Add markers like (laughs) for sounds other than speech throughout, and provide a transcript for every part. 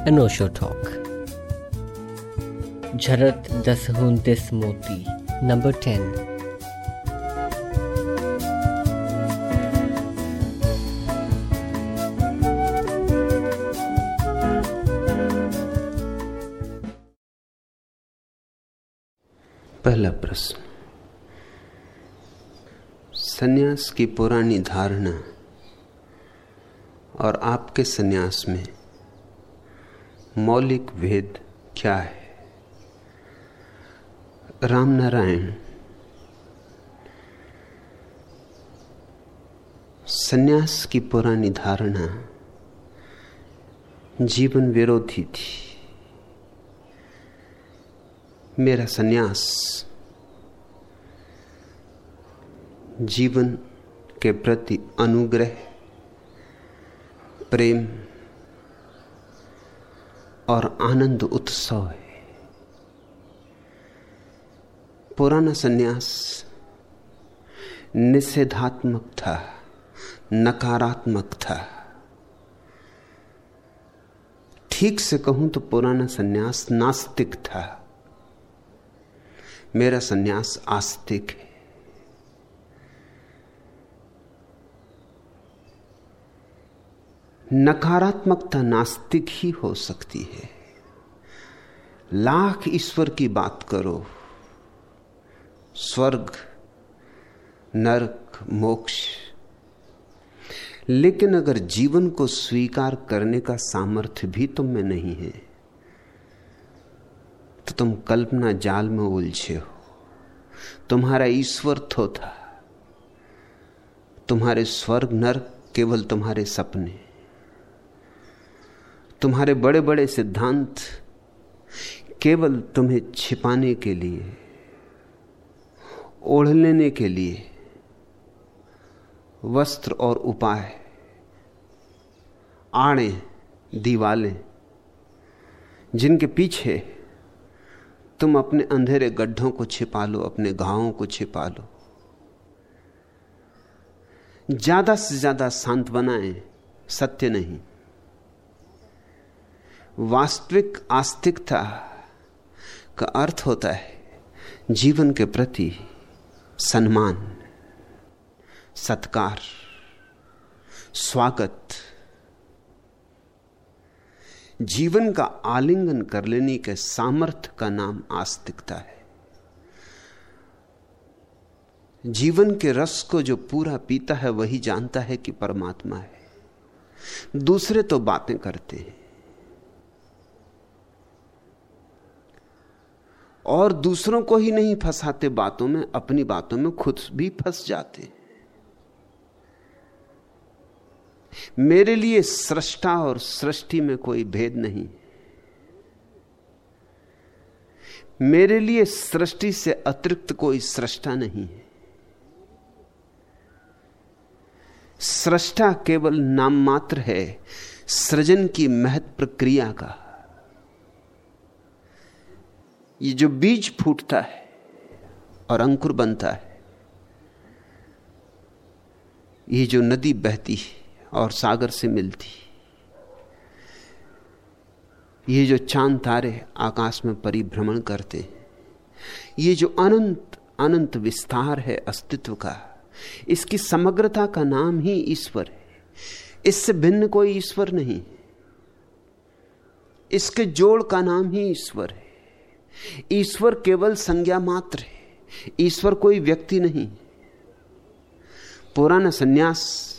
अनोशो talk. झरत दस उनतीस मोती, नंबर टेन। पहला प्रश्न। सन्यास की पुरानी धारणा और आपके सन्यास में मौलिक भेद क्या है? राम नारायण सन्यास की पुरानी धारणा जीवन विरोधी थी। मेरा सन्यास जीवन के प्रति अनुग्रह, प्रेम और आनंद उत्सव है। पुराना सन्यास निषेधात्मक था, नकारात्मक था। ठीक से कहूँ तो पुराना सन्यास नास्तिक था। मेरा सन्यास आस्तिक है। नकारात्मकता नास्तिक ही हो सकती है। लाख ईश्वर की बात करो। स्वर्ग, नरक, मोक्ष। लेकिन अगर जीवन को स्वीकार करने का सामर्थ्य भी तुम में नहीं है तो तुम कल्पना जाल में उलझे हो। तुम्हारा ईश्वर तो था तुम्हारे स्वर्ग, नरक केवल तुम्हारे सपने। तुम्हारे बड़े बड़े सिद्धांत केवल तुम्हें छिपाने के लिए, ओढ़ लेने के लिए वस्त्र और उपाय आड़े दीवालें, जिनके पीछे तुम अपने अंधेरे गड्ढों को छिपा लो, अपने घावों को छिपा लो। ज़्यादा से ज़्यादा शांत बनाए, सत्य नहीं। वास्तविक आस्तिकता का अर्थ होता है जीवन के प्रति सम्मान, सत्कार, स्वागत। जीवन का आलिंगन कर लेने के सामर्थ्य का नाम आस्तिकता है। जीवन के रस को जो पूरा पीता है, वही जानता है कि परमात्मा है। दूसरे तो बातें करते हैं। और दूसरों को ही नहीं फंसाते बातों में, अपनी बातों में खुद भी फंस जाते। मेरे लिए सृष्टा और सृष्टि में कोई भेद नहीं। मेरे लिए सृष्टि से अतिरिक्त कोई सृष्टा नहीं है। सृष्टा केवल नाम मात्र है, सृजन की महत्व प्रक्रिया का। ये जो बीज फूटता है और अंकुर बनता है, ये जो नदी बहती है और सागर से मिलती ये जो चाँद तारे आकाश में परिभ्रमण करते ये जो अनंत अनंत विस्तार है अस्तित्व का, इसकी समग्रता का नाम ही ईश्वर है। इससे भिन्न कोई ईश्वर नहीं। इसके जोड़ का नाम ही ईश्वर है। ईश्वर केवल संज्ञा मात्र है। ईश्वर कोई व्यक्ति नहीं। पुराना सन्यास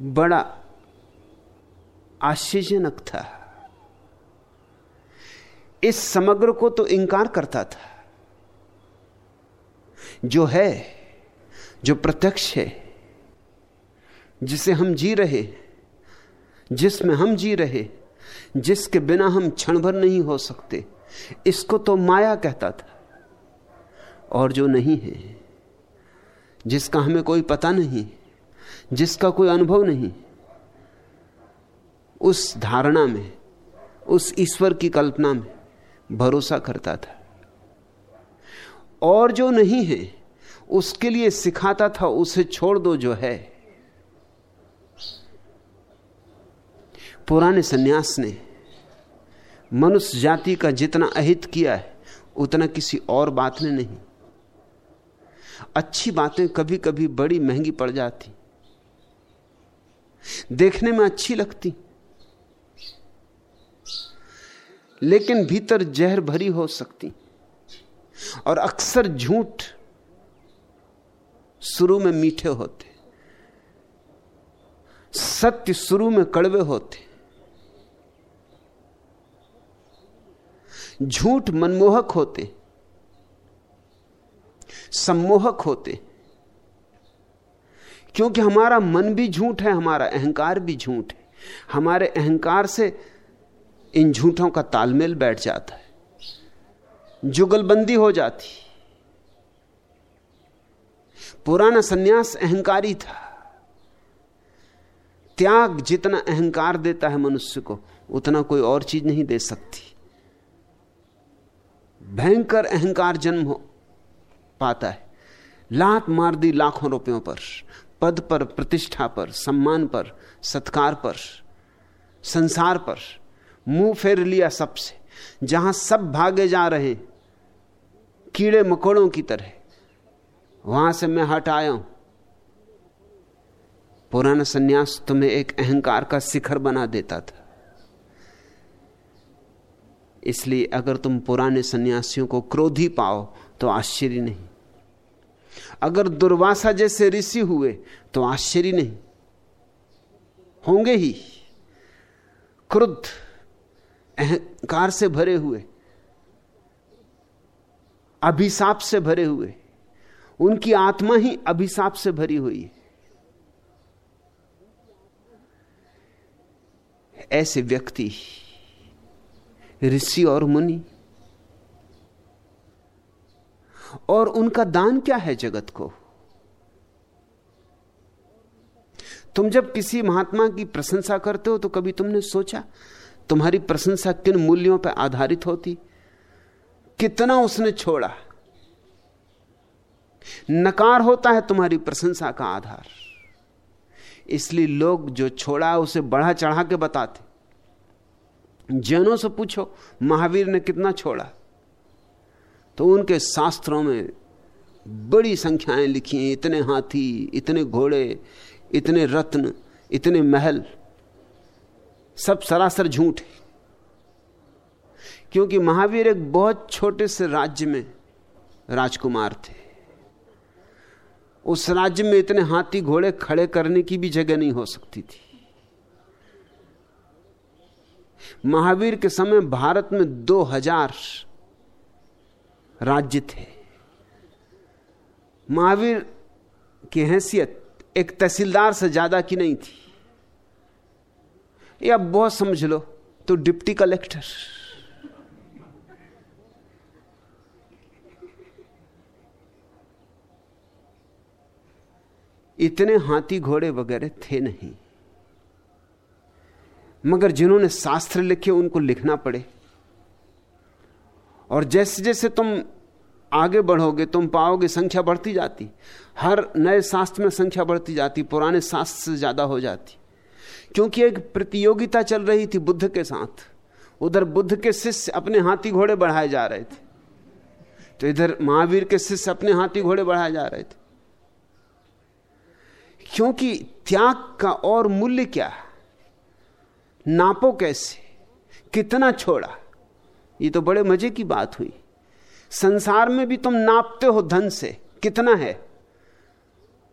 बड़ा आश्चर्यजनक था। इस समग्र को तो इंकार करता था। जो है, जो प्रत्यक्ष है, जिसे हम जी रहे, जिसमें हम जी रहे जिसके बिना हम क्षण भर नहीं हो सकते। इसको तो माया कहता था। और जो नहीं है, जिसका हमें कोई पता नहीं, जिसका कोई अनुभव नहीं, उस धारणा में, उस ईश्वर की कल्पना में भरोसा करता था। और जो नहीं है, उसके लिए सिखाता था, उसे छोड़ दो जो है। पुराने सन्यास ने मनुष्य जाति का जितना अहित किया है, उतना किसी और बात ने नहीं। अच्छी बातें कभी कभी बड़ी महँगी पड़ जाती। देखने में अच्छी लगती। लेकिन भीतर जहर भरी हो सकती। और अक्सर झूठ शुरू में मीठे होते। सत्य शुरू में कड़वे होते। झूठ मनमोहक होते, सम्मोहक होते। क्योंकि हमारा मन भी झूठ है, हमारा अहंकार भी झूठ है। हमारे अहंकार से इन झूठों का तालमेल बैठ जाता है। जुगलबंदी हो जाती। पुराना सन्यास अहंकारी था। त्याग जितना अहंकार देता है मनुष्य को, उतना कोई और चीज़ नहीं दे सकती। भयंकर अहंकार जन्म हो पाता है। लात मार दी लाखों रुपयों पर, पद पर, प्रतिष्ठा पर, सम्मान पर, सत्कार पर, संसार पर। मुँह फेर लिया सबसे, जहाँ सब भागे जा रहे कीड़े मकोड़ों की तरह। वहाँ से मैं हट आया हूँ। पुराना सन्यास तुम्हें एक अहंकार का शिखर बना देता था। इसलिए अगर तुम पुराने सन्यासियों को क्रोधी पाओ तो आश्चर्य नहीं। अगर दुर्वासा जैसे ऋषि हुए तो आश्चर्य नहीं। होंगे ही। क्रुद्ध, अहंकार से भरे हुए, अभिशाप से भरे हुए, उनकी आत्मा ही अभिशाप से भरी हुई है। ऐसे व्यक्ति ऋषि और मुनि। और उनका दान क्या है जगत को? तुम जब किसी महात्मा की प्रशंसा करते हो तो कभी तुमने सोचा, तुम्हारी प्रशंसा किन मूल्यों पर आधारित होती? कितना उसने छोड़ा? नकार होता है तुम्हारी प्रशंसा का आधार। इसलिए लोग जो छोड़ा, उसे बढ़ा चढ़ा के बताते। जैनों से पूछो, महावीर ने कितना छोड़ा? तो उनके शास्त्रों में बड़ी संख्याएँ लिखी हैं, इतने हाथी, इतने घोड़े, इतने रत्न, इतने महल, सब सरासर झूठ है। क्योंकि महावीर एक बहुत छोटे से राज्य में राजकुमार थे। उस राज्य में इतने हाथी घोड़े खड़े करने की भी जगह नहीं हो सकती थी। महावीर के समय भारत में दो हज़ार राज्य थे। महावीर की हैसियत एक तहसीलदार से ज़्यादा की नहीं थी। या बहुत समझ लो तो डिप्टी कलेक्टर। इतने हाथी घोड़े वगैरह थे नहीं। मगर जिन्होंने शास्त्र लिखे उनको लिखना पड़े। और जैसे जैसे तुम आगे बढ़ोगे, तुम पाओगे संख्या बढ़ती जाती। हर नए शास्त्र में संख्या बढ़ती जाती, पुराने शास्त्र से ज़्यादा हो जाती। क्योंकि एक प्रतियोगिता चल रही थी बुद्ध के साथ। उधर बुद्ध के शिष्य अपने हाथी घोड़े बढ़ाए जा रहे थे। तो इधर महावीर के शिष्य अपने हाथी घोड़े बढ़ाए जा रहे थे। क्योंकि त्याग का और मूल्य क्या नापो कैसे? कितना छोड़ा? ये तो बड़े मज़े की बात हुई। संसार में भी तुम नापते हो धन से, कितना है?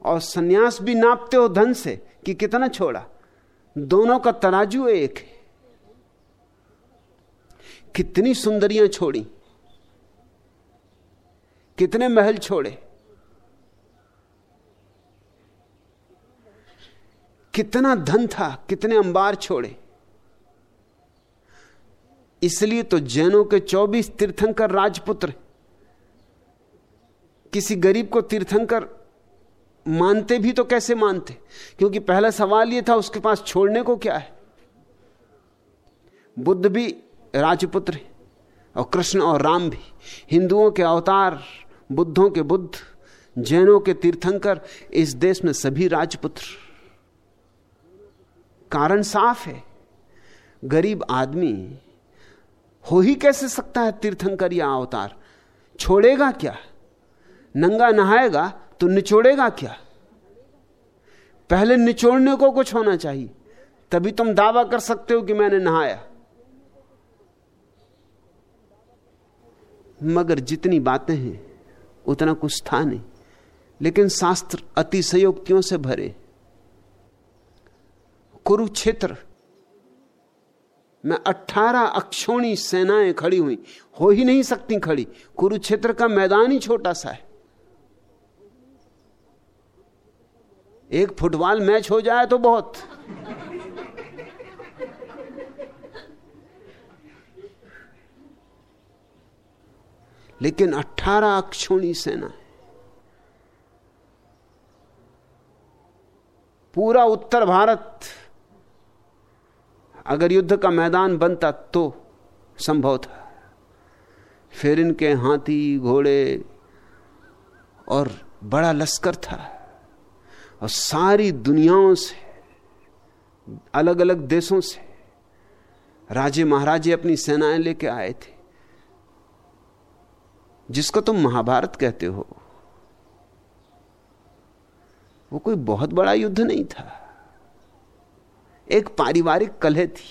और सन्यास भी नापते हो धन से, कि कितना छोड़ा? दोनों का तराजू एक है। कितनी सुंदरियाँ छोड़ी? कितने महल छोड़े? कितना धन था, कितने अंबार छोड़े? इसलिए तो जैनों के 24 तीर्थंकर राजपुत्र किसी गरीब को तीर्थंकर मानते भी तो कैसे मानते? क्योंकि पहला सवाल यह था, उसके पास छोड़ने को क्या है? बुद्ध भी राजपुत्र और कृष्ण और राम भी। हिंदुओं के अवतार, बुद्धों के बुद्ध, जैनों के तीर्थंकर, इस देश में सभी राजपुत्र। कारण साफ़ है, गरीब आदमी हो ही कैसे सकता है तीर्थंकर या अवतार? छोड़ेगा क्या? नंगा नहाएगा तो निचोड़ेगा क्या? पहले निचोड़ने को कुछ होना चाहिए, तभी तुम दावा कर सकते हो कि मैंने नहाया। मगर जितनी बातें हैं, उतना कुछ था नहीं, लेकिन शास्त्र अतिशयोक्तियों से भरे। कुरुक्षेत्र में अट्ठारह अक्षोणी सेनाएँ खड़ी हुई। हो ही नहीं सकती खड़ी। कुरुक्षेत्र का मैदान ही छोटा सा है। एक फुटबॉल मैच हो जाए तो बहुत। लेकिन अट्ठारह अक्षोणी सेना है पूरा उत्तर भारत अगर युद्ध का मैदान बनता तो संभव था। फिर इनके हाथी, घोड़े और बड़ा लश्कर था और सारी दुनियाओं से अलग अलग देशों से राजे महाराजे अपनी सेनाएँ लेके आए थे, जिसको तुम महाभारत कहते हो। वो कोई बहुत बड़ा युद्ध नहीं था। एक पारिवारिक कलह थी।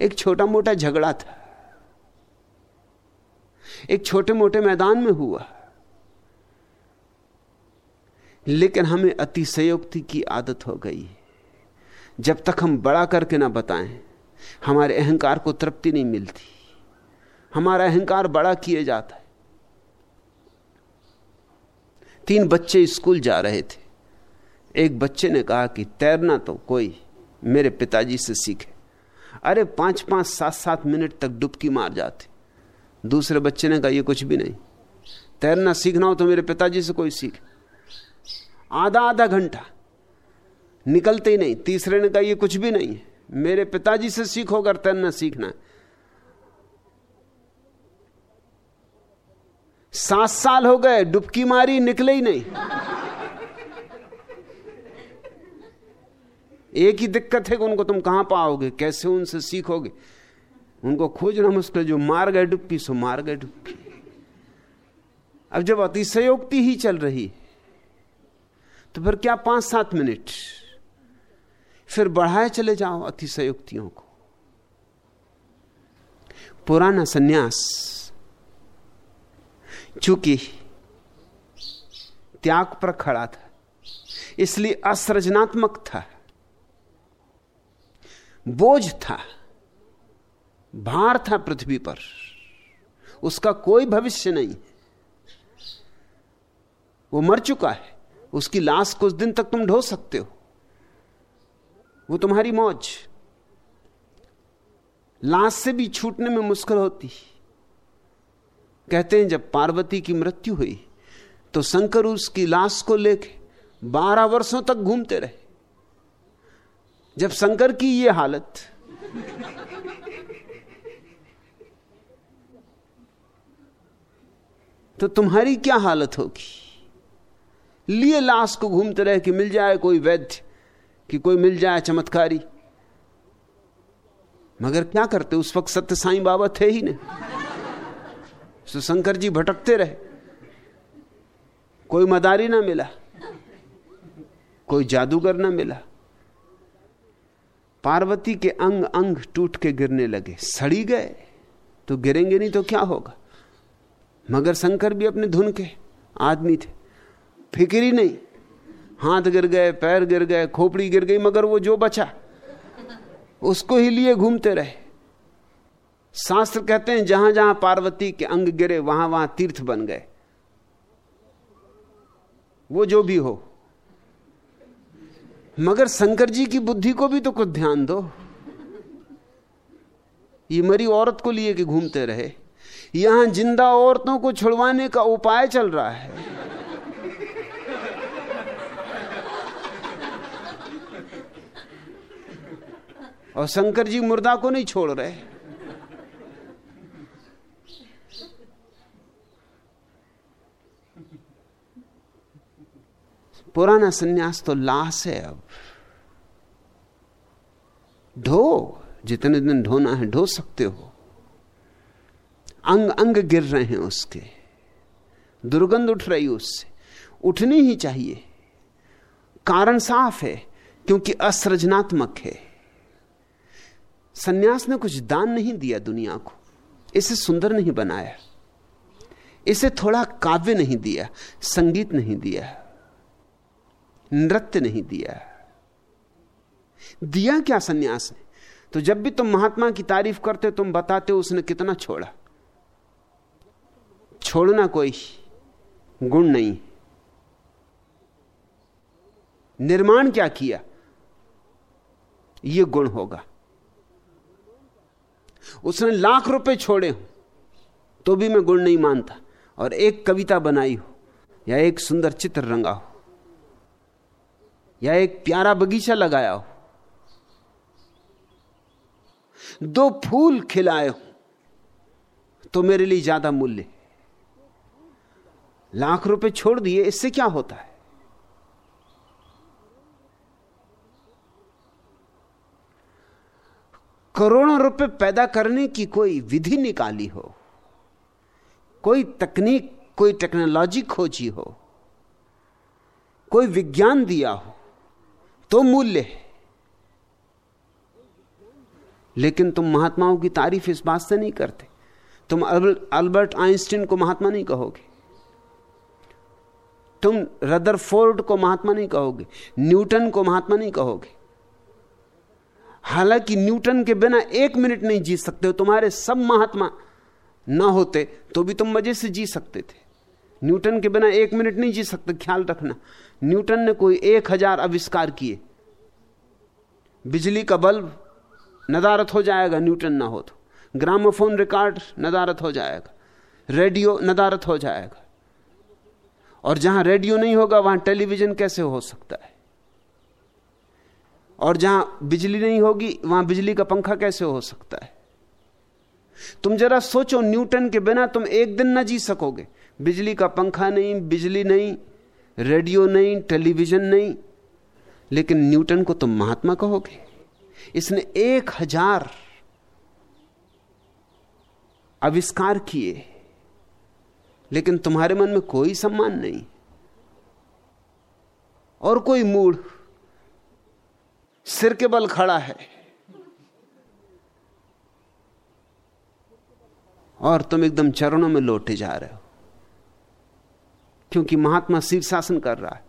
एक छोटा मोटा झगड़ा था। एक छोटे मोटे मैदान में हुआ। लेकिन हमें अतिशयोक्ति की आदत हो गई जब तक हम बड़ा करके ना बताएँ, हमारे अहंकार को तृप्ति नहीं मिलती। हमारा अहंकार बड़ा किए जाता है। तीन बच्चे स्कूल जा रहे थे। एक बच्चे ने कहा कि तैरना तो कोई मेरे पिताजी से सीखे। अरे पाँच पाँच सात सात मिनट तक डुबकी मार जाते। दूसरे बच्चे ने कहा, ये कुछ भी नहीं। तैरना सीखना हो तो मेरे पिताजी से कोई सीखे। आधा आधा घंटा। निकलते ही नहीं। तीसरे ने कहा, ये कुछ भी नहीं है। मेरे पिताजी से सीखो अगर तैरना सीखना है। सात साल हो गए, डुबकी मारी, निकले ही नहीं। एक ही दिक्कत है कि उनको तुम कहाँ पाओगे? कैसे उनसे सीखोगे? उनको खोजना मुश्किल जो मार गए डुबकी, सो मार गए डुबकी। अब जब अतिशयोक्ति ही चल रही तो फिर क्या पाँच सात मिनट? फिर बढ़ाए चले जाओ अतिशयोक्तियों को। पुराना सन्यास, चूँकि त्याग पर खड़ा था, इसलिए असृजनात्मक था। बोझ था, भार था पृथ्वी पर। उसका कोई भविष्य नहीं। वो मर चुका है। उसकी लाश कुछ दिन तक तुम ढो सकते हो। वो तुम्हारी मौज। लाश से भी छूटने में मुश्किल होती। कहते हैं, जब पार्वती की मृत्यु हुई तो शंकर उसकी लाश को लेके बारह वर्षों तक घूमते रहे। जब शंकर की ये हालत तो तुम्हारी क्या हालत होगी? लिए लाश को घूमते रहे कि मिल जाए कोई वैद्य, कि कोई मिल जाए चमत्कारी। मगर क्या करते? उस वक्त सत्य साईं बाबा थे ही नहीं तो शंकर जी भटकते रहे। कोई मदारी ना मिला, कोई जादूगर ना मिला। पार्वती के अंग अंग टूट के गिरने लगे। सड़ी गए। तो गिरेंगे नहीं तो क्या होगा? मगर शंकर भी अपने धुन के आदमी थे। फ़िक्र ही नहीं। हाथ गिर गए, पैर गिर गए, खोपड़ी गिर गई, मगर वो जो बचा, उसको ही लिए घूमते रहे। शास्त्र कहते हैं, जहाँ जहाँ पार्वती के अंग गिरे, वहाँ वहाँ तीर्थ बन गए। वो जो भी हो मगर शंकर जी की बुद्धि को भी तो कुछ ध्यान दो। ये मरी औरत को लिए कि घूमते रहे। यहाँ ज़िंदा औरतों को छुड़वाने का उपाय चल रहा है। और शंकर जी मुर्दा को नहीं छोड़ रहे। पुराना सन्यास तो लाश है अब। ढो जितने दिन ढोना है ढो सकते हो। अंग अंग गिर रहे हैं उसके। दुर्गंध उठ रही उससे। उठनी ही चाहिए। कारण साफ़ है, क्योंकि असृजनात्मक है। सन्यास ने कुछ दान नहीं दिया दुनिया को। इसे सुंदर नहीं बनाया। इसे थोड़ा काव्य नहीं दिया, संगीत नहीं दिया। नृत्य नहीं दिया दिया क्या सन्यास ने? तो जब भी तुम महात्मा की तारीफ़ करते तुम बताते हो उसने कितना छोड़ा। छोड़ना कोई गुण नहीं। निर्माण क्या किया? यह गुण होगा। उसने लाख रुपए छोड़े हो तो भी मैं गुण नहीं मानता। और एक कविता बनाई हो, या एक सुंदर चित्र रंगा हो। या एक प्यारा बगीचा लगाया हो। दो फूल खिलाए हो। तो मेरे लिए ज़्यादा मूल्य। लाख रुपए छोड़ दिए, इससे क्या होता है? करोड़ों रुपए पैदा करने की कोई विधि निकाली हो। कोई तकनीक, कोई टेक्नोलॉजी खोजी हो। कोई विज्ञान दिया हो। तो मूल्य है। लेकिन तुम महात्माओं की तारीफ़ इस बात से नहीं करते। तुम अल्बर्ट आइंस्टीन को महात्मा नहीं कहोगे। तुम रदरफोर्ड को महात्मा नहीं कहोगे। न्यूटन को महात्मा नहीं कहोगे। हालाँकि न्यूटन के बिना एक मिनट नहीं जी सकते हो। तुम्हारे सब महात्मा ना होते तो भी तुम मज़े से जी सकते थे। न्यूटन के बिना एक मिनट नहीं जी सकते, ख्याल रखना। न्यूटन ने कोई एक हज़ार आविष्कार किए। बिजली का बल्ब नदारत हो जाएगा, न्यूटन ना हो तो। ग्रामोफोन रिकॉर्ड नदारत हो जाएगा। रेडियो नदारत हो जाएगा। और जहाँ रेडियो नहीं होगा, वहाँ टेलीविज़न कैसे हो सकता है? और जहाँ बिजली नहीं होगी, वहाँ बिजली का पंखा कैसे हो सकता है? तुम जरा सोचो, न्यूटन के बिना तुम एक दिन ना जी सकोगे। बिजली का पंखा नहीं, बिजली नहीं, रेडियो नहीं, टेलीविज़न नहीं। लेकिन न्यूटन को तुम महात्मा कहोगे। इसने एक हज़ार आविष्कार किए, लेकिन तुम्हारे मन में कोई सम्मान नहीं। और कोई मूड सिर के बल खड़ा है। और तुम एकदम चरणों में लौटे जा रहे हो। क्योंकि महात्मा शीर्षासन कर रहा है।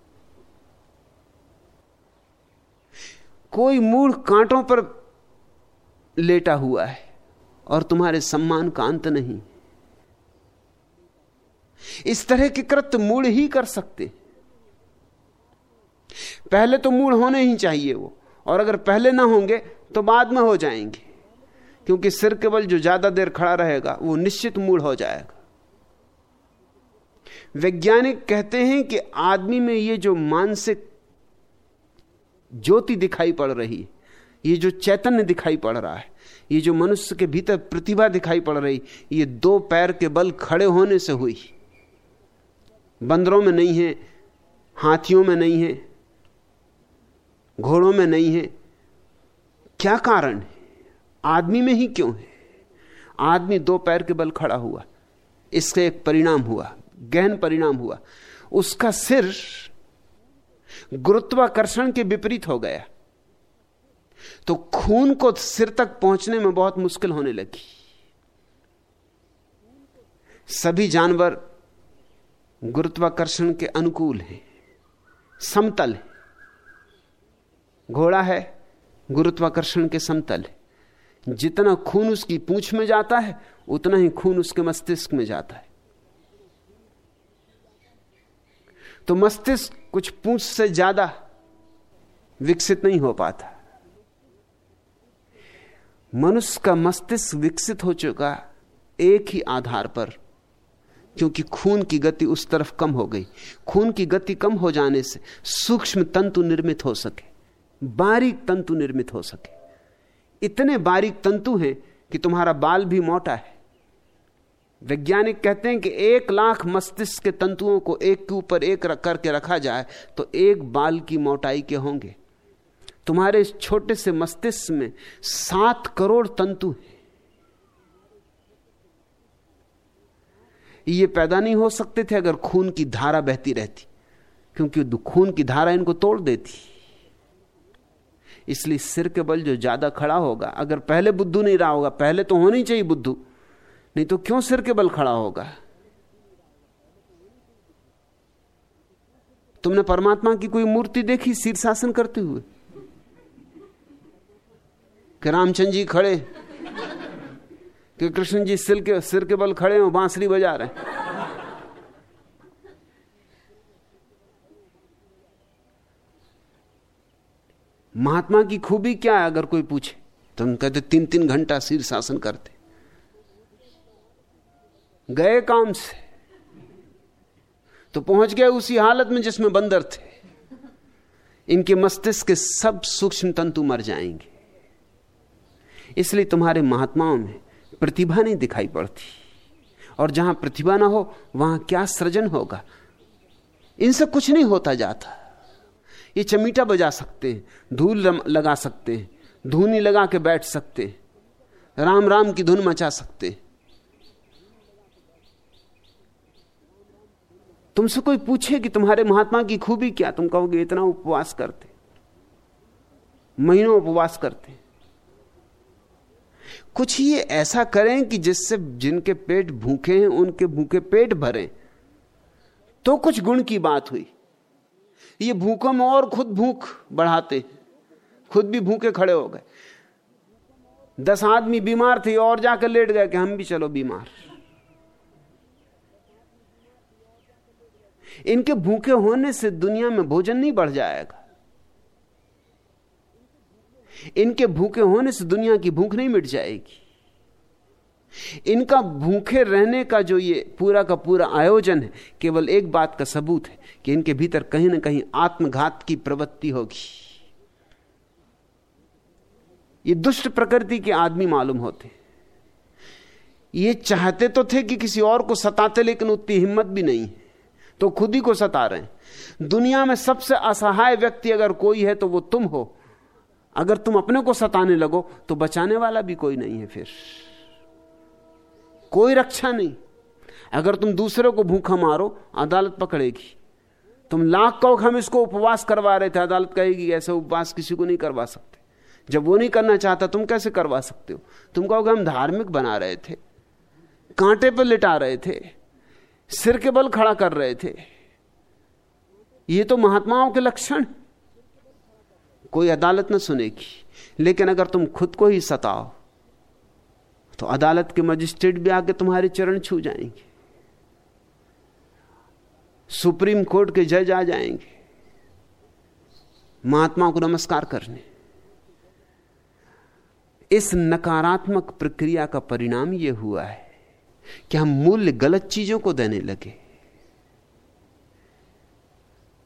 कोई मूड कांटों पर लेटा हुआ है और तुम्हारे सम्मान का अंत नहीं। इस तरह के कृत्य मूड ही कर सकते पहले तो मूड होने ही चाहिए वो, और अगर पहले ना होंगे तो बाद में हो जाएँगे। क्योंकि सिर केवल जो ज़्यादा देर खड़ा रहेगा, वो निश्चित मूड हो जाएगा। वैज्ञानिक कहते हैं कि आदमी में ये जो मानसिक ज्योति दिखाई पड़ रही है, ये जो चैतन्य दिखाई पड़ रहा है, ये जो मनुष्य के भीतर प्रतिभा दिखाई पड़ रही, ये दो पैर के बल खड़े होने से हुई। बंदरों में नहीं है, हाथियों में नहीं है, घोड़ों में नहीं है। क्या कारण है? आदमी में ही क्यों है? आदमी दो पैर के बल खड़ा हुआ, इसका एक परिणाम हुआ। गहन परिणाम हुआ। उसका सिर गुरुत्वाकर्षण के विपरीत हो गया। तो खून को सिर तक पहुँचने में बहुत मुश्किल होने लगी। सभी जानवर गुरुत्वाकर्षण के अनुकूल हैं, समतल है। घोड़ा है, गुरुत्वाकर्षण के समतल है। जितना खून उसकी पूंछ में जाता है, उतना ही खून उसके मस्तिष्क में जाता है। तो मस्तिष्क कुछ पूछ से ज़्यादा विकसित नहीं हो पाता। मनुष्य का मस्तिष्क विकसित हो चुका एक ही आधार पर, क्योंकि खून की गति उस तरफ़ कम हो गई। खून की गति कम हो जाने से सूक्ष्म तंतु निर्मित हो सके, बारीक तंतु निर्मित हो सके। इतने बारीक तंतु हैं कि तुम्हारा बाल भी मोटा है। वैज्ञानिक कहते हैं कि एक लाख मस्तिष्क के तंतुओं को एक के ऊपर एक करके रखा जाए तो एक बाल की मोटाई के होंगे। तुम्हारे इस छोटे से मस्तिष्क में सात करोड़ तंतु हैं। ये पैदा नहीं हो सकते थे अगर खून की धारा बहती रहती, क्योंकि खून की धारा इनको तोड़ देती। इसलिए सिर के बल जो ज़्यादा खड़ा होगा, अगर पहले बुद्धू नहीं रहा होगा, पहले तो होनी चाहिए बुद्धू। नहीं तो क्यों सिर के बल खड़ा होगा? तुमने परमात्मा की कोई मूर्ति देखी शीर्षासन करते हुए? कि रामचंद्र जी खड़े, कि कृष्ण जी सिर के सिर के बल खड़े हो, बांसुरी बजा रहे महात्मा की खूबी क्या है अगर कोई पूछे? तो हम कहते तीन तीन घंटा शीर्षासन करते। गए काम से। तो पहुँच गए उसी हालत में जिसमें बंदर थे। इनके मस्तिष्क के सब सूक्ष्म तंतु मर जाएँगे। इसलिए तुम्हारे महात्माओं में प्रतिभा नहीं दिखाई पड़ती। और जहाँ प्रतिभा ना हो, वहाँ क्या सृजन होगा? इनसे कुछ नहीं होता जाता। ये चमीटा बजा सकते हैं, धूल लगा सकते हैं, धूनी लगा के बैठ सकते हैं, राम राम की धुन मचा सकते हैं। तुमसे कोई पूछे कि तुम्हारे महात्मा की खूबी क्या? तुम कहोगे, इतना उपवास करते, महीनों उपवास करते। कुछ ये ऐसा करें कि जिससे जिनके पेट भूखे हैं, उनके भूखे पेट भरें। तो कुछ गुण की बात हुई। ये भूखों में और खुद भूख बढ़ाते खुद भी भूखे खड़े हो गए। दस आदमी बीमार थे, और जाकर लेट गए कि हम भी चलो बीमार। इनके भूखे होने से दुनिया में भोजन नहीं बढ़ जाएगा। इनके भूखे होने से दुनिया की भूख नहीं मिट जाएगी। इनका भूखे रहने का जो ये पूरा का पूरा आयोजन है, केवल एक बात का सबूत है कि इनके भीतर कहीं ना कहीं आत्मघात की प्रवृत्ति होगी। ये दुष्ट प्रकृति के आदमी मालूम होते ये चाहते तो थे कि किसी और को सताते, लेकिन उतनी हिम्मत भी नहीं तो खुद ही को सता रहे हैं। दुनिया में सबसे असहाय व्यक्ति अगर कोई है तो वो तुम हो। अगर तुम अपने को सताने लगो तो बचाने वाला भी कोई नहीं है फिर। कोई रक्षा नहीं। अगर तुम दूसरे को भूखा मारो, अदालत पकड़ेगी। तुम लाख कहो हम इसको उपवास करवा रहे थे, अदालत कहेगी, ऐसा उपवास किसी को नहीं करवा सकते। जब वो नहीं करना चाहता, तुम कैसे करवा सकते हो? तुम कहोगे, हम धार्मिक बना रहे थे, कांटे पर लिटा रहे थे सिर के बल खड़ा कर रहे थे। ये तो महात्माओं के लक्षण। कोई अदालत न सुनेगी, लेकिन अगर तुम खुद को ही सताओ तो अदालत के मजिस्ट्रेट भी आके तुम्हारे चरण छू जाएँगे। सुप्रीम कोर्ट के जज आ जाएँगे महात्मा को नमस्कार करने। इस नकारात्मक प्रक्रिया का परिणाम यह हुआ है कि हम मूल्य गलत चीज़ों को देने लगे।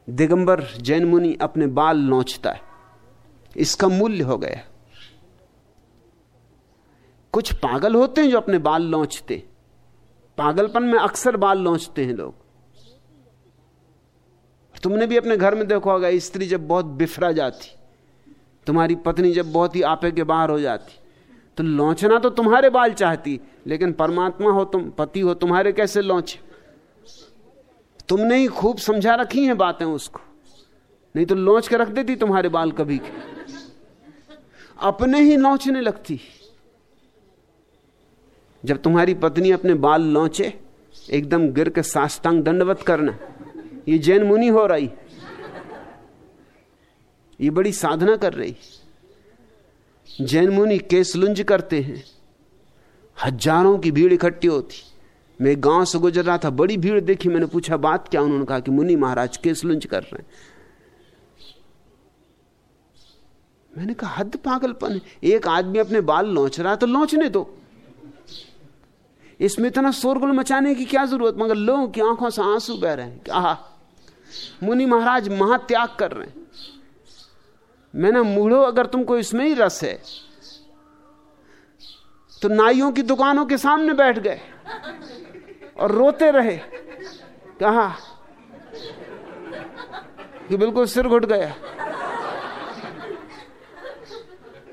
दिगंबर जैन मुनि अपने बाल नोचता है। इसका मूल्य हो गया। कुछ पागल होते हैं जो अपने बाल लौचते पागलपन में अक्सर बाल लौचते हैं लोग। तुमने भी अपने घर में देखो होगा, स्त्री जब बहुत बिफरा जाती, तुम्हारी पत्नी जब बहुत ही आपे के बाहर हो जाती तो लौचना तो तुम्हारे बाल चाहती, लेकिन परमात्मा हो तुम, पति हो तुम्हारे कैसे लौचे तुमने ही खूब समझा रखी हैं बातें उसको। नहीं तो लौच के रख देती तुम्हारे बाल कभी के। अपने ही लौचने लगती। जब तुम्हारी पत्नी अपने बाल लौचे, एकदम गिर के साष्टांग दंडवत करना। ये जैन मुनि हो रही। ये बड़ी साधना कर रही। जैन मुनि केस लुंज करते हैं। हज़ारों की भीड़ इकट्ठी होती। मैं गाँव से गुजर रहा था, बड़ी भीड़ देखी, मैंने पूछा, बात क्या? उन्होंने कहा कि मुनि महाराज केस लुंज कर रहे हैं। मैंने कहा, हद पागलपन एक आदमी अपने बाल लौच रहा है तो लौचने दो। इसमें इतना शोरगुल मचाने की क्या ज़रूरत? मगर लोगों की आँखों से आँसू बह रहे हैं। क्या मुनि महाराज महात्याग कर रहे हैं। मैंने मूढ़ो अगर तुमको इसमें ही रस है। तो नाइयों की दुकानों के सामने बैठ गए और रोते रहे। कहा, कि बिल्कुल सिर घुट गया।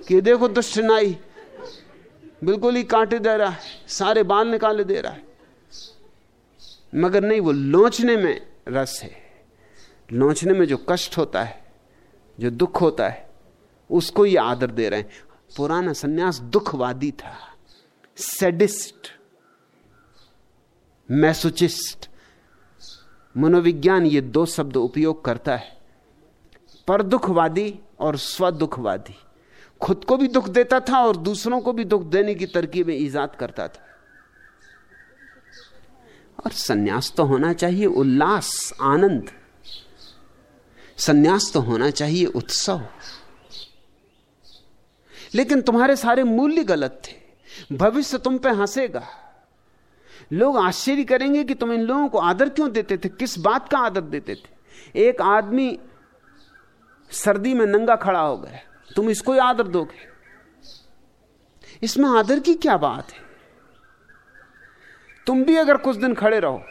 कि देखो दुष्ट नाई, बिल्कुल ही कांटे दे रहा है, सारे बाल निकाले दे रहा है। मगर नहीं, वो लोचने में रस है। लोचने में जो कष्ट होता है जो दुख होता है, उसको ये आदर दे रहे हैं। पुराना सन्यास दुखवादी था। Sadist, masochist. मनोविज्ञान ये दो शब्द उपयोग करता है। पर दुखवादी और स्वदुखवादी। खुद को भी दुख देता था और दूसरों को भी दुख देने की तरकीबें ईजाद करता था। और सन्यास तो होना चाहिए, उल्लास, आनंद। सन्यास तो होना चाहिए, उत्सव। लेकिन तुम्हारे सारे मूल्य गलत थे। भविष्य तुम पे हंसेगा। लोग आश्चर्य करेंगे कि तुम इन लोगों को आदर क्यों देते थे? किस बात का आदर देते थे? एक आदमी सर्दी में नंगा खड़ा हो गया। तुम इसको ही आदर दोगे। इसमें आदर की क्या बात है? तुम भी अगर कुछ दिन खड़े रहो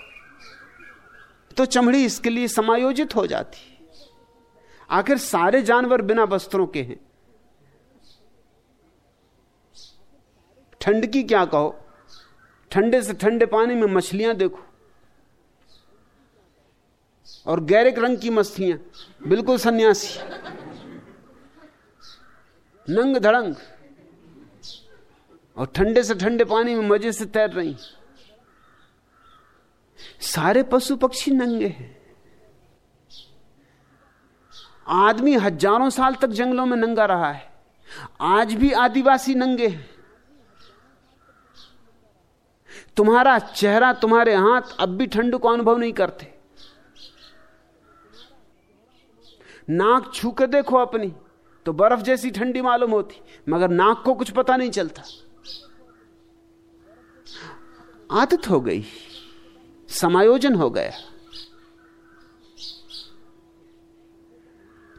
तो चमड़ी इसके लिए समायोजित हो जाती। आखिर सारे जानवर बिना वस्त्रों के हैं। ठंड की क्या कहो? ठंडे से ठंडे पानी में मछलियाँ देखो। और गैरिक रंग की मछलियाँ, बिल्कुल सन्यासी। नंग धड़ंग। और ठंडे से ठंडे पानी में मज़े से तैर रही। सारे पशु पक्षी नंगे हैं। आदमी हज़ारों साल तक जंगलों में नंगा रहा है। आज भी आदिवासी नंगे हैं। तुम्हारा चेहरा, तुम्हारे हाथ अब भी ठंड को अनुभव नहीं करते। नाक छू के देखो अपनी तो बर्फ़ जैसी ठंडी मालूम होती, मगर नाक को कुछ पता नहीं चलता। आदत हो गई, समायोजन हो गया।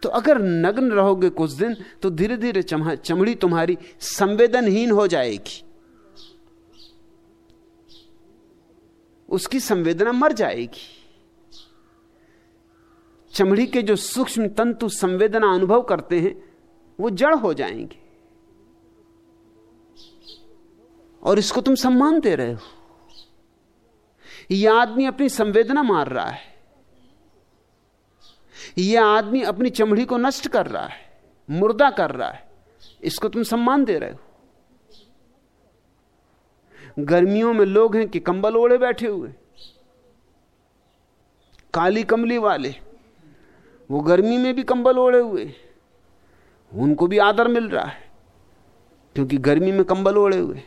तो अगर नग्न रहोगे कुछ दिन तो धीरे धीरे चमड़ी तुम्हारी संवेदनहीन हो जाएगी। उसकी संवेदना मर जाएगी। चमड़ी के जो सूक्ष्म तंतु संवेदना अनुभव करते हैं, वो जड़ हो जाएँगे। और इसको तुम सम्मान दे रहे हो। यह आदमी अपनी संवेदना मार रहा है। यह आदमी अपनी चमड़ी को नष्ट कर रहा है, मुर्दा कर रहा है, इसको तुम सम्मान दे रहे हो। गर्मियों में लोग हैं कि कंबल ओढ़े बैठे हुए। काली कमली वाले, वो गर्मी में भी कंबल ओढ़े हुए। उनको भी आदर मिल रहा है, क्योंकि गर्मी में कंबल ओढ़े हुए।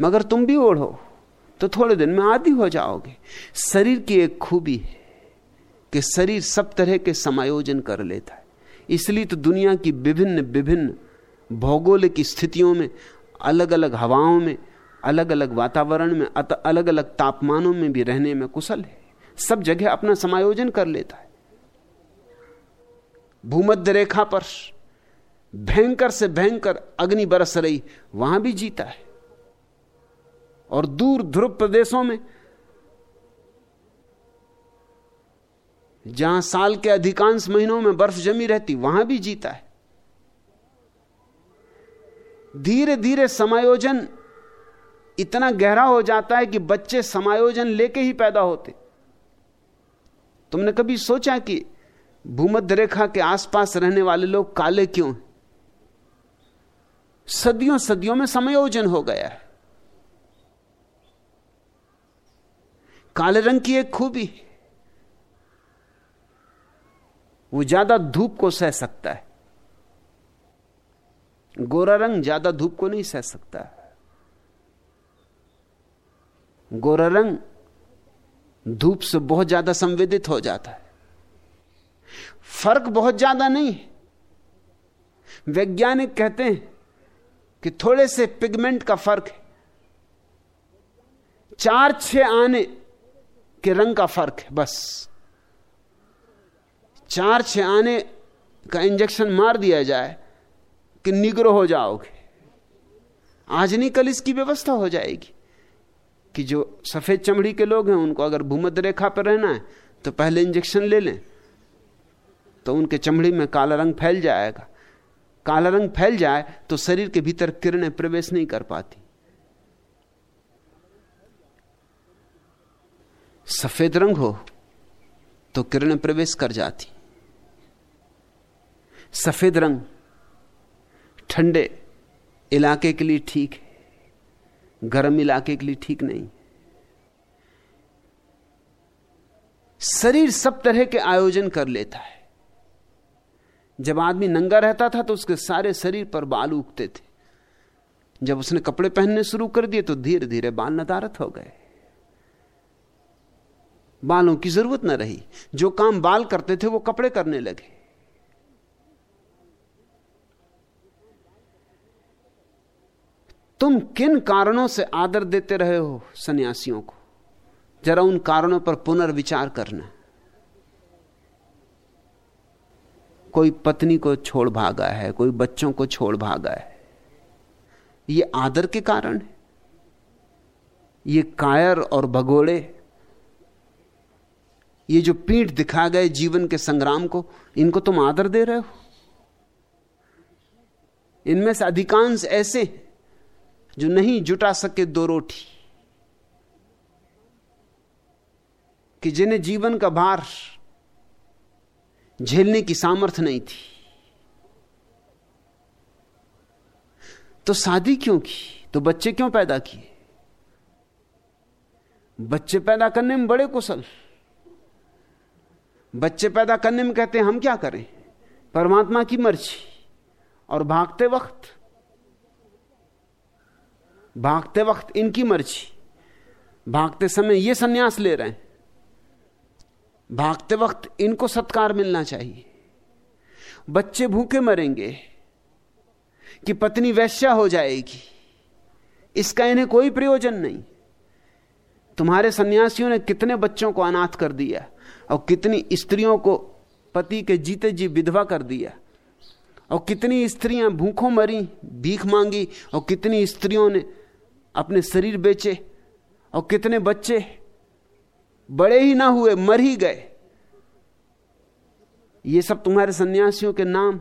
मगर तुम भी ओढ़ो तो थोड़े दिन में आदि हो जाओगे। शरीर की एक खूबी है। कि शरीर सब तरह के समायोजन कर लेता है। इसलिए तो दुनिया की विभिन्न विभिन्न भौगोलिक स्थितियों में अलग अलग हवाओं में अलग अलग वातावरण में अलग अलग तापमानों में भी रहने में कुशल है। सब जगह अपना समायोजन कर लेता है। भूमध्य रेखा पर भयंकर से भयंकर अग्नि बरस रही, वहाँ भी जीता है। और दूर ध्रुव प्रदेशों में जहाँ साल के अधिकांश महीनों में बर्फ़ जमी रहती, वहाँ भी जीता है। धीरे धीरे समायोजन इतना गहरा हो जाता है कि बच्चे समायोजन लेके ही पैदा होते। तुमने कभी सोचा कि भूमध्य रेखा के आसपास रहने वाले लोग काले क्यों हैं? सदियों सदियों में समायोजन हो गया है। काले रंग की एक खूबी वो ज़्यादा धूप को सह सकता है। गोरा रंग ज़्यादा धूप को नहीं सह सकता। गोरा रंग धूप से बहुत ज़्यादा संवेदित हो जाता है। फ़र्क बहुत ज़्यादा नहीं है। वैज्ञानिक कहते हैं कि थोड़े से पिगमेंट का फ़र्क है। चार छह आने के रंग का फ़र्क है, बस। चार छह आने का इंजेक्शन मार दिया जाए कि निग्रो हो जाओगे। आज नहीं, कल इसकी व्यवस्था हो जाएगी कि जो सफ़ेद चमड़ी के लोग हैं, उनको अगर भूमध्य रेखा पर रहना है तो पहले इंजेक्शन ले लें तो उनके चमड़ी में काला रंग फैल जाएगा। काला रंग फैल जाए तो शरीर के भीतर किरणें प्रवेश नहीं कर पाती। सफ़ेद रंग हो तो किरणें प्रवेश कर जाती। सफ़ेद रंग, ठंडे इलाके के लिए ठीक है, गर्म इलाके के लिए ठीक नहीं। शरीर सब तरह के आयोजन कर लेता है। जब आदमी नंगा रहता था तो उसके सारे शरीर पर बाल उगते थे। जब उसने कपड़े पहनने शुरू कर दिए तो धीरे धीरे बाल नदारत हो गए। बालों की ज़रूरत न रही। जो काम बाल करते थे वो कपड़े करने लगे। तुम किन कारणों से आदर देते रहे हो सन्यासियों को? जरा उन कारणों पर पुनर्विचार करना। कोई पत्नी को छोड़ भागा है, कोई बच्चों को छोड़ भागा है, ये आदर के कारण है? ये कायर और भगोड़े, ये जो पीठ दिखा गए जीवन के संग्राम को, इनको तुम आदर दे रहे हो? इनमें से अधिकांश ऐसे जो नहीं जुटा सके दो रोटी। कि जिन्हें जीवन का भार झेलने की सामर्थ्य नहीं थी। तो शादी क्यों की? तो बच्चे क्यों पैदा किए? बच्चे पैदा करने में बड़े कुशल। बच्चे पैदा करने में कहते हैं, हम क्या करें? परमात्मा की मर्ज़ी। और भागते वक्त भागते वक्त इनकी मर्ज़ी। भागते समय ये सन्यास ले रहे हैं। भागते वक्त इनको सत्कार मिलना चाहिए। बच्चे भूखे मरेंगे कि पत्नी वैश्या हो जाएगी। इसका इन्हें कोई प्रयोजन नहीं। तुम्हारे सन्यासियों ने कितने बच्चों को अनाथ कर दिया और कितनी स्त्रियों को पति के जीते जी विधवा कर दिया और कितनी स्त्रियाँ भूखों मरी, भीख मांगी और कितनी स्त्रियों ने अपने शरीर बेचे और कितने बच्चे बड़े ही ना हुए, मर ही गए। ये सब तुम्हारे सन्यासियों के नाम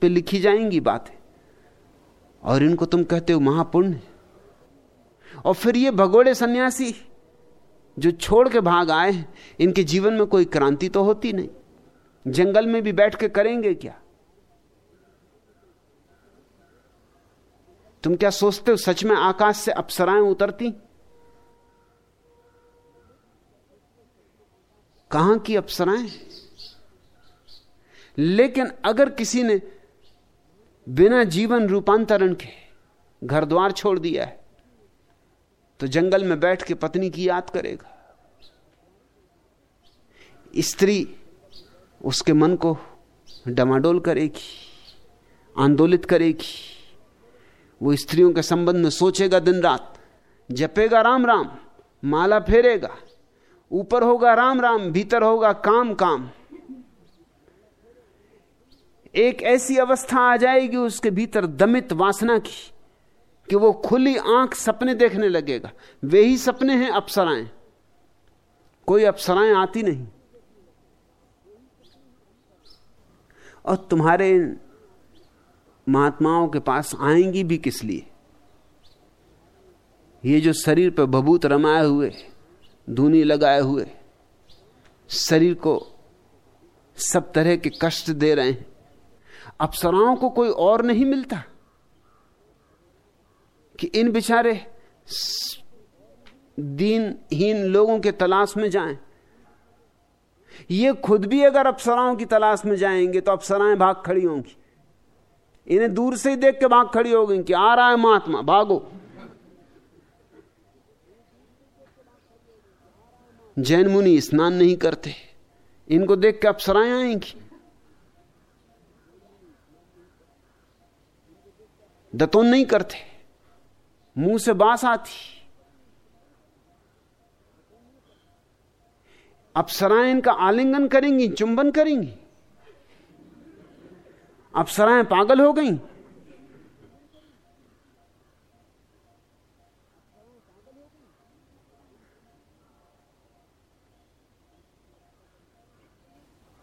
पे लिखी जाएँगी बातें। और इनको तुम कहते हो महापुण्य। और फिर ये भगोड़े सन्यासी जो छोड़ के भाग आए हैं, इनके जीवन में कोई क्रांति तो होती नहीं। जंगल में भी बैठ के करेंगे क्या? तुम क्या सोचते हो सच में आकाश से अप्सराएँ उतरती? कहाँ की अप्सराएँ? लेकिन अगर किसी ने बिना जीवन रूपांतरण के घर द्वार छोड़ दिया है तो जंगल में बैठ के पत्नी की याद करेगा। स्त्री उसके मन को डमाडोल करेगी, आंदोलित करेगी। वो स्त्रियों के संबंध में सोचेगा दिन रात। जपेगा राम राम, माला फेरेगा, ऊपर होगा राम राम, भीतर होगा काम काम। एक ऐसी अवस्था आ जाएगी उसके भीतर दमित वासना की कि वो खुली आँख सपने देखने लगेगा। वे ही सपने हैं अप्सराएँ। कोई अप्सराएँ आती नहीं। और तुम्हारे महात्माओं के पास आएँगी भी किस लिए? ये जो शरीर पर बबूत रमाए हुए, धूनी लगाए हुए, शरीर को सब तरह के कष्ट दे रहे हैं, अप्सराओं को कोई और नहीं मिलता कि इन बेचारे दीनहीन लोगों के तलाश में जाएँ। ये खुद भी अगर अप्सराओं की तलाश में जाएँगे तो अप्सराएँ भाग खड़ी होंगी। इन्हें दूर से ही देख के भाग खड़ी हो गई कि आ रहा है महात्मा, भागो। जैन मुनि स्नान नहीं करते। इनको देख के अप्सराएँ आएँगी। दतोन नहीं करते। मुँह से बास आती। अप्सराएँ इनका आलिंगन करेंगी, चुंबन करेंगी। अप्सराएँ पागल हो गई।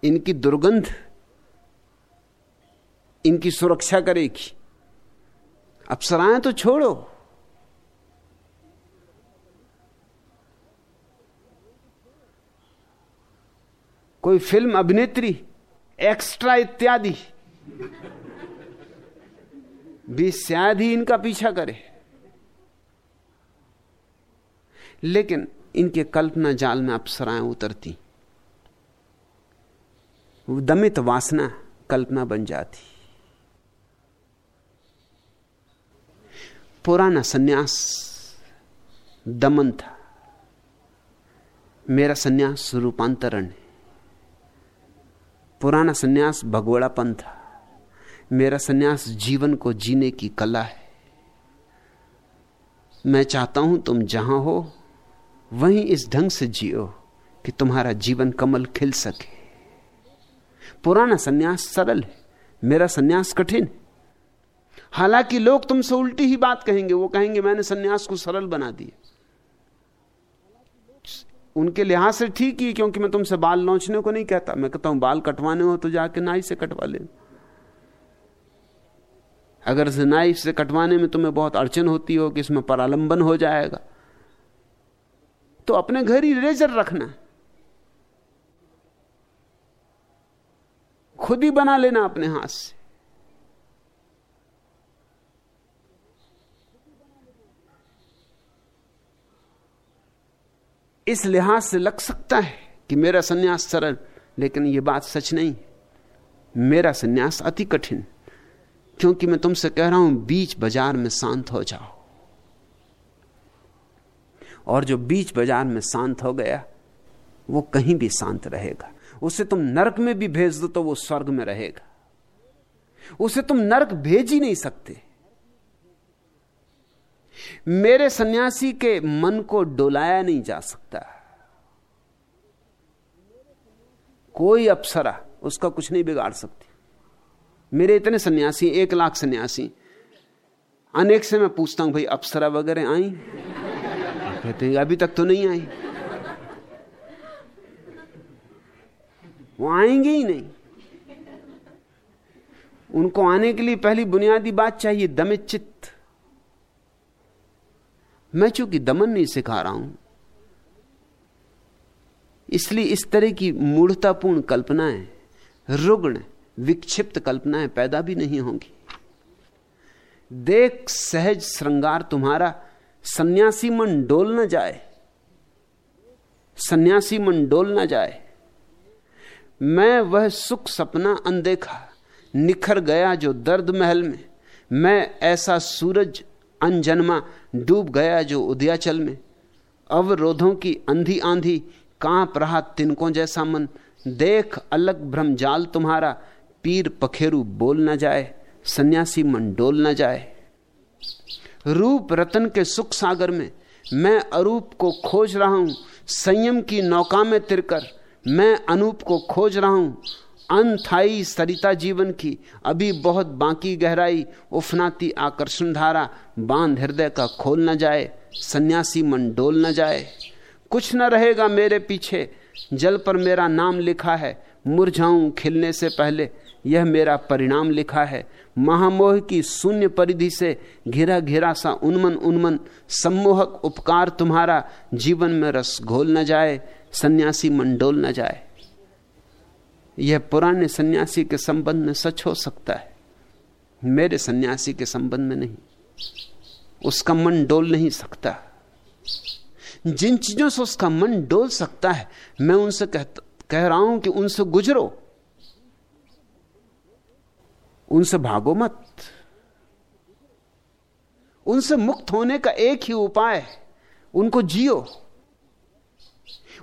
इनकी दुर्गंध इनकी सुरक्षा करेगी। अप्सराएँ तो छोड़ो। कोई फ़िल्म अभिनेत्री, एक्स्ट्रा इत्यादि भी शायद ही इनका पीछा करे। लेकिन इनके कल्पना जाल में अप्सराएँ उतरती। दमित वासना कल्पना बन जाती। पुराना सन्यास दमन था। मेरा सन्यास रूपांतरण है। पुराना सन्यास भगोड़ापन था। मेरा सन्यास जीवन को जीने की कला है। मैं चाहता हूँ तुम जहाँ हो, वहीं इस ढंग से जियो कि तुम्हारा जीवन कमल खिल सके। पुराना सन्यास सरल है, मेरा सन्यास कठिन हालाँकि लोग तुमसे उल्टी ही बात कहेंगे, वो कहेंगे, मैंने सन्यास को सरल बना दिया। उनके लिहाज से ठीक ही, क्योंकि मैं तुमसे बाल लौचने को नहीं कहता। मैं कहता हूँ, बाल कटवाने हो तो जाके नाई से कटवा ले अगर नाई से कटवाने में तुम्हें बहुत अड़चन होती हो कि इसमें परालंबन हो जाएगा तो अपने घर ही रेजर रखना खुद ही बना लेना अपने हाथ से। इस लिहाज से लग सकता है कि मेरा सन्यास सरल, लेकिन यह बात सच नहीं। मेरा सन्यास अति कठिन। क्योंकि मैं तुमसे कह रहा हूँ, बीच बाज़ार में शांत हो जाओ। और जो बीच बाज़ार में शांत हो गया, वो कहीं भी शांत रहेगा। उसे तुम नरक में भी भेज दो तो वो स्वर्ग में रहेगा। उसे तुम नरक भेज ही नहीं सकते। मेरे सन्यासी के मन को डोलाया नहीं जा सकता। कोई अप्सरा उसका कुछ नहीं बिगाड़ सकती। मेरे इतने सन्यासी, एक लाख सन्यासी। अनेक से मैं पूछता हूँ, भाई, अप्सरा वगैरह आई? कहते हैं, अभी तक तो नहीं आई। वो आएँगे ही नहीं। उनको आने के लिए पहली बुनियादी बात चाहिए दमित चित्त। मैं चूँकि दमन नहीं सिखा रहा हूँ, इसलिए इस तरह की मूढ़तापूर्ण कल्पनाएँ, रुग्ण विक्षिप्त कल्पनाएँ पैदा भी नहीं होंगी। देख सहज श्रृंगार तुम्हारा, सन्यासी मन डोल न जाए। सन्यासी मन डोल न जाए। मैं वह सुख सपना अनदेखा, निखर गया जो दर्द महल में। मैं ऐसा सूरज अनजन्मा, डूब गया जो उदयाचल में। अवरोधों की अंधी आंधी, काँप रहा तिनकों जैसा मन। देख अलग भ्रमजाल तुम्हारा पीर पखेरु बोल न जाए, सन्यासी मन डोल न जाए। रूप रतन के सुख सागर में मैं अरूप को खोज रहा हूँ, संयम की नौका में तिरकर मैं अनूप को खोज रहा हूँ। अनथाई सरिता जीवन की अभी बहुत बाकी गहराई, उफनाती आकर्षण धारा बाँध हृदय का खोल न जाए, सन्यासी मन डोल न जाए। कुछ न रहेगा मेरे पीछे, जल पर मेरा नाम लिखा है, मुरझाऊं खिलने से पहले यह मेरा परिणाम लिखा है। महामोह की शून्य परिधि से घिरा घिरा सा उन्मन उन्मन सम्मोहक उपकार तुम्हारा जीवन में रस घोल न जाए, सन्यासी मन डोल न जाए। यह पुराने सन्यासी के संबंध में सच हो सकता है। मेरे सन्यासी के संबंध में नहीं। उसका मन डोल नहीं सकता। जिन चीज़ों से उसका मन डोल सकता है, मैं उनसे कह रहा हूँ कि उनसे गुजरो। उनसे भागो मत। उनसे मुक्त होने का एक ही उपाय है। उनको जियो।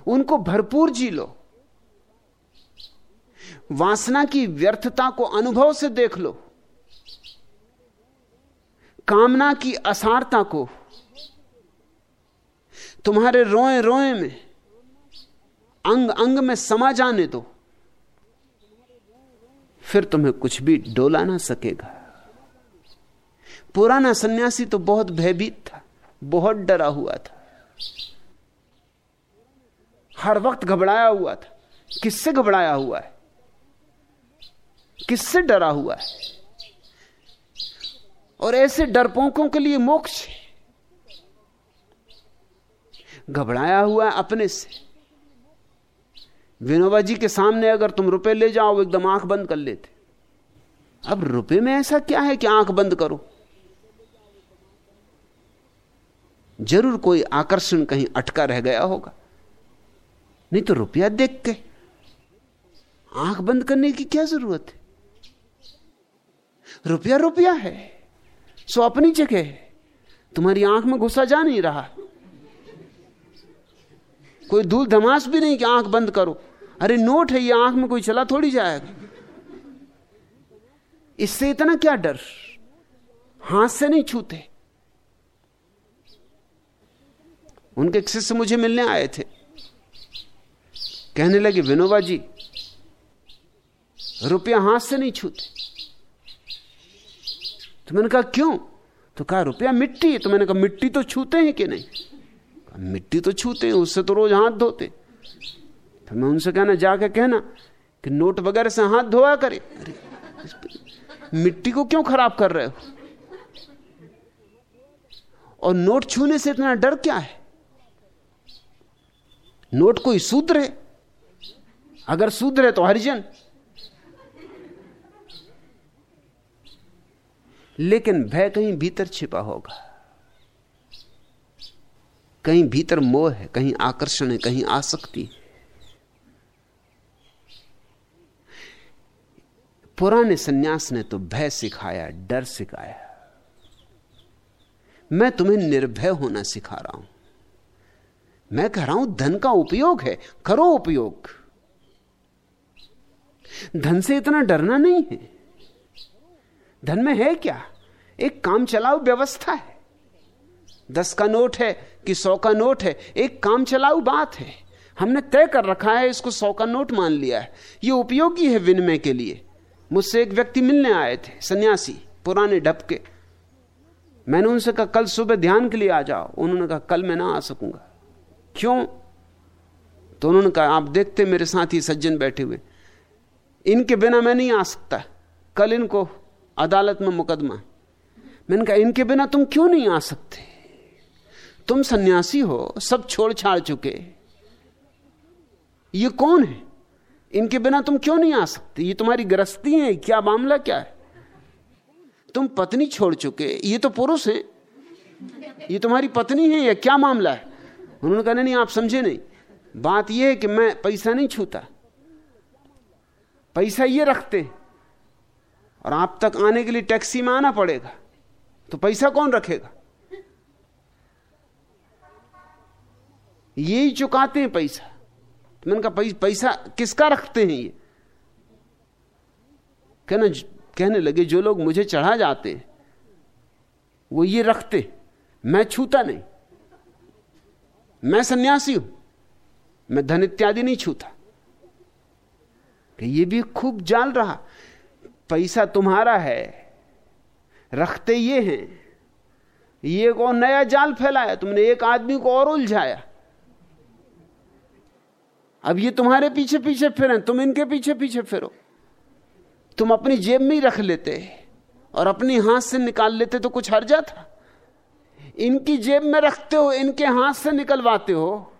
उनको भरपूर जी लो। वासना की व्यर्थता को अनुभव से देख लो। कामना की असारता को। तुम्हारे रोए रोए में अंग अंग में समा जाने दो। फिर तुम्हें कुछ भी डोला ना सकेगा। पुराना सन्यासी तो बहुत भयभीत था, बहुत डरा हुआ था। हर वक्त घबराया हुआ था, किससे घबराया हुआ है? किससे डरा हुआ है? और ऐसे डरपोकों के लिए मोक्ष घबराया हुआ है अपने से। विनोबा जी के सामने अगर तुम रुपए ले जाओ एकदम आँख बंद कर लेते। अब रुपए में ऐसा क्या है कि आँख बंद करो? ज़रूर कोई आकर्षण कहीं अटका रह गया होगा। नहीं तो रुपया देख के आँख बंद करने की क्या ज़रूरत है? रुपया रुपया है, सो अपनी जगह है। तुम्हारी आँख में घुसा जा नहीं रहा। कोई धूल धमास भी नहीं कि आँख बंद करो। अरे नोट है, ये आँख में कोई चला थोड़ी जाएगा इससे इतना क्या डर? हाथ से नहीं छूते। उनके शिष्य मुझे मिलने आए थे। कहने लगे, विनोबा जी, रुपया हाथ से नहीं छूते। तो मैंने कहा, क्यों? तो कहा, रुपया मिट्टी है। तो मैंने कहा, मिट्टी तो छूते हैं कि नहीं? मिट्टी तो छूते हैं उससे तो रोज हाथ धोते। तो मैं उनसे कहना, जाके कहना कि नोट वगैरह से हाथ धोया करे। अरे मिट्टी को क्यों खराब कर रहे हो? और नोट छूने से इतना डर क्या है? नोट कोई सूत्र है? अगर सूत्र है तो हरिजन। लेकिन भय कहीं भीतर छिपा होगा। कहीं भीतर मोह है, कहीं आकर्षण है, कहीं आसक्ति है। पुराने सन्यास ने तो भय सिखाया, डर सिखाया। मैं तुम्हें निर्भय होना सिखा रहा हूँ। मैं कह रहा हूँ, धन का उपयोग है, करो उपयोग। धन से इतना डरना नहीं है। धन में है क्या? एक काम चलाओ, व्यवस्था है। दस का नोट है कि सौ का नोट है, एक काम चलाऊ बात है। हमने तय कर रखा है, इसको सौ का नोट मान लिया है। यह उपयोगी है विनिमय के लिए। मुझसे एक व्यक्ति मिलने आए थे, सन्यासी, पुराने ढपके। मैंने उनसे कहा, कल सुबह ध्यान के लिए आ जाओ। उन्होंने कहा, कल मैं ना आ सकूँगा। क्यों? तो उन्होंने कहा, आप देखते मेरे साथ ही सज्जन बैठे हुए इनके बिना मैं नहीं आ सकता। कल इनको अदालत में मुकदमा मैंने कहा, इनके बिना तुम क्यों नहीं आ सकते? तुम सन्यासी हो, सब छोड़ छाड़ चुके। ये कौन है? इनके बिना तुम क्यों नहीं आ सकते? ये तुम्हारी गृहस्थी है, क्या मामला क्या है? तुम पत्नी छोड़ चुके, ये तो पुरुष है। ये तुम्हारी पत्नी है, या क्या मामला है? उन्होंने कहा, नहीं आप समझे नहीं। बात यह है कि मैं पैसा नहीं छूता। पैसा ये रखते और आप तक आने के लिए टैक्सी में आना पड़ेगा। तो पैसा कौन रखेगा? ये ही चुकाते हैं पैसा। तो मैंने कहा पैसा किसका रखते हैं ये? कहना, कहने लगे, जो लोग मुझे चढ़ा जाते हैं, वो ये रखते मैं छूता नहीं। मैं सन्यासी हूँ। मैं धन इत्यादि नहीं छूता। कि ये भी खूब जाल रहा। पैसा तुम्हारा है, रखते ये हैं। ये को नया जाल फैलाया? तुमने एक आदमी को और उलझाया। अब ये तुम्हारे पीछे पीछे फिरें तुम इनके पीछे पीछे फिरो। तुम अपनी जेब में ही रख लेते और अपनी हाथ से निकाल लेते तो कुछ हर जाता इनकी जेब में रखते हो, इनके हाथ से निकलवाते हो।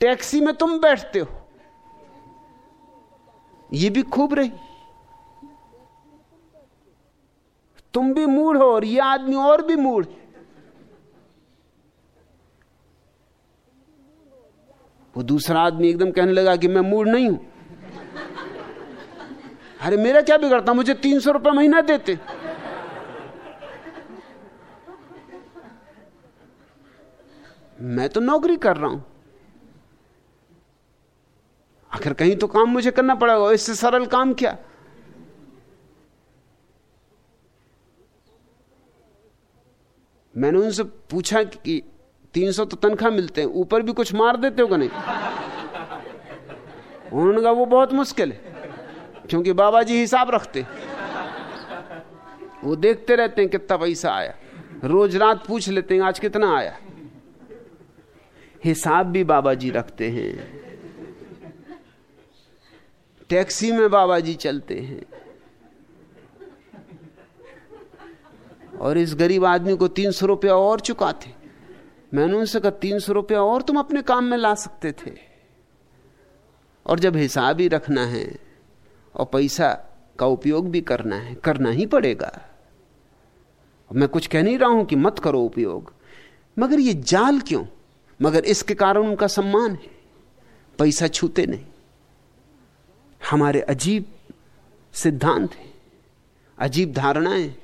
टैक्सी में तुम बैठते हो। ये भी खूब रही। तुम भी मूड हो और ये आदमी और भी मूड है। वो दूसरा आदमी एकदम कहने लगा कि मैं मूड नहीं हूँ। अरे मेरा क्या बिगड़ता? मुझे तीन सौ रुपये महीना देते। मैं तो नौकरी कर रहा हूँ। आखिर कहीं तो काम मुझे करना पड़ेगा इससे सरल काम क्या? मैंने उनसे पूछा कि तीन सौ तो तनख्वाह मिलते हैं, ऊपर भी कुछ मार देते हो नहीं? उन्होंने कहा, वो बहुत मुश्किल है, क्योंकि बाबा जी हिसाब रखते वो देखते रहते हैं कितना पैसा आया, रोज रात पूछ लेते हैं, आज कितना आया। हिसाब भी बाबा जी रखते हैं। टैक्सी में बाबा जी चलते हैं। और इस गरीब आदमी को तीन सौ रुपया और चुकाते मैंने उनसे कहा, तीन सौ रुपया और तुम अपने काम में ला सकते थे। और जब हिसाब ही रखना है और पैसा का उपयोग भी करना है, करना ही पड़ेगा। मैं कुछ कह नहीं रहा हूँ कि मत करो उपयोग। मगर ये जाल क्यों? मगर इसके कारण उनका सम्मान है। पैसा छूते नहीं। हमारे अजीब सिद्धांत हैं, अजीब धारणाएँ।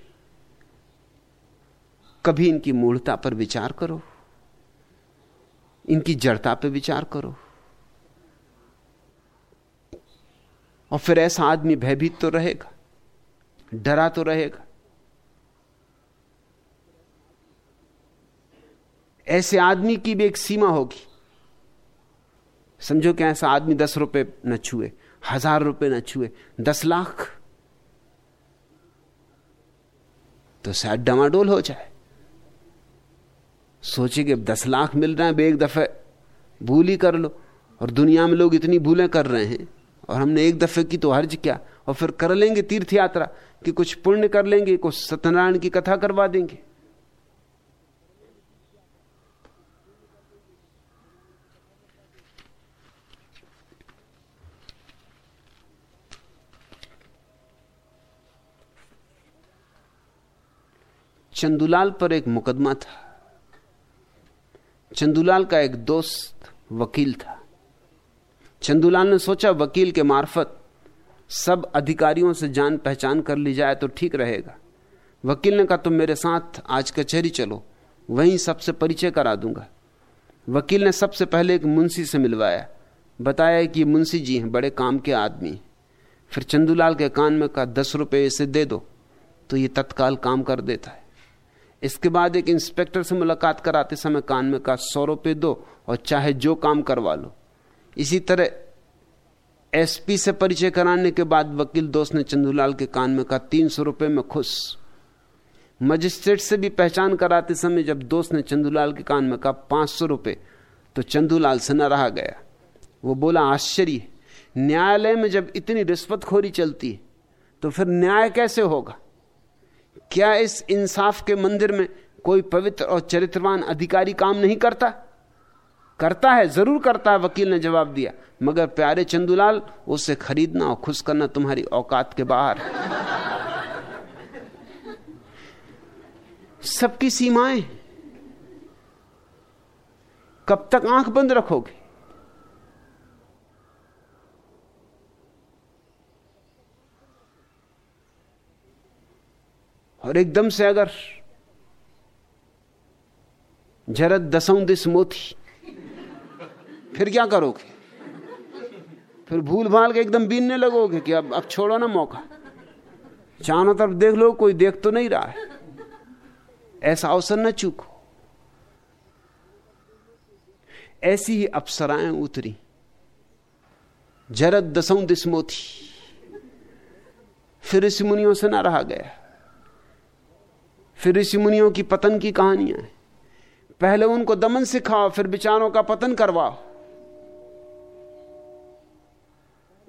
कभी इनकी मूढ़ता पर विचार करो। इनकी जड़ता पर विचार करो। और फिर ऐसा आदमी भयभीत तो रहेगा, डरा तो रहेगा। ऐसे आदमी की भी एक सीमा होगी। समझो कि ऐसा आदमी दस रुपए न छुए, हज़ार रुपए न छुए, दस लाख। तो शायद डमाडोल हो जाए। सोचिए कि दस लाख मिल रहे हैं एक दफे भूल ही कर लो। और दुनिया में लोग इतनी भूलें कर रहे हैं। और हमने एक दफे की तो हर्ज क्या। और फिर कर लेंगे तीर्थ यात्रा कि कुछ पुण्य कर लेंगे, कुछ सत्यनारायण की कथा करवा देंगे। चंदुलाल पर एक मुकदमा था। चंदुलाल का एक दोस्त वकील था। चंदूलाल ने सोचा, वकील के मार्फत सब अधिकारियों से जान पहचान कर ली जाए तो ठीक रहेगा। वकील ने कहा, तुम मेरे साथ आज कचहरी चलो, वहीं सबसे परिचय करा दूँगा। वकील ने सबसे पहले एक मुंशी से मिलवाया। बताया कि मुंशी जी हैं, बड़े काम के आदमी फिर चंदूलाल के कान में कहा, दस रुपये इसे दे दो तो ये तत्काल काम कर देता है। इसके बाद एक इंस्पेक्टर से मुलाकात कराते समय कान में कहा सौ रुपये दो और चाहे जो काम करवा लो। इसी तरह एसपी से परिचय कराने के बाद वकील दोस्त ने चंदूलाल के कान में कहा तीन सौ रुपये में खुश। मजिस्ट्रेट से भी पहचान कराते समय जब दोस्त ने चंदूलाल के कान में कहा पाँच सौ रुपये तो चंदूलाल से न रहा गया। वो बोला, आश्चर्य, न्यायालय में जब इतनी रिश्वतखोरी चलती है तो फिर न्याय कैसे होगा? क्या इस इंसाफ के मंदिर में कोई पवित्र और चरित्रवान अधिकारी काम नहीं करता? करता है, ज़रूर करता है, वकील ने जवाब दिया। मगर प्यारे चंदूलाल, उसे खरीदना और खुश करना तुम्हारी औकात के बाहर। सबकी सीमाएँ। कब तक आँख बंद रखोगे? और एकदम से अगर जरद दसों दिस मोती, फिर क्या करोगे? फिर भूल भाल के एकदम बीनने लगोगे कि अब अब छोड़ो ना मौका। चारों तरफ़ देख लो, कोई देख तो नहीं रहा है। ऐसा अवसर न चूको। ऐसी ही अप्सराएँ उतरी। जरद दसों दिस्मोथी फिर ऋषि मुनियों से ना रहा गया। फिर ऋषि मुनियों की पतन की कहानियाँ हैं। पहले उनको दमन सिखाओ, फिर विचारों का पतन करवाओ।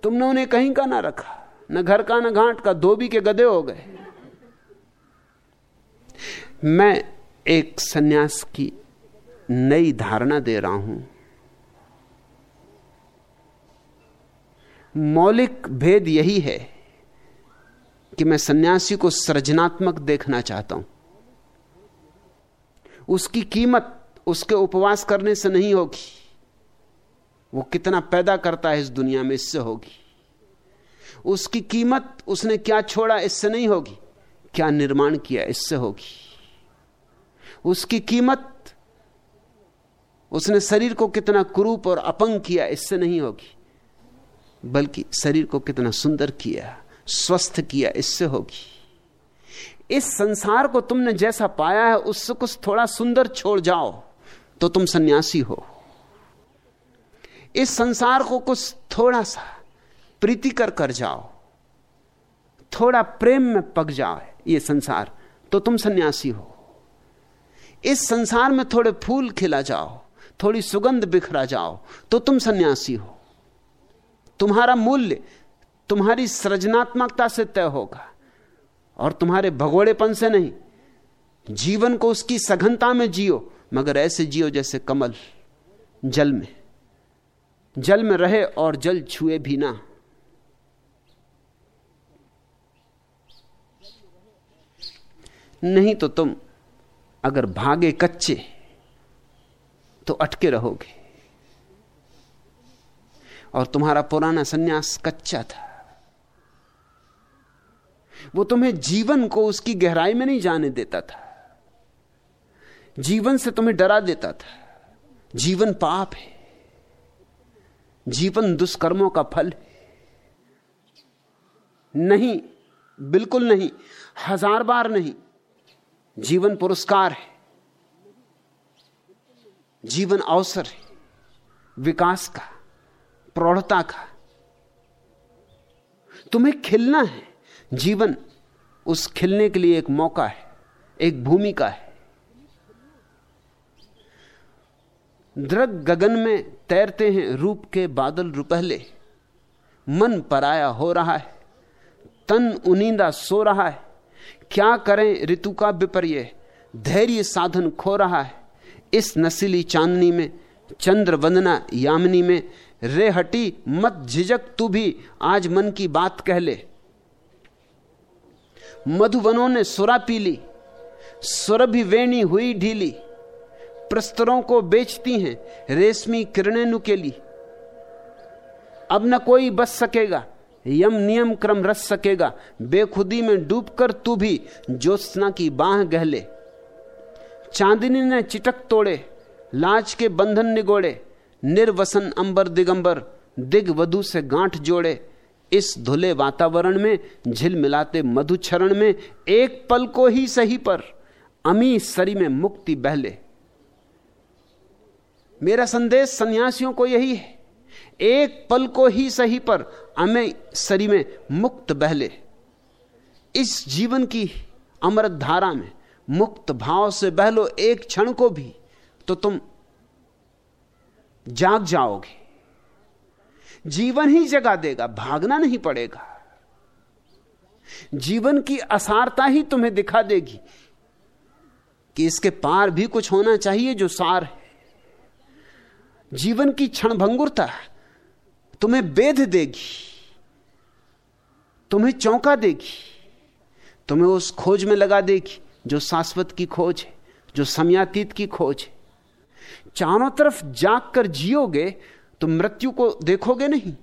तुमने उन्हें कहीं का ना रखा, न घर का, न घाट का, धोबी के गधे हो गए। मैं एक सन्यास की नई धारणा दे रहा हूँ। मौलिक भेद यही है कि मैं सन्यासी को सृजनात्मक देखना चाहता हूँ। उसकी कीमत उसके उपवास करने से नहीं होगी। वो कितना पैदा करता है इस दुनिया में, इससे होगी। उसकी कीमत उसने क्या छोड़ा, इससे नहीं होगी। क्या निर्माण किया, इससे होगी। उसकी कीमत उसने शरीर को कितना क्रूप और अपंग किया, इससे नहीं होगी। बल्कि शरीर को कितना सुंदर किया, स्वस्थ किया, इससे होगी। इस संसार को तुमने जैसा पाया है, उससे कुछ थोड़ा सुंदर छोड़ जाओ तो तुम सन्यासी हो। इस संसार को कुछ थोड़ा सा प्रीतिकर कर जाओ, थोड़ा प्रेम में पक जाओ ये संसार तो तुम सन्यासी हो। इस संसार में थोड़े फूल खिला जाओ, थोड़ी सुगंध बिखरा जाओ तो तुम सन्यासी हो। तुम्हारा मूल्य तुम्हारी सृजनात्मकता से तय होगा। और तुम्हारे भगोड़ेपन से नहीं। जीवन को उसकी सघनता में जियो, मगर ऐसे जियो जैसे कमल जल में। जल में रहे और जल छुए भी ना। नहीं तो तुम अगर भागे कच्चे तो अटके रहोगे। और तुम्हारा पुराना सन्यास कच्चा था। वो तुम्हें जीवन को उसकी गहराई में नहीं जाने देता था। जीवन से तुम्हें डरा देता था। जीवन पाप है। जीवन दुष्कर्मों का फल है। नहीं, बिल्कुल नहीं, हज़ार बार नहीं। जीवन पुरस्कार है। जीवन अवसर है। विकास का, प्रौढ़ता का। तुम्हें खिलना है। जीवन उस खिलने के लिए एक मौका है, एक भूमिका है। द्रग गगन में तैरते हैं रूप के बादल रुपहले। मन पराया हो रहा है, तन उनींदा सो रहा है। क्या करें ऋतु का विपर्य? धैर्य साधन खो रहा है। इस नसीली चांदनी में चंद्र वंदना यामिनी में रे हटी मत झिझक तू भी, आज मन की बात कह ले। मधुबनों ने सुरा पी ली सुरभि वेणी हुई ढीली, प्रस्तरों को बेचती हैं रेशमी किरणें नुकेली। अब न कोई बच सकेगा, यम नियम क्रम रस सकेगा, बेखुदी में डूबकर तू भी ज्योत्सना की बाह गहले। चांदनी ने चिटक तोड़े, लाज के बंधन निगोड़े, निर्वसन अंबर दिगंबर, दिग वधु से गांठ जोड़े। इस धुले वातावरण में, झिल मिलाते मधुचरण में, एक पल को ही सही पर अमी सरी में मुक्ति बहले। मेरा संदेश सन्यासियों को यही है, एक पल को ही सही पर अमे सरी में मुक्त बहले। इस जीवन की अमृत धारा में मुक्त भाव से बहलो एक क्षण को भी तो तुम जाग जाओगे। जीवन ही जगा देगा, भागना नहीं पड़ेगा। जीवन की असारता ही तुम्हें दिखा देगी कि इसके पार भी कुछ होना चाहिए जो सार है। जीवन की क्षणभंगुरता तुम्हें बेध देगी, तुम्हें चौंका देगी, तुम्हें उस खोज में लगा देगी जो शाश्वत की खोज है, जो समयातीत की खोज है। चारों तरफ़ जाग कर जियोगे तो मृत्यु को देखोगे नहीं?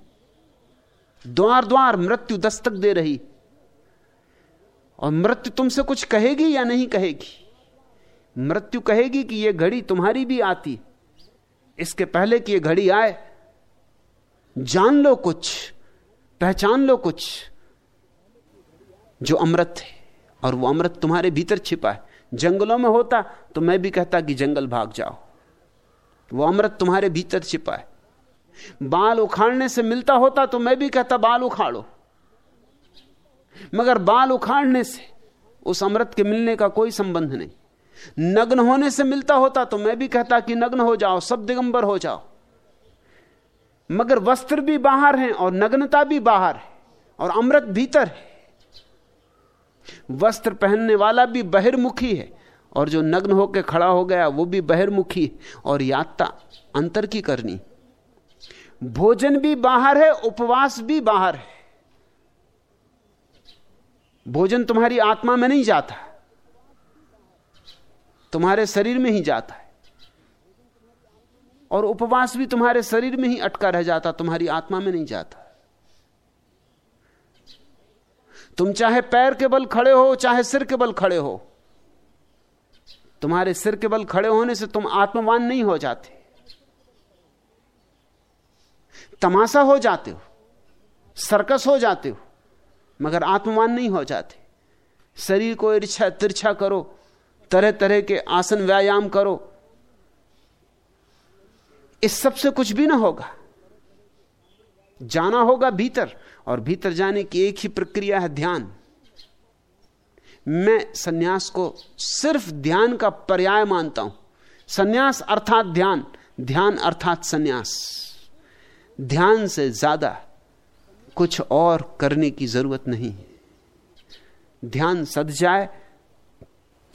द्वार द्वार मृत्यु दस्तक दे रही। और मृत्यु तुमसे कुछ कहेगी या नहीं कहेगी? मृत्यु कहेगी कि यह घड़ी तुम्हारी भी आती। इसके पहले कि यह घड़ी आए, जान लो कुछ, पहचान लो कुछ, जो अमृत है। और वो अमृत तुम्हारे भीतर छिपा है। जंगलों में होता तो मैं भी कहता कि जंगल भाग जाओ। वो अमृत तुम्हारे भीतर छिपा है। बाल उखाड़ने से मिलता होता तो मैं भी कहता, बाल उखाड़ो। मगर बाल उखाड़ने से, उस अमृत के मिलने का कोई संबंध नहीं। नग्न होने से मिलता होता तो मैं भी कहता कि नग्न हो जाओ, सब दिगंबर हो जाओ। मगर वस्त्र भी बाहर हैं और नग्नता भी बाहर है और अमृत भीतर है। वस्त्र पहनने वाला भी बहिर्मुखी है और जो नग्न होकर खड़ा हो गया, वो भी बहिर्मुखी और यात्रा अंतर की करनी भोजन भी बाहर है, उपवास भी बाहर है। भोजन तुम्हारी आत्मा में नहीं जाता, तुम्हारे शरीर में ही जाता है। और उपवास भी तुम्हारे शरीर में ही अटका रह जाता, तुम्हारी आत्मा में नहीं जाता। तुम चाहे पैर के बल खड़े हो, चाहे सिर के बल खड़े हो, तुम्हारे सिर के बल खड़े होने से तुम आत्मवान नहीं हो जाते। तमाशा हो जाते हो, सर्कस हो जाते हो, मगर आत्मवान नहीं हो जाते। शरीर को इर्छा तिरछा करो तरह तरह के आसन व्यायाम करो। इस सबसे कुछ भी ना होगा। जाना होगा भीतर, और भीतर जाने की एक ही प्रक्रिया है ध्यान। मैं सन्यास को सिर्फ़ ध्यान का पर्याय मानता हूँ। सन्यास अर्थात ध्यान ध्यान अर्थात सन्यास। ध्यान से ज़्यादा कुछ और करने की ज़रूरत नहीं ध्यान सद जाए,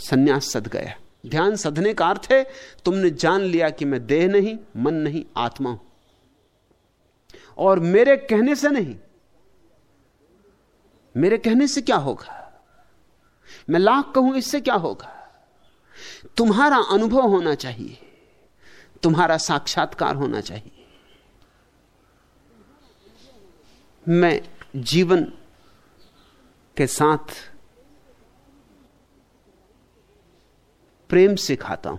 सन्यास सद गया। ध्यान सधने का अर्थ है, तुमने जान लिया कि मैं देह नहीं, मन नहीं, आत्मा हूँ। और मेरे कहने से नहीं, मेरे कहने से क्या होगा? मैं लाख कहूँ, इससे क्या होगा? तुम्हारा अनुभव होना चाहिए, तुम्हारा साक्षात्कार होना चाहिए। मैं जीवन के साथ प्रेम सिखाता हूँ।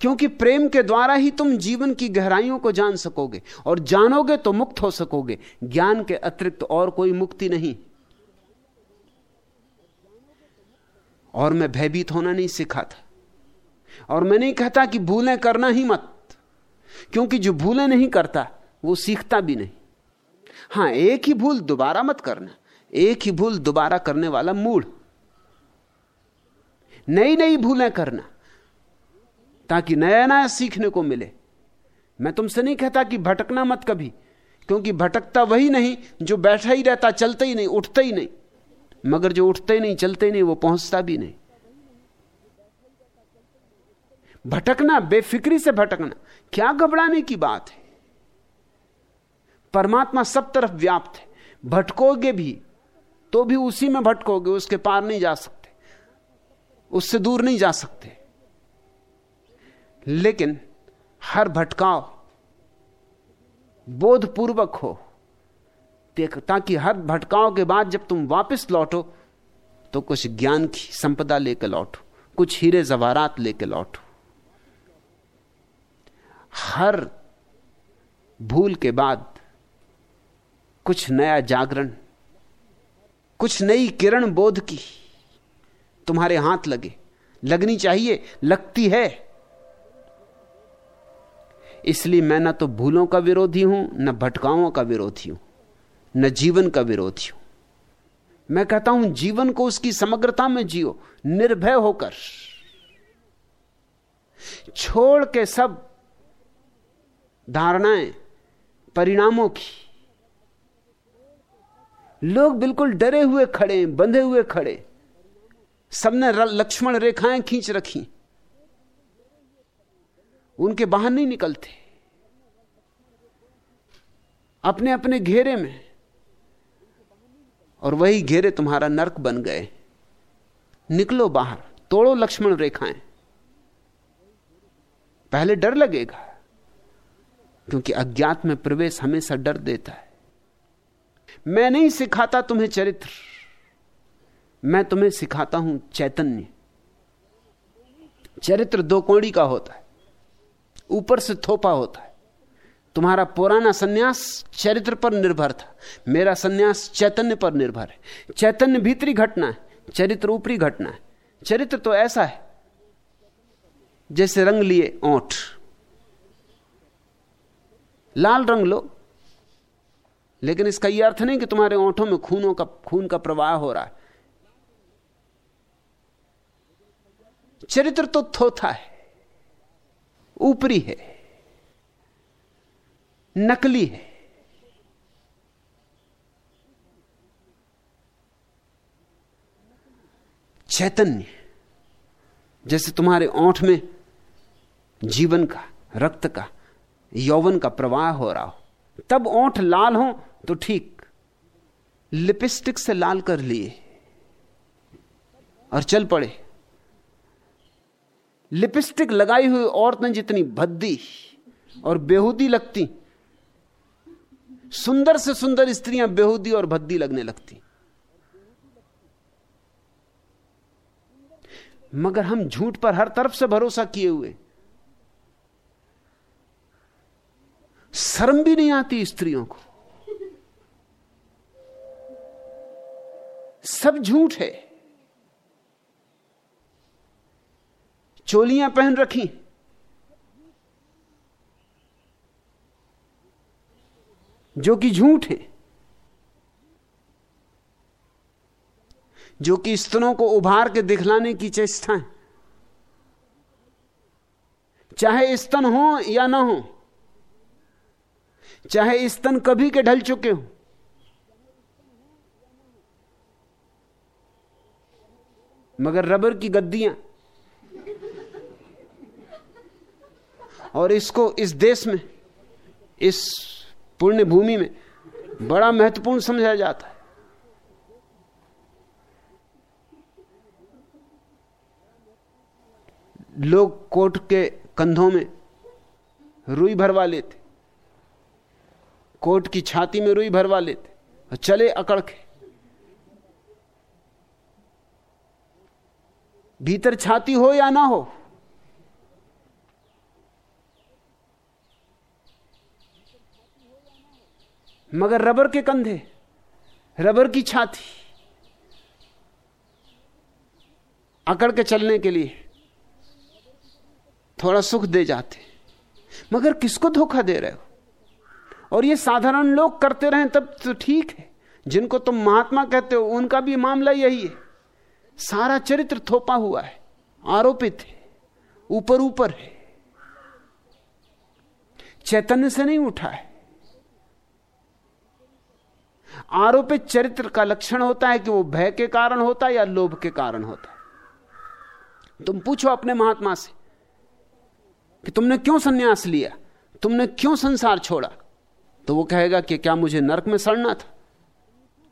क्योंकि प्रेम के द्वारा ही तुम जीवन की गहराइयों को जान सकोगे और जानोगे तो मुक्त हो सकोगे। ज्ञान के अतिरिक्त और कोई मुक्ति नहीं। और मैं भयभीत होना नहीं सिखाता और मैं नहीं कहता कि भूलें करना ही मत, क्योंकि जो भूलें नहीं करता, वो सीखता भी नहीं। हाँ, एक ही भूल दोबारा मत करना। एक ही भूल दोबारा करने वाला मूड नई नई भूलें करना, ताकि नया नया सीखने को मिले। मैं तुमसे नहीं कहता कि भटकना मत कभी, क्योंकि भटकता वही नहीं जो बैठा ही रहता, चलता ही नहीं, उठता ही नहीं। मगर जो उठते ही नहीं, चलते ही नहीं, वो पहुँचता भी नहीं। भटकना, बेफिक्री से भटकना, क्या घबराने की बात है? परमात्मा सब तरफ़ व्याप्त है। भटकोगे भी तो भी उसी में भटकोगे, उसके पार नहीं जा सकते। उससे दूर नहीं जा सकते। लेकिन हर भटकाव बोधपूर्वक हो ताकि हर भटकाव के बाद जब तुम वापस लौटो तो कुछ ज्ञान की संपदा लेकर लौटो, कुछ हीरे जवारात लेकर लौटो। हर भूल के बाद कुछ नया जागरण, कुछ नई किरण बोध की तुम्हारे हाथ लगे। लगनी चाहिए, लगती है। इसलिए मैं ना तो भूलों का विरोधी हूँ, न भटकाओं का विरोधी हूँ, न जीवन का विरोधी हूँ। मैं कहता हूँ, जीवन को उसकी समग्रता में जियो, निर्भय होकर। छोड़ के सब धारणाएँ, परिणामों की लोग बिल्कुल डरे हुए खड़े, बंधे हुए खड़े। सबने लक्ष्मण रेखाएँ खींच रखी। उनके बाहर नहीं निकलते। अपने अपने घेरे में। और वही घेरे तुम्हारा नरक बन गए। निकलो बाहर, तोड़ो लक्ष्मण रेखाएँ। पहले डर लगेगा, क्योंकि अज्ञात में प्रवेश हमेशा डर देता है। मैं नहीं सिखाता तुम्हें चरित्र। मैं तुम्हें सिखाता हूँ चैतन्य। चरित्र दो कोड़ी का होता है। ऊपर से थोपा होता है। तुम्हारा पुराना सन्यास चरित्र पर निर्भर था। मेरा सन्यास चैतन्य पर निर्भर है। चैतन्य भीतरी घटना है, चरित्र ऊपरी घटना है। चरित्र तो ऐसा है, जैसे रंग लिए ओठ। लाल रंग लो। लेकिन इसका यह अर्थ नहीं कि तुम्हारे ओंठों में खूनों का, खून का प्रवाह हो रहा है। चरित्र तो थोथा है, ऊपरी है, नकली है। चैतन्य, जैसे तुम्हारे ओंठ में जीवन का, रक्त का, यौवन का प्रवाह हो रहा हो, तब ओंठ लाल हो तो ठीक, लिपस्टिक से लाल कर लिए और चल पड़े। लिपस्टिक लगाई हुई औरतें जितनी भद्दी और बेहूदी लगती, सुंदर से सुंदर स्त्रियाँ बेहूदी और भद्दी लगने लगती। मगर हम झूठ पर हर तरफ़ से भरोसा किए हुए। शर्म भी नहीं आती स्त्रियों को। सब झूठ है। चोलियाँ पहन रखी। जो कि झूठ है। जो कि स्तनों को उभार के दिखलाने की चेष्टा है। चाहे स्तन हो या ना हो, चाहे स्तन कभी के ढल चुके हो मगर रबर की गद्दियाँ। और इसको इस देश में, इस पुण्य भूमि में बड़ा महत्वपूर्ण समझा जाता है। लोग कोट के कंधों में रुई भरवा लेते, कोट की छाती में रुई भरवा लेते, और चले अकड़ के। भीतर छाती हो या ना हो? मगर रबर के कंधे, रबर की छाती, अकड़ के चलने के लिए थोड़ा सुख दे जाते। मगर किसको धोखा दे रहे हो? और ये साधारण लोग करते रहे तब तो ठीक है। जिनको तुम महात्मा कहते हो, उनका भी मामला यही है। सारा चरित्र थोपा हुआ है, आरोपित है, ऊपर ऊपर है। चैतन्य से नहीं उठा है। आरोपित चरित्र का लक्षण होता है कि वो भय के कारण होता है या लोभ के कारण होता है। तुम पूछो अपने महात्मा से कि तुमने क्यों सन्यास लिया? तुमने क्यों संसार छोड़ा? तो वो कहेगा कि क्या मुझे नरक में सड़ना था?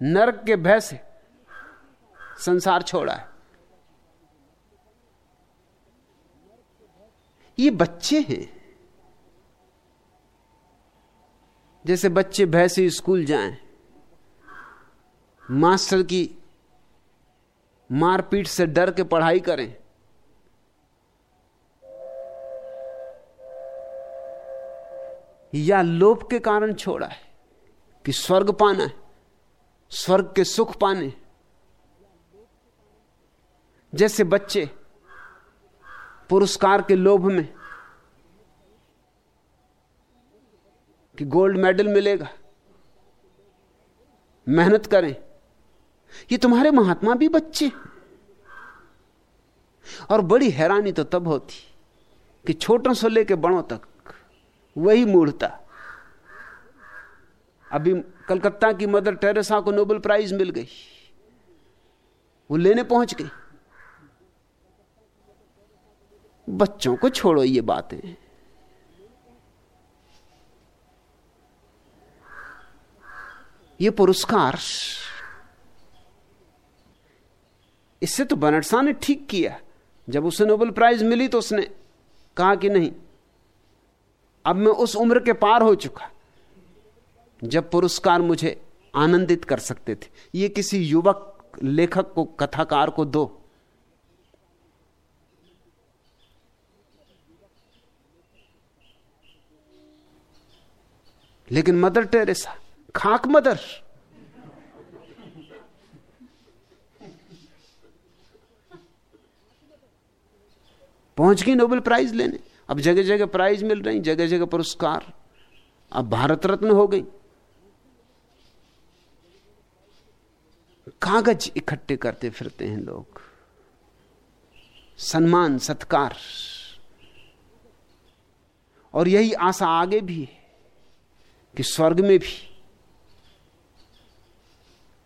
नरक के भय से संसार छोड़ा है। ये बच्चे हैं। जैसे बच्चे भय से स्कूल जाएँ, मास्टर की मारपीट से डर के पढ़ाई करें। या लोभ के कारण छोड़ा है कि स्वर्ग पाना है, स्वर्ग के सुख पाने जैसे बच्चे पुरस्कार के लोभ में कि गोल्ड मेडल मिलेगा, मेहनत करें। ये तुम्हारे महात्मा भी बच्चे और बड़ी हैरानी तो तब होती कि छोटों से लेकर बड़ों तक वही मूढ़ता। अभी कलकत्ता की मदर टेरेसा को नोबेल प्राइज मिल गई। वो लेने पहुँच गई। बच्चों को छोड़ो, ये बातें। ये पुरस्कार। इससे तो बनटसा ने ठीक किया। जब उसे नोबेल प्राइज मिली तो उसने कहा कि नहीं, अब मैं उस उम्र के पार हो चुका, जब पुरस्कार मुझे आनंदित कर सकते थे। ये किसी युवक, लेखक को, कथाकार को दो। लेकिन मदर टेरेसा, खाक मदर। पहुँच गई नोबेल प्राइज लेने। अब जगह जगह प्राइज मिल रही जगह जगह पुरस्कार। अब भारत रत्न हो गई। कागज़ इकट्ठे करते फिरते हैं लोग। सम्मान, सत्कार। और यही आशा आगे भी है। कि स्वर्ग में भी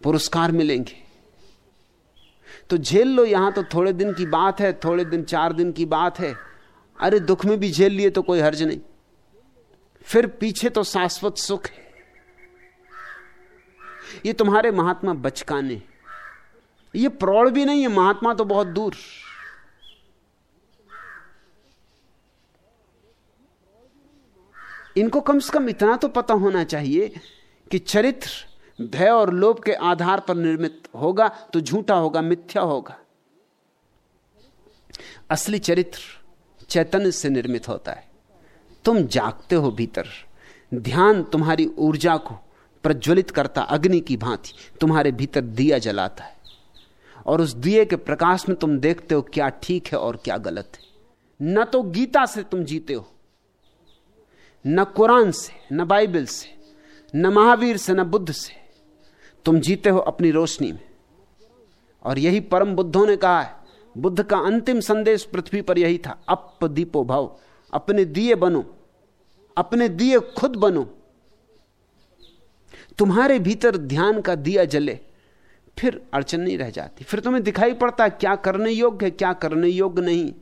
पुरस्कार मिलेंगे। तो झेल लो, यहाँ तो थोड़े दिन की बात है, थोड़े दिन, चार दिन की बात है। अरे दुख में भी झेल लिए तो कोई हर्ज नहीं। फिर पीछे तो शाश्वत सुख है। ये तुम्हारे महात्मा बचकाने। ये प्रौढ़ भी नहीं है, महात्मा तो बहुत दूर। इनको कम से कम इतना तो पता होना चाहिए कि चरित्र भय और लोभ के आधार पर निर्मित होगा तो झूठा होगा, मिथ्या होगा। असली चरित्र चैतन्य से निर्मित होता है। तुम जागते हो भीतर। ध्यान तुम्हारी ऊर्जा को प्रज्वलित करता, अग्नि की भांति तुम्हारे भीतर दिया जलाता है। और उस दिए के प्रकाश में तुम देखते हो क्या ठीक है और क्या गलत है। न तो गीता से तुम जीते हो न कुरान से, न बाइबल से, न महावीर से, न बुद्ध से। तुम जीते हो अपनी रोशनी में। और यही परम बुद्धों ने कहा है, बुद्ध का अंतिम संदेश पृथ्वी पर यही था, अप दीपो भाव, अपने दिए बनो, अपने दिए खुद बनो। तुम्हारे भीतर ध्यान का दिया जले, फिर अड़चन नहीं रह जाती। फिर तुम्हें दिखाई पड़ता, क्या करने योग्य है, क्या करने योग्य नहीं।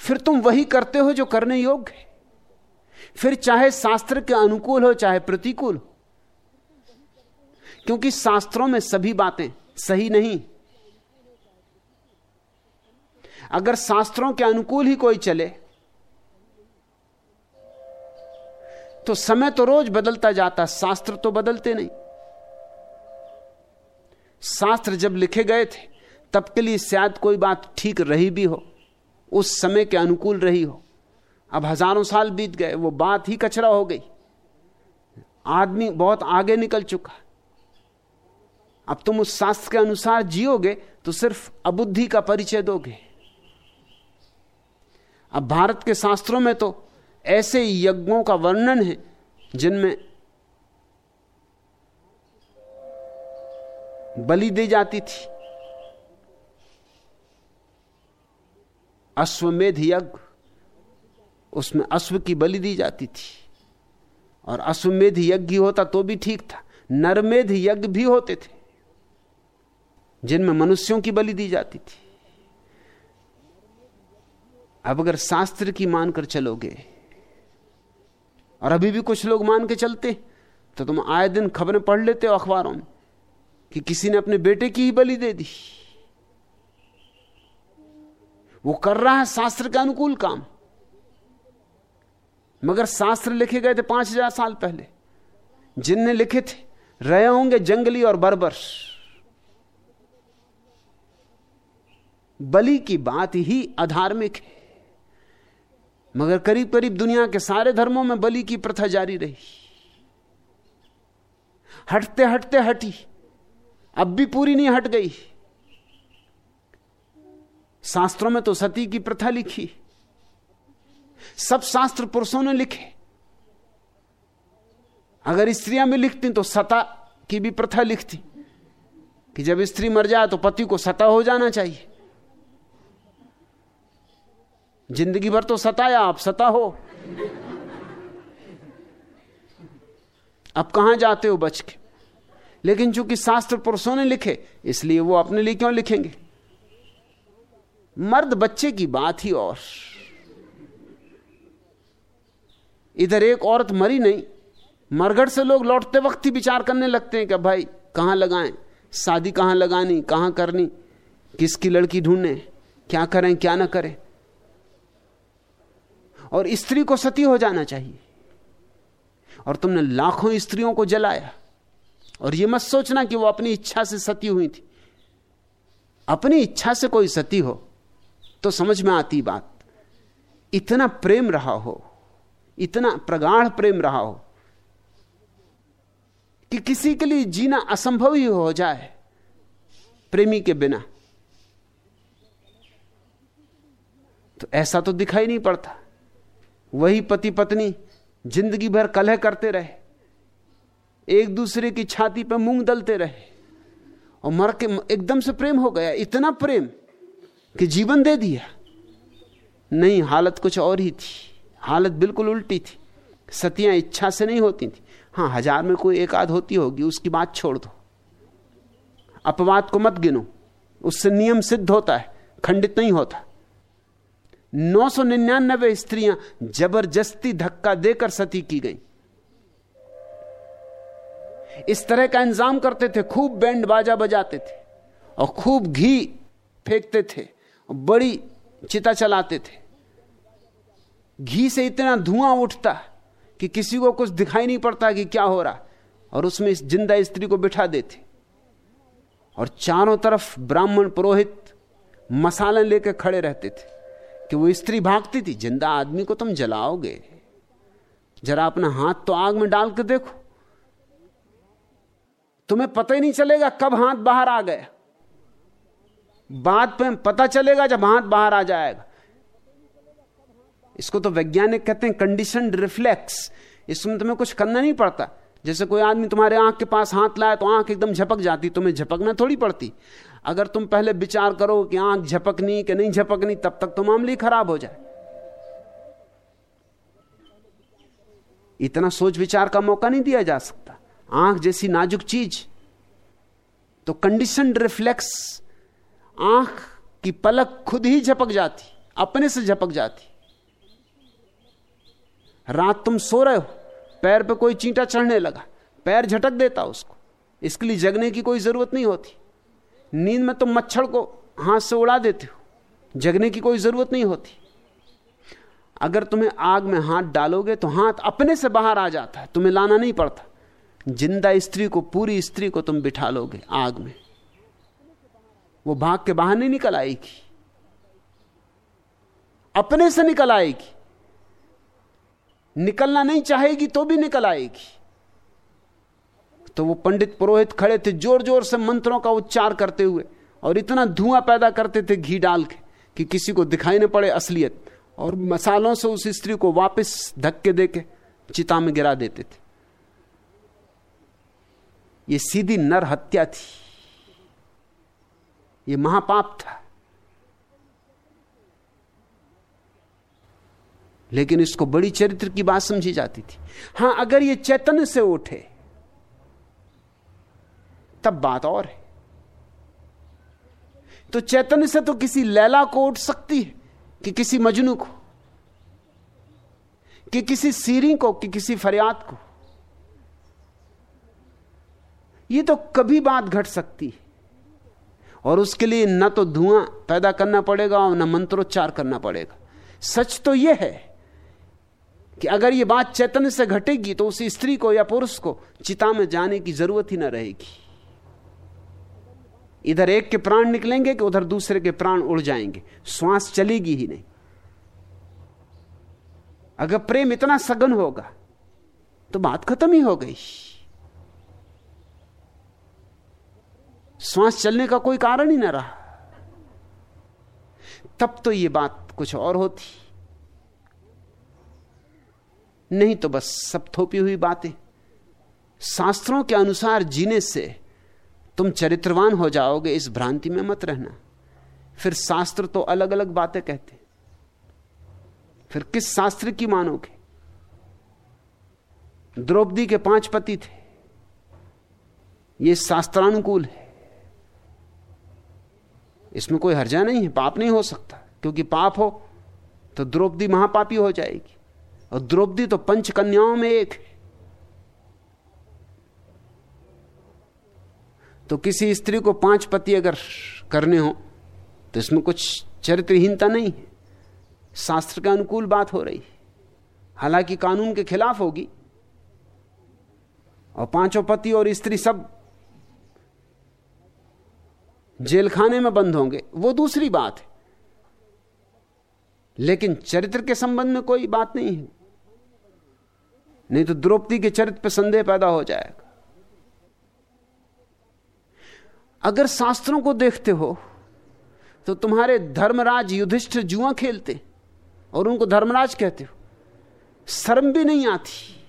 फिर तुम वही करते हो जो करने योग्य है। फिर चाहे शास्त्र के अनुकूल हो, चाहे प्रतिकूल हो। क्योंकि शास्त्रों में सभी बातें सही नहीं। अगर शास्त्रों के अनुकूल ही कोई चले तो समय तो रोज बदलता जाता, शास्त्र तो बदलते नहीं। शास्त्र जब लिखे गए थे, तब के लिए शायद कोई बात ठीक रही भी हो। उस समय के अनुकूल रही हो। अब हज़ारों साल बीत गए, वो बात ही कचरा हो गई। आदमी बहुत आगे निकल चुका। अब तुम उस शास्त्र के अनुसार जियोगे तो सिर्फ़ अबुद्धि का परिचय दोगे। अब भारत के शास्त्रों में तो ऐसे यज्ञों का वर्णन है, जिनमें बलि दी जाती थी। अश्वमेध यज्ञ, उसमें अश्व की बलि दी जाती थी। और अश्वमेध यज्ञ होता तो भी ठीक था, नरमेध यज्ञ भी होते थे, जिनमें मनुष्यों की बलि दी जाती थी। अब अगर शास्त्र की मानकर चलोगे, और अभी भी कुछ लोग मान के चलते तो तुम आए दिन खबरें पढ़ लेते हो अखबारों में कि किसी ने अपने बेटे की ही बलि दे दी। वो कर रहा है शास्त्र के अनुकूल काम। मगर शास्त्र लिखे गए थे पाँच हज़ार साल पहले। जिनने लिखे थे, रहे होंगे जंगली और बर्बर। बलि की बात ही अधार्मिक है। मगर करीब करीब दुनिया के सारे धर्मों में बलि की प्रथा जारी रही। हटते हटते हटी। अब भी पूरी नहीं हट गई। शास्त्रों में तो सती की प्रथा लिखी। सब शास्त्र पुरुषों ने लिखे। अगर स्त्रियाँ भी लिखती तो सता की भी प्रथा लिखती। कि जब स्त्री मर जाए तो पति को सता हो जाना चाहिए। ज़िंदगी भर तो सताया, आप सता हो। अब कहाँ जाते हो बच के? लेकिन चूँकि शास्त्र पुरुषों ने लिखे, इसलिए वो अपने लिए क्यों लिखेंगे? मर्द बच्चे की बात ही और। इधर एक औरत मरी नहीं मरगढ़ से लोग लौटते वक्त ही विचार करने लगते हैं कि भाई, कहाँ लगाएँ? शादी कहाँ लगानी, कहाँ करनी? किसकी लड़की ढूँढने क्या करें, क्या ना करें? और स्त्री को सती हो जाना चाहिए। और तुमने लाखों स्त्रियों को जलाया। और यह मत सोचना कि वो अपनी इच्छा से सती हुई थी। अपनी इच्छा से कोई सती हो। तो समझ में आती बात। इतना प्रेम रहा हो, इतना प्रगाढ़ प्रेम रहा हो, कि किसी के लिए जीना असंभव ही हो जाए प्रेमी के बिना तो ऐसा तो दिखाई नहीं पड़ता। वही पति पत्नी ज़िंदगी भर कलह करते रहे, एक दूसरे की छाती पर मूंग दलते रहे, और मर के एकदम से प्रेम हो गया। इतना प्रेम कि जीवन दे दिया। नहीं, हालत कुछ और ही थी। हालत बिल्कुल उल्टी थी। सतियाँ इच्छा से नहीं होती थी। हाँ, हज़ार में कोई एक आध होती होगी, उसकी बात छोड़ दो। अपवाद को मत गिनो। उससे नियम सिद्ध होता है, खंडित नहीं होता। 999 स्त्रियाँ ज़बरदस्ती धक्का देकर सती की गई। इस तरह का इंतज़ाम करते थे, खूब बैंड बाजा बजाते थे और खूब घी फेंकते थे। बड़ी चिता चलाते थे। घी से इतना धुआँ उठता कि किसी को कुछ दिखाई नहीं पड़ता कि क्या हो रहा। और उसमें इस ज़िंदा स्त्री को बिठा देते। और चारों तरफ़ ब्राह्मण पुरोहित मसाले लेकर खड़े रहते थे कि वो स्त्री भागती थी, ज़िंदा आदमी को तुम जलाओगे। जरा अपना हाथ तो आग में डाल के देखो। तुम्हें पता ही नहीं चलेगा कब हाथ बाहर आ गया। बात पे पता चलेगा जब हाथ बाहर आ जाएगा। इसको तो वैज्ञानिक कहते हैं कंडीशन रिफ्लेक्स इसमें तुम्हें कुछ करना नहीं पड़ता। जैसे कोई आदमी तुम्हारे आँख के पास हाथ लाए तो आँख एकदम झपक जाती, तुम्हें झपकना थोड़ी पड़ती। अगर तुम पहले विचार करो कि आँख झपकनी कि नहीं झपकनी, तब तक तो मामले खराब हो जाए। इतना सोच विचार का मौका नहीं दिया जा सकता। आँख जैसी नाजुक चीज़। तो कंडीशन रिफ्लेक्स आँख की पलक खुद ही झपक जाती, अपने से झपक जाती। रात तुम सो रहे हो, पैर पे कोई चींटा चढ़ने लगा, पैर झटक देता उसको। इसके लिए जगने की कोई ज़रूरत नहीं होती। नींद में तुम मच्छर को हाथ से उड़ा देते हो, जगने की कोई ज़रूरत नहीं होती। अगर तुम्हें आग में हाथ डालोगे तो हाथ अपने से बाहर आ जाता है, तुम्हें लाना नहीं पड़ता। ज़िंदा स्त्री को, पूरी स्त्री को तुम बिठा लोगे आग में। वो भाग के बाहर नहीं निकल आएगी। अपने से निकल आएगी। निकलना नहीं चाहेगी तो भी निकल आएगी। तो वो पंडित पुरोहित खड़े थे ज़ोर ज़ोर से मंत्रों का उच्चार करते हुए और इतना धुआँ पैदा करते थे घी डाल के कि किसी को दिखाई न पड़े असलियत। और मसालों से उस स्त्री को वापस धक्के दे के चिता में गिरा देते थे। ये सीधी नर हत्या थी। ये महापाप था। लेकिन इसको बड़ी चरित्र की बात समझी जाती थी। हाँ, अगर ये चैतन्य से उठे, तब बात और है। तो चैतन्य से तो किसी लैला को उठ सकती है, कि किसी मजनू को, कि किसी सीरी को, कि किसी फरियाद को। यह तो कभी बात घट सकती है। और उसके लिए न तो धुआँ पैदा करना पड़ेगा और न मंत्रोच्चार करना पड़ेगा। सच तो यह है कि अगर यह बात चैतन्य से घटेगी तो उस स्त्री को या पुरुष को चिता में जाने की ज़रूरत ही ना रहेगी। इधर एक के प्राण निकलेंगे कि उधर दूसरे के प्राण उड़ जाएँगे। श्वास चलेगी ही नहीं। अगर प्रेम इतना सघन होगा तो बात खत्म ही हो गई। श्वास चलने का कोई कारण ही ना रहा। तब तो ये बात कुछ और होती। नहीं तो बस सब थोपी हुई बातें। शास्त्रों के अनुसार जीने से तुम चरित्रवान हो जाओगे, इस भ्रांति में मत रहना। फिर शास्त्र तो अलग अलग बातें कहते। फिर किस शास्त्र की मानोगे? द्रौपदी के पाँच पति थे। ये शास्त्रानुकूल है। इसमें कोई हर्जा नहीं है, पाप नहीं हो सकता। क्योंकि पाप हो तो द्रौपदी महापापी हो जाएगी। और द्रौपदी तो पंच कन्याओं में एक तो किसी स्त्री को पाँच पति अगर करने हो तो इसमें कुछ चरित्रहीनता नहीं है। शास्त्र के अनुकूल बात हो रही है। हालाँकि कानून के खिलाफ होगी। और पाँचों पति और स्त्री सब जेल खाने में बंद होंगे, वो दूसरी बात है। लेकिन चरित्र के संबंध में कोई बात नहीं है। नहीं तो द्रौपदी के चरित्र पर संदेह पैदा हो जाएगा। अगर शास्त्रों को देखते हो तो तुम्हारे धर्मराज युधिष्ठिर जुआ खेलते और उनको धर्मराज कहते हो। शर्म भी नहीं आती।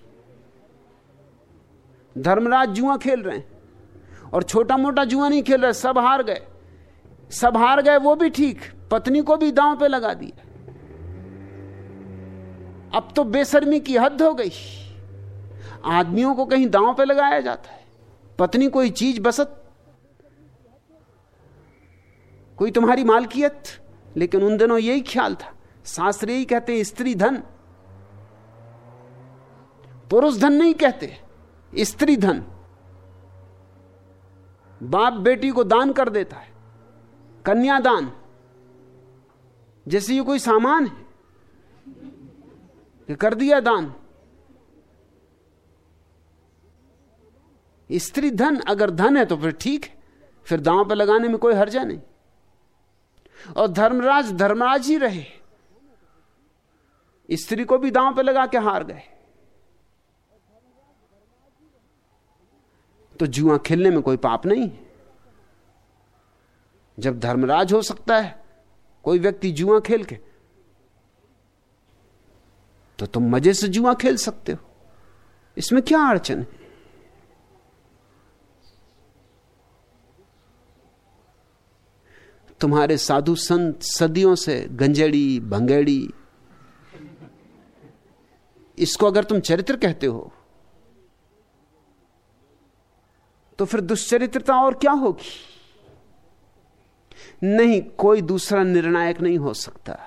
धर्मराज जुआ खेल रहे हैं। और छोटा मोटा जुआ नहीं खेल रहे, सब हार गए। सब हार गए, वो भी ठीक, पत्नी को भी दांव पे लगा दिया। अब तो बेशर्मी की हद हो गई। आदमियों को कहीं दांव पे लगाया जाता है, पत्नी कोई चीज़ बसत। कोई तुम्हारी मालकियत, लेकिन उन दिनों यही ख्याल था। शास्त्र यही कहते स्त्री धन। पुरुष धन नहीं कहते, स्त्री धन। बाप बेटी को दान कर देता है कन्यादान जैसे ये कोई सामान है कि कर दिया दान। स्त्री धन, अगर धन है तो फिर ठीक है, फिर दांव पर लगाने में कोई हर्जा नहीं। और धर्मराज धर्मराज ही रहे, स्त्री को भी दांव पे लगा के हार गए। तो जुआ खेलने में कोई पाप नहीं। है जब धर्मराज हो सकता है, कोई व्यक्ति जुआ खेल के तो तुम मज़े से जुआ खेल सकते हो। इसमें क्या अड़चन है? तुम्हारे साधु संत सदियों से गंजेड़ी, भंगेड़ी, इसको अगर तुम चरित्र कहते हो तो फिर दुश्चरित्रता और क्या होगी? नहीं, कोई दूसरा निर्णायक नहीं हो सकता।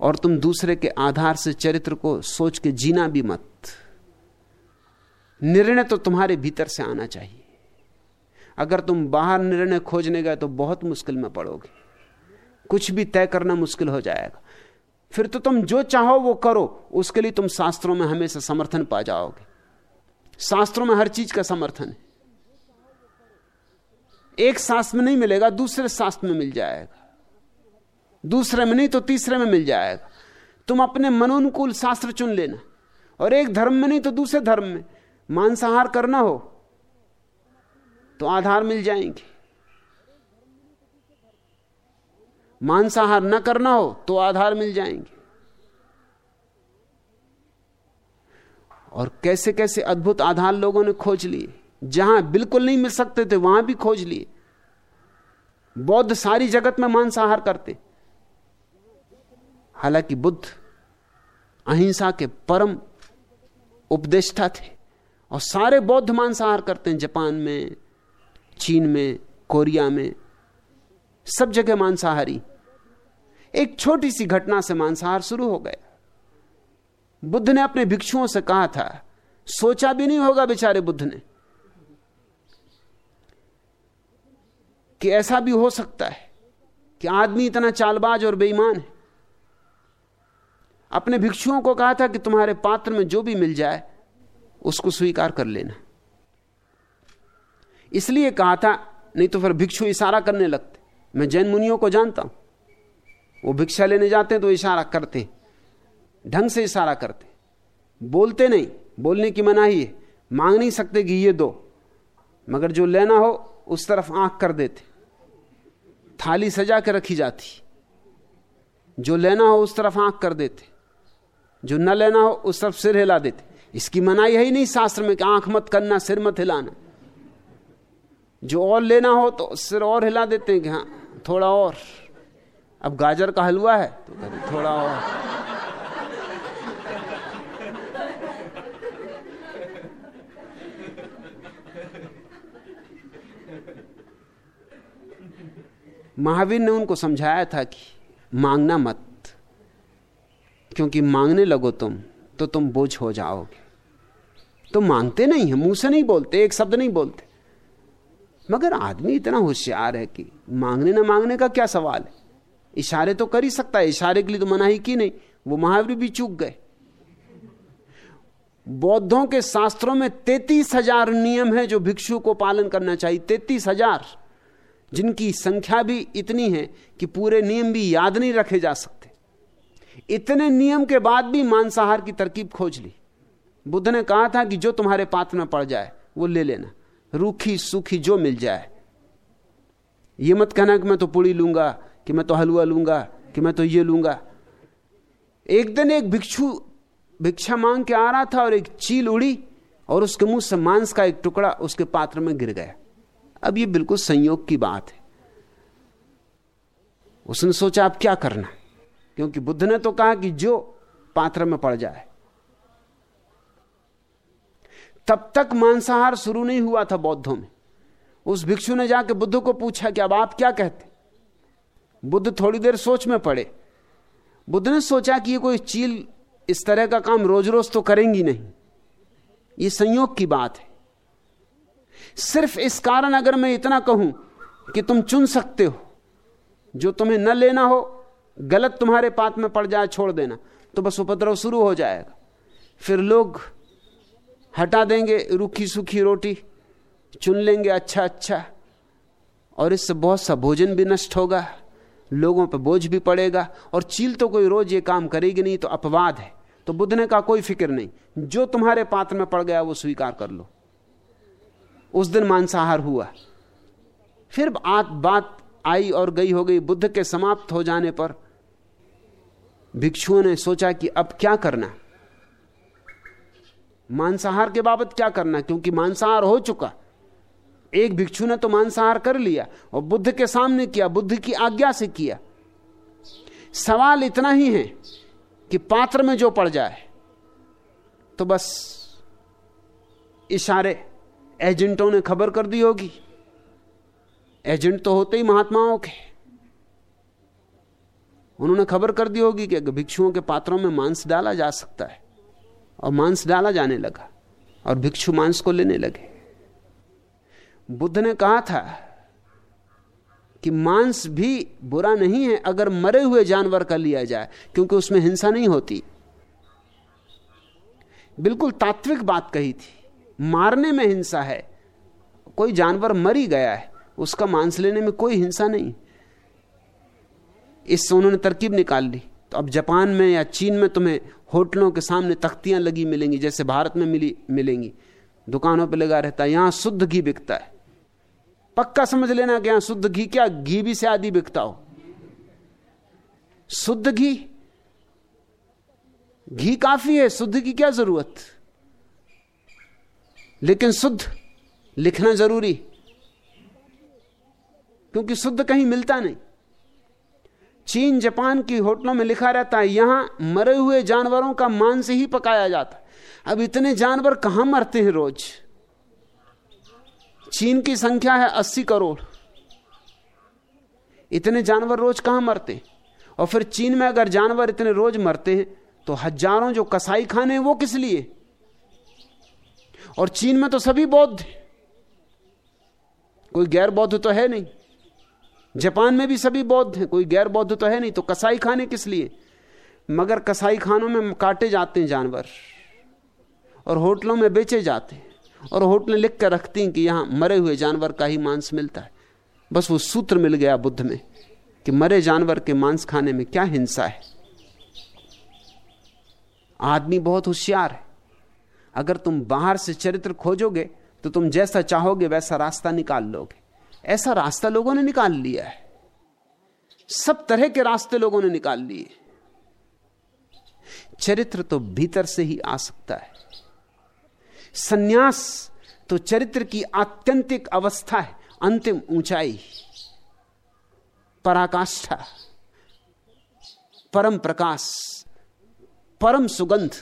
और तुम दूसरे के आधार से चरित्र को सोच के जीना भी मत। निर्णय तो तुम्हारे भीतर से आना चाहिए। अगर तुम बाहर निर्णय खोजने गए तो बहुत मुश्किल में पड़ोगे। कुछ भी तय करना मुश्किल हो जाएगा। फिर तो तुम जो चाहो वो करो। उसके लिए तुम शास्त्रों में हमेशा समर्थन पा जाओगे। शास्त्रों में हर चीज़ का समर्थन है। एक शास्त्र में नहीं मिलेगा, दूसरे शास्त्र में मिल जाएगा। दूसरे में नहीं तो तीसरे में मिल जाएगा। तुम अपने मनोनुकूल शास्त्र चुन लेना। और एक धर्म में नहीं तो दूसरे धर्म में। मांसाहार करना हो तो आधार मिल जाएँगे। मांसाहार न करना हो तो आधार मिल जाएँगे। और कैसे कैसे अद्भुत आधार लोगों ने खोज लिए। जहाँ बिल्कुल नहीं मिल सकते थे, वहाँ भी खोज लिए। बौद्ध सारी जगत में मांसाहार करते। हालाँकि बुद्ध अहिंसा के परम उपदेष्टा थे और सारे बौद्ध मांसाहार करते हैं, जापान में, चीन में, कोरिया में, सब जगह मांसाहारी। एक छोटी सी घटना से मांसाहार शुरू हो गया। बुद्ध ने अपने भिक्षुओं से कहा था, सोचा भी नहीं होगा बेचारे बुद्ध ने। कि ऐसा भी हो सकता है कि आदमी इतना चालबाज और बेईमान है। अपने भिक्षुओं को कहा था कि तुम्हारे पात्र में जो भी मिल जाए, उसको स्वीकार कर लेना। इसलिए कहा था, नहीं तो फिर भिक्षु इशारा करने लगते। मैं जैन मुनियों को जानता हूँ। वो भिक्षा लेने जाते तो इशारा करते, ढंग से इशारा करते। बोलते नहीं, बोलने की मनाही है। मांग नहीं सकते कि ये दो, मगर जो लेना हो, उस तरफ़ आँख कर देते। थाली सजा के रखी जाती। जो लेना हो उस तरफ़ आँख कर देते। जो न लेना हो उस तरफ़ सिर हिला देते। इसकी मनाही है ही नहीं शास्त्र में कि आँख मत करना, सिर मत हिलाना। जो और लेना हो तो सिर और हिला देते हैं कि हाँ थोड़ा और। अब गाजर का हलवा है तो थोड़ा और। महावीर ने उनको समझाया था कि मांगना मत, क्योंकि मांगने लगो तुम तो तुम बोझ हो जाओगे। तो मांगते नहीं है, मुँह से नहीं बोलते, एक शब्द नहीं बोलते। मगर आदमी इतना होशियार है कि मांगने ना मांगने का क्या सवाल है? इशारे तो कर ही सकता है, इशारे के लिए तो मनाही की नहीं। वो महावीर भी चूक गए। बौद्धों के शास्त्रों में तैतीस हज़ार नियम है जो भिक्षु को पालन करना चाहिए, तैतीस हज़ार। जिनकी संख्या भी इतनी है कि पूरे नियम भी याद नहीं रखे जा सकते। इतने नियम के बाद भी मांसाहार की तरकीब खोज ली। बुद्ध ने कहा था कि जो तुम्हारे पात्र में पड़ जाए, वो ले लेना। रूखी, सूखी जो मिल जाए। ये मत कहना कि मैं तो पुड़ी लूँगा, कि मैं तो हलवा लूँगा, कि मैं तो ये लूँगा। एक दिन एक भिक्षु, भिक्षा मांग के आ रहा था और एक चील उड़ी और उसके मुँह से मांस का एक टुकड़ा उसके पात्र में गिर गया। अब ये बिल्कुल संयोग की बात है। उसने सोचा, अब क्या करना? क्योंकि बुद्ध ने तो कहा कि जो पात्र में पड़ जाए। तब तक मांसाहार शुरू नहीं हुआ था बौद्धों में। उस भिक्षु ने जाकर बुद्ध को पूछा कि, अब आप क्या कहते? बुद्ध थोड़ी देर सोच में पड़े। बुद्ध ने सोचा कि ये कोई चील इस तरह का काम रोज रोज तो करेंगी नहीं। ये संयोग की बात है। सिर्फ़ इस कारण अगर मैं इतना कहूँ कि तुम चुन सकते हो, जो तुम्हें न लेना हो, गलत तुम्हारे पात में पड़ जाए, छोड़ देना तो बस उपद्रव शुरू हो जाएगा। फिर लोग हटा देंगे रूखी सूखी रोटी, चुन लेंगे अच्छा अच्छा और इससे बहुत सा भोजन भी नष्ट होगा, लोगों पर बोझ भी पड़ेगा, और चील तो कोई रोज ये काम करेगी नहीं तो अपवाद है। तो बुद्ध ने कहा कोई फ़िक्र नहीं, जो तुम्हारे पात्र में पड़ गया वो स्वीकार कर लो। उस दिन मांसाहार हुआ। फिर आत बात आई और गई, हो गई बुद्ध के समाप्त हो जाने पर। भिक्षुओं ने सोचा कि अब क्या करना? मांसाहार के बाबत क्या करना? क्योंकि मांसाहार हो चुका। एक भिक्षु ने तो मांसाहार कर लिया और बुद्ध के सामने किया, बुद्ध की आज्ञा से किया। सवाल इतना ही है कि पात्र में जो पड़ जाए तो बस इशारे एजेंटों ने खबर कर दी होगी। एजेंट तो होते ही महात्माओं के। उन्होंने खबर कर दी होगी कि भिक्षुओं के पात्रों में मांस डाला जा सकता है, और मांस डाला जाने लगा, और भिक्षु मांस को लेने लगे। बुद्ध ने कहा था कि मांस भी बुरा नहीं है अगर मरे हुए जानवर का लिया जाए, क्योंकि उसमें हिंसा नहीं होती। बिल्कुल तात्विक बात कही थी। मारने में हिंसा है। कोई जानवर मर ही गया है, उसका मांस लेने में कोई हिंसा नहीं। इससे उन्होंने तरकीब निकाल ली। तो अब जापान में या चीन में तुम्हें होटलों के सामने तख्तियाँ लगी मिलेंगी, जैसे भारत में मिली, मिलेंगी। दुकानों पर लगा रहता है, यहाँ शुद्ध घी बिकता है। पक्का समझ लेना कि यहाँ शुद्ध घी, क्या घी भी से आदि बिकता हो? शुद्ध घी? घी काफ़ी है, शुद्ध की क्या ज़रूरत? लेकिन शुद्ध लिखना ज़रूरी। क्योंकि शुद्ध कहीं मिलता नहीं। चीन जापान की होटलों में लिखा रहता है, यहाँ मरे हुए जानवरों का मांस ही पकाया जाता अब इतने जानवर कहाँ मरते हैं रोज? चीन की संख्या है अस्सी करोड़। इतने जानवर रोज कहाँ मरते हैं? और फिर चीन में अगर जानवर इतने रोज मरते हैं तो हज़ारों जो कसाई खाने हैं, वो किस लिए? और चीन में तो सभी बौद्ध कोई गैर बौद्ध तो है नहीं। जापान में भी सभी बौद्ध हैं, कोई गैर बौद्ध तो है नहीं तो कसाई खाने किस लिए? मगर कसाई खानों में काटे जाते हैं जानवर, और होटलों में बेचे जाते हैं, और होटलें लिख कर रखती हैं कि यहाँ मरे हुए जानवर का ही मांस मिलता है। बस वो सूत्र मिल गया बुद्ध में कि मरे जानवर के मांस खाने में क्या हिंसा है। आदमी बहुत होशियार है। अगर तुम बाहर से चरित्र खोजोगे तो तुम जैसा चाहोगे वैसा रास्ता निकाल लोगे। ऐसा रास्ता लोगों ने निकाल लिया है। सब तरह के रास्ते लोगों ने निकाल लिए। चरित्र तो भीतर से ही आ सकता है। सन्यास तो चरित्र की आत्यंतिक अवस्था है, अंतिम ऊंचाई। पराकाष्ठा, परम प्रकाश, परम सुगंध।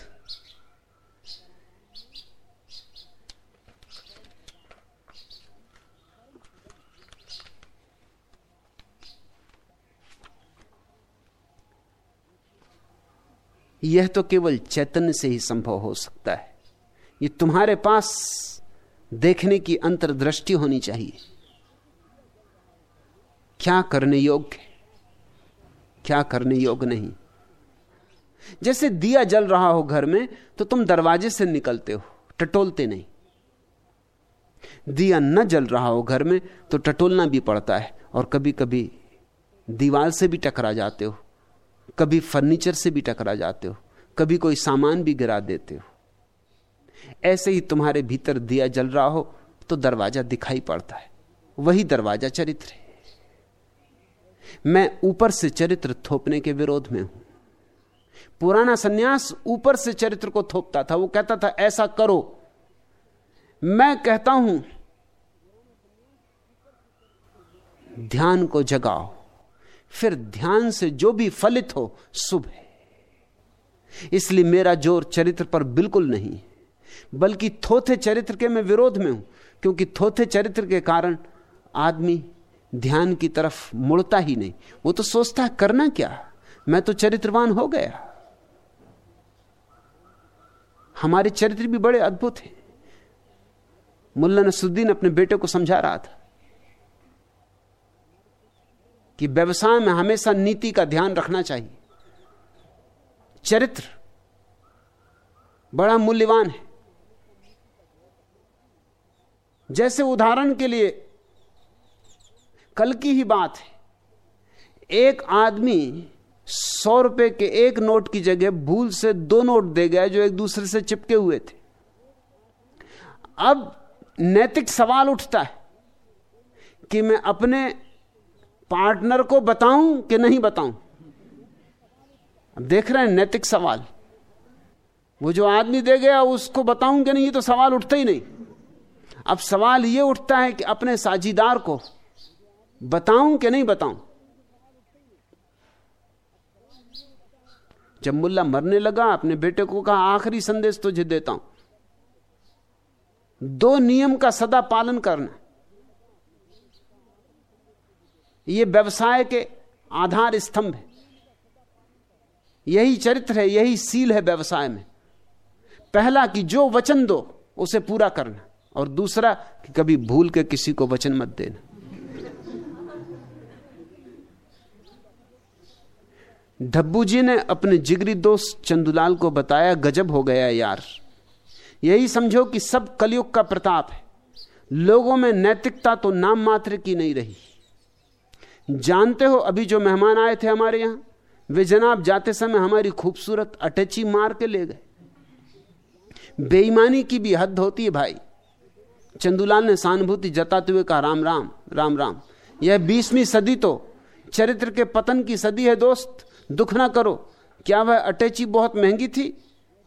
यह तो केवल चैतन्य से ही संभव हो सकता है। ये तुम्हारे पास देखने की अंतर्दृष्टि होनी चाहिए। क्या करने योग्य क्या करने योग्य नहीं? जैसे दिया जल रहा हो घर में तो तुम दरवाजे से निकलते हो, टटोलते नहीं। दिया न जल रहा हो घर में तो टटोलना भी पड़ता है, और कभी कभी दीवार से भी टकरा जाते हो। कभी फर्नीचर से भी टकरा जाते हो, कभी कोई सामान भी गिरा देते हो। ऐसे ही तुम्हारे भीतर दिया जल रहा हो तो दरवाज़ा दिखाई पड़ता है। वही दरवाज़ा चरित्र है। मैं ऊपर से चरित्र थोपने के विरोध में हूँ। पुराना सन्यास ऊपर से चरित्र को थोपता था, वो कहता था, ऐसा करो। मैं कहता हूँ, ध्यान को जगाओ। फिर ध्यान से जो भी फलित हो, शुभ है। इसलिए मेरा ज़ोर चरित्र पर बिल्कुल नहीं बल्कि थोथे चरित्र के मैं विरोध में हूँ, क्योंकि थोथे चरित्र के कारण आदमी ध्यान की तरफ़ मुड़ता ही नहीं। वो तो सोचता है, करना क्या? मैं तो चरित्रवान हो गया। हमारे चरित्र भी बड़े अद्भुत हैं। मुल्ला नसुद्दीन अपने बेटे को समझा रहा था। कि व्यवसाय में हमेशा नीति का ध्यान रखना चाहिए। चरित्र बड़ा मूल्यवान है। जैसे उदाहरण के लिए, कल की ही बात है। एक आदमी सौ रुपए के एक नोट की जगह भूल से दो नोट दे गया जो एक दूसरे से चिपके हुए थे। अब नैतिक सवाल उठता है कि मैं अपने पार्टनर को बताऊँ कि नहीं बताऊँ? अब देख रहे हैं नैतिक सवाल। वो जो आदमी दे गया, उसको बताऊँ कि नहीं, ये तो सवाल उठता ही नहीं। अब सवाल ये उठता है कि अपने साझीदार को बताऊँ कि नहीं बताऊँ? जब मुल्ला मरने लगा, अपने बेटे को कहा, आखिरी संदेश तुझे देता हूँ। दो नियम का सदा पालन करना। यह व्यवसाय के आधार स्तंभ है। यही चरित्र है, यही सील है व्यवसाय में। पहला कि जो वचन दो, उसे पूरा करना। और दूसरा कि कभी भूल के किसी को वचन मत देना। डब्बू जी ने अपने जिगरी दोस्त चंदुलाल को बताया, गजब हो गया यार। यही समझो कि सब कलयुग का प्रताप है। लोगों में नैतिकता तो नाम मात्र की नहीं रही। जानते हो अभी जो मेहमान आए थे हमारे यहाँ, वे जनाब जाते समय हमारी खूबसूरत अटैची मार के ले गए। बेईमानी की भी हद होती है भाई। चंदूलाल ने सहानुभूति जताते हुए कहा, राम राम राम राम। यह बीसवीं सदी तो चरित्र के पतन की सदी है दोस्त। दुख ना करो। क्या वह अटैची बहुत महँगी थी?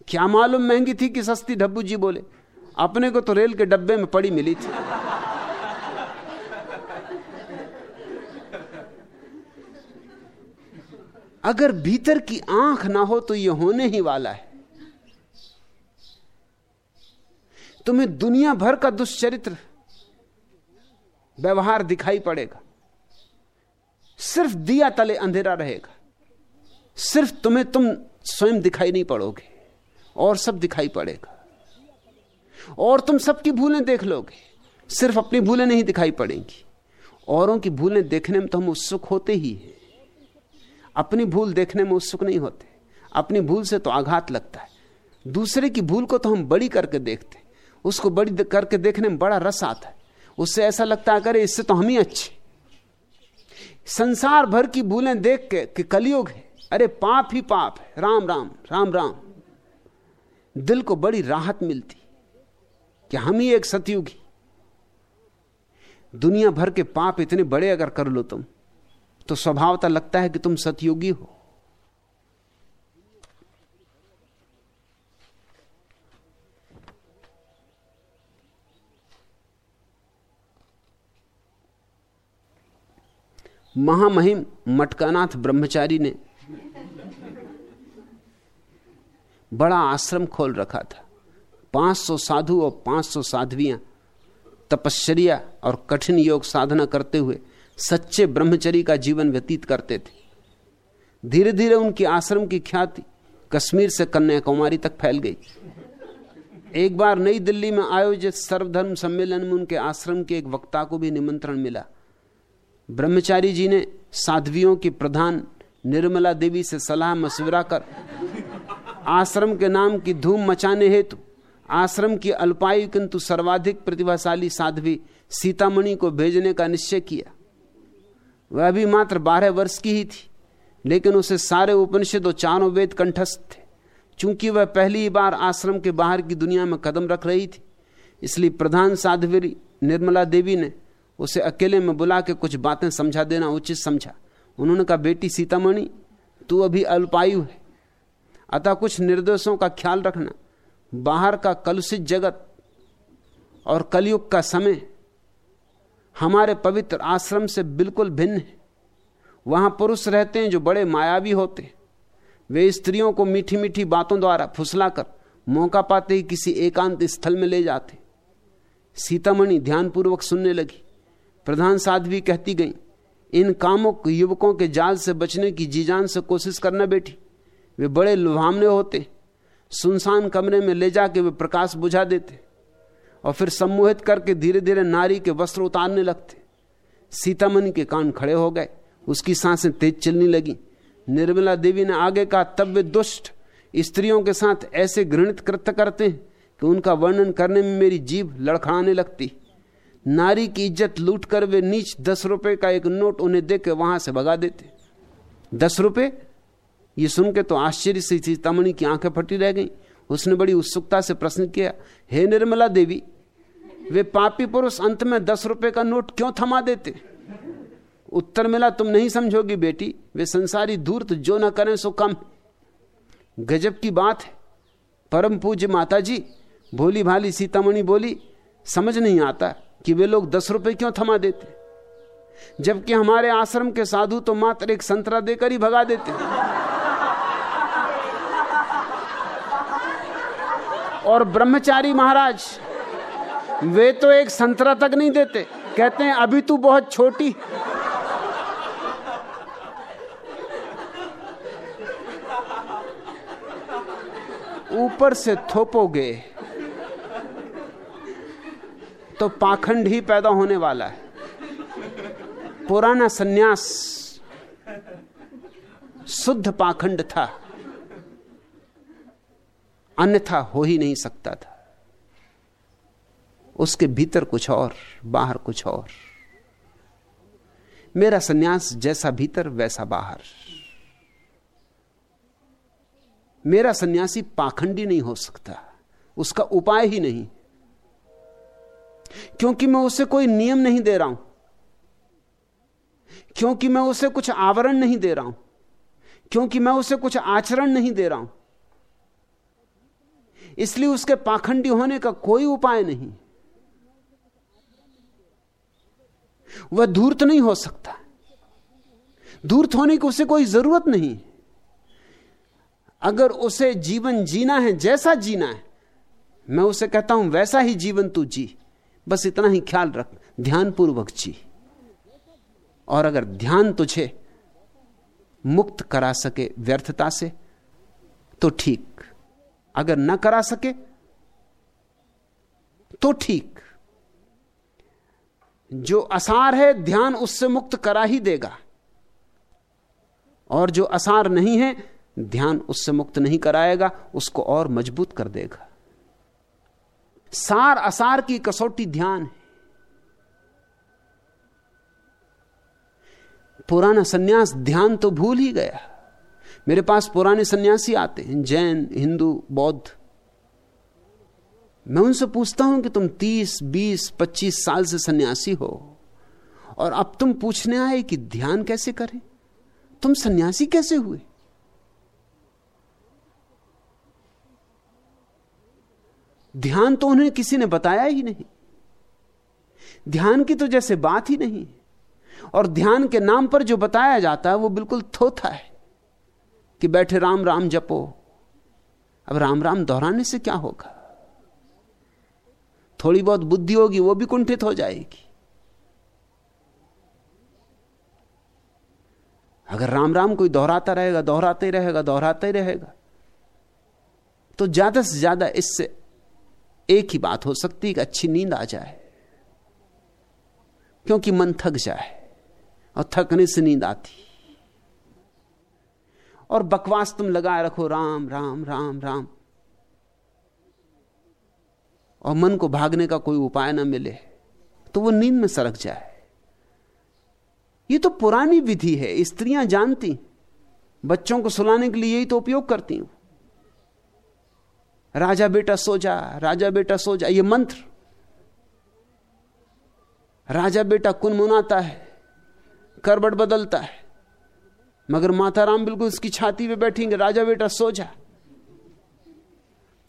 क्या मालूम महँगी थी कि सस्ती डब्बू जी बोले। अपने को तो रेल के डब्बे में पड़ी मिली थी। अगर भीतर की आँख ना हो तो यह होने ही वाला है। तुम्हें दुनिया भर का दुष्चरित्र व्यवहार दिखाई पड़ेगा। सिर्फ़ दिया तले अंधेरा रहेगा। सिर्फ़ तुम्हें तुम स्वयं दिखाई नहीं पड़ोगे, और सब दिखाई पड़ेगा। और तुम सबकी भूलें देख लोगे, सिर्फ़ अपनी भूलें नहीं दिखाई पड़ेंगी। औरों की भूलें देखने में तो हम उत्सुक होते ही हैं। अपनी भूल देखने में उत्सुक नहीं होते। अपनी भूल से तो आघात लगता है। दूसरे की भूल को तो हम बड़ी करके देखते उसको बड़ी करके देखने में बड़ा रस आता है। उससे ऐसा लगता है करे इससे तो हम ही अच्छे संसार भर की भूलें देख के, कि कलयुग है। अरे, पाप ही पाप है। राम राम राम राम। दिल को बड़ी राहत मिलती कि हम ही एक सतयुगी दुनिया भर के पाप इतने बड़े अगर कर लो तुम तो स्वभावता लगता है कि तुम सतयुगी हो। महामहिम मटकानाथ ब्रह्मचारी ने बड़ा आश्रम खोल रखा था। 500 साधु और 500 साध्वियाँ तपश्चर्या और कठिन योग साधना करते हुए सच्चे ब्रह्मचरी का जीवन व्यतीत करते थे। धीरे धीरे उनकी आश्रम की ख्याति कश्मीर से कन्याकुमारी तक फैल गई एक बार नई दिल्ली में आयोजित सर्वधर्म सम्मेलन में उनके आश्रम के एक वक्ता को भी निमंत्रण मिला। ब्रह्मचारी जी ने साध्वियों की प्रधान निर्मला देवी से सलाह मशविरा कर, आश्रम के नाम की धूम मचाने हेतु, आश्रम की अल्पायु किंतु सर्वाधिक प्रतिभाशाली साध्वी सीतामणि को भेजने का निश्चय किया। वह अभी मात्र बारह वर्ष की ही थी, लेकिन उसे सारे उपनिषद और चारों वेद कंठस्थ थे। चूँकि वह पहली बार आश्रम के बाहर की दुनिया में कदम रख रही थी, इसलिए प्रधान साध्वी निर्मला देवी ने उसे अकेले में बुला के कुछ बातें समझा देना उचित समझा। उन्होंने कहा, बेटी सीतामणि तू अभी अल्पायु है। अतः कुछ निर्देशों का ख्याल रखना। बाहर का कलुषित जगत और कलयुग का समय हमारे पवित्र आश्रम से बिल्कुल भिन्न है। वहाँ पुरुष रहते हैं जो बड़े मायावी होते वे स्त्रियों को मीठी मीठी बातों द्वारा फुसलाकर मौका पाते ही किसी एकांत स्थल में ले जाते। सीतामणि ध्यानपूर्वक सुनने लगी। प्रधान साध्वी कहती गई, इन कामुक युवकों के जाल से बचने की जीजान से कोशिश करना बेटी वे बड़े लुभावने होते। सुनसान कमरे में ले जाके वे प्रकाश बुझा देते। और फिर सम्मोहित करके धीरे धीरे नारी के वस्त्र उतारने लगते। सीतामणि के कान खड़े हो गए। उसकी साँसें तेज चलने लगी। निर्मला देवी ने आगे कहा, तब वे दुष्ट स्त्रियों के साथ ऐसे घृणित कृत्य करते हैं कि उनका वर्णन करने में मेरी जीभ लड़खड़ाने लगती। नारी की इज़्ज़त लूट कर वे नीच दस रुपए का एक नोट उन्हें दे के वहाँ से भगा देते। दस रुपए? ये सुन के तो आश्चर्य से सीतामणि की आँखें फटी रह गई। उसने बड़ी उत्सुकता से प्रश्न किया, हे निर्मला देवी वे पापी पुरुष अंत में दस रुपए का नोट क्यों थमा देते? उत्तर मिला, तुम नहीं समझोगी बेटी, वे संसारी धूर्त जो न करें सो कम गजब की बात है। परम पूज्य माता जी भोली भाली सीतामणि बोली, समझ नहीं आता कि वे लोग दस रुपए क्यों थमा देते? जबकि हमारे आश्रम के साधु तो मात्र एक संतरा देकर ही भगा देते। और ब्रह्मचारी महाराज वे तो एक संतरा तक नहीं देते। कहते हैं, अभी तू बहुत छोटी। ऊपर से थोपोगे तो पाखंड ही पैदा होने वाला है। पुराना सन्यास शुद्ध पाखंड था। अन्यथा हो ही नहीं सकता था। उसके भीतर कुछ और, बाहर कुछ और। मेरा सन्यास जैसा भीतर, वैसा बाहर। मेरा सन्यासी पाखंडी नहीं हो सकता, उसका उपाय ही नहीं। क्योंकि मैं उसे कोई नियम नहीं दे रहा हूँ, क्योंकि मैं उसे कुछ आवरण नहीं दे रहा हूँ, क्योंकि मैं उसे कुछ आचरण नहीं दे रहा हूँ। इसलिए उसके पाखंडी होने का कोई उपाय नहीं। वह धूर्त नहीं हो सकता। धूर्त होने की उसे कोई ज़रूरत नहीं। अगर उसे जीवन जीना है, जैसा जीना है, मैं उसे कहता हूँ, वैसा ही जीवन तू जी। बस इतना ही ख्याल रख, ध्यानपूर्वक जी। और अगर ध्यान तुझे मुक्त करा सके व्यर्थता से तो ठीक। अगर न करा सके तो ठीक। जो असार है, ध्यान उससे मुक्त करा ही देगा। और जो असार नहीं है, ध्यान उससे मुक्त नहीं कराएगा, उसको और मज़बूत कर देगा। सार असार की कसौटी ध्यान है। पुराना सन्यास ध्यान तो भूल ही गया। मेरे पास पुराने सन्यासी आते हैं, जैन, हिंदू, बौद्ध। मैं उनसे पूछता हूँ कि तुम 30, 20, 25 साल से सन्यासी हो और अब तुम पूछने आए कि ध्यान कैसे करें? तुम सन्यासी कैसे हुए? ध्यान तो उन्हें किसी ने बताया ही नहीं। ध्यान की तो जैसे बात ही नहीं और ध्यान के नाम पर जो बताया जाता है वो बिल्कुल थोथा है कि बैठे राम राम जपो। अब राम राम दोहराने से क्या होगा? थोड़ी बहुत बुद्धि होगी, वो भी कुंठित हो जाएगी। अगर राम राम कोई दोहराता रहेगा, दोहराते ही रहेगा, दोहराता ही रहेगा तो ज़्यादा से ज़्यादा इससे एक ही बात हो सकती है कि अच्छी नींद आ जाए, क्योंकि मन थक जाए और थकने से नींद आती। और बकवास तुम लगाए रखो, राम राम राम राम। और मन को भागने का कोई उपाय ना मिले तो वो नींद में सरक जाए। ये तो पुरानी विधि है, स्त्रियाँ जानती, बच्चों को सुलाने के लिए यही तो उपयोग करती हूँ। राजा बेटा सो जा, राजा बेटा सो जा, ये मंत्र। राजा बेटा कुन मुनाता है करबट बदलता है, मगर माता राम बिल्कुल उसकी छाती पे बैठेंगे, राजा बेटा सो जा।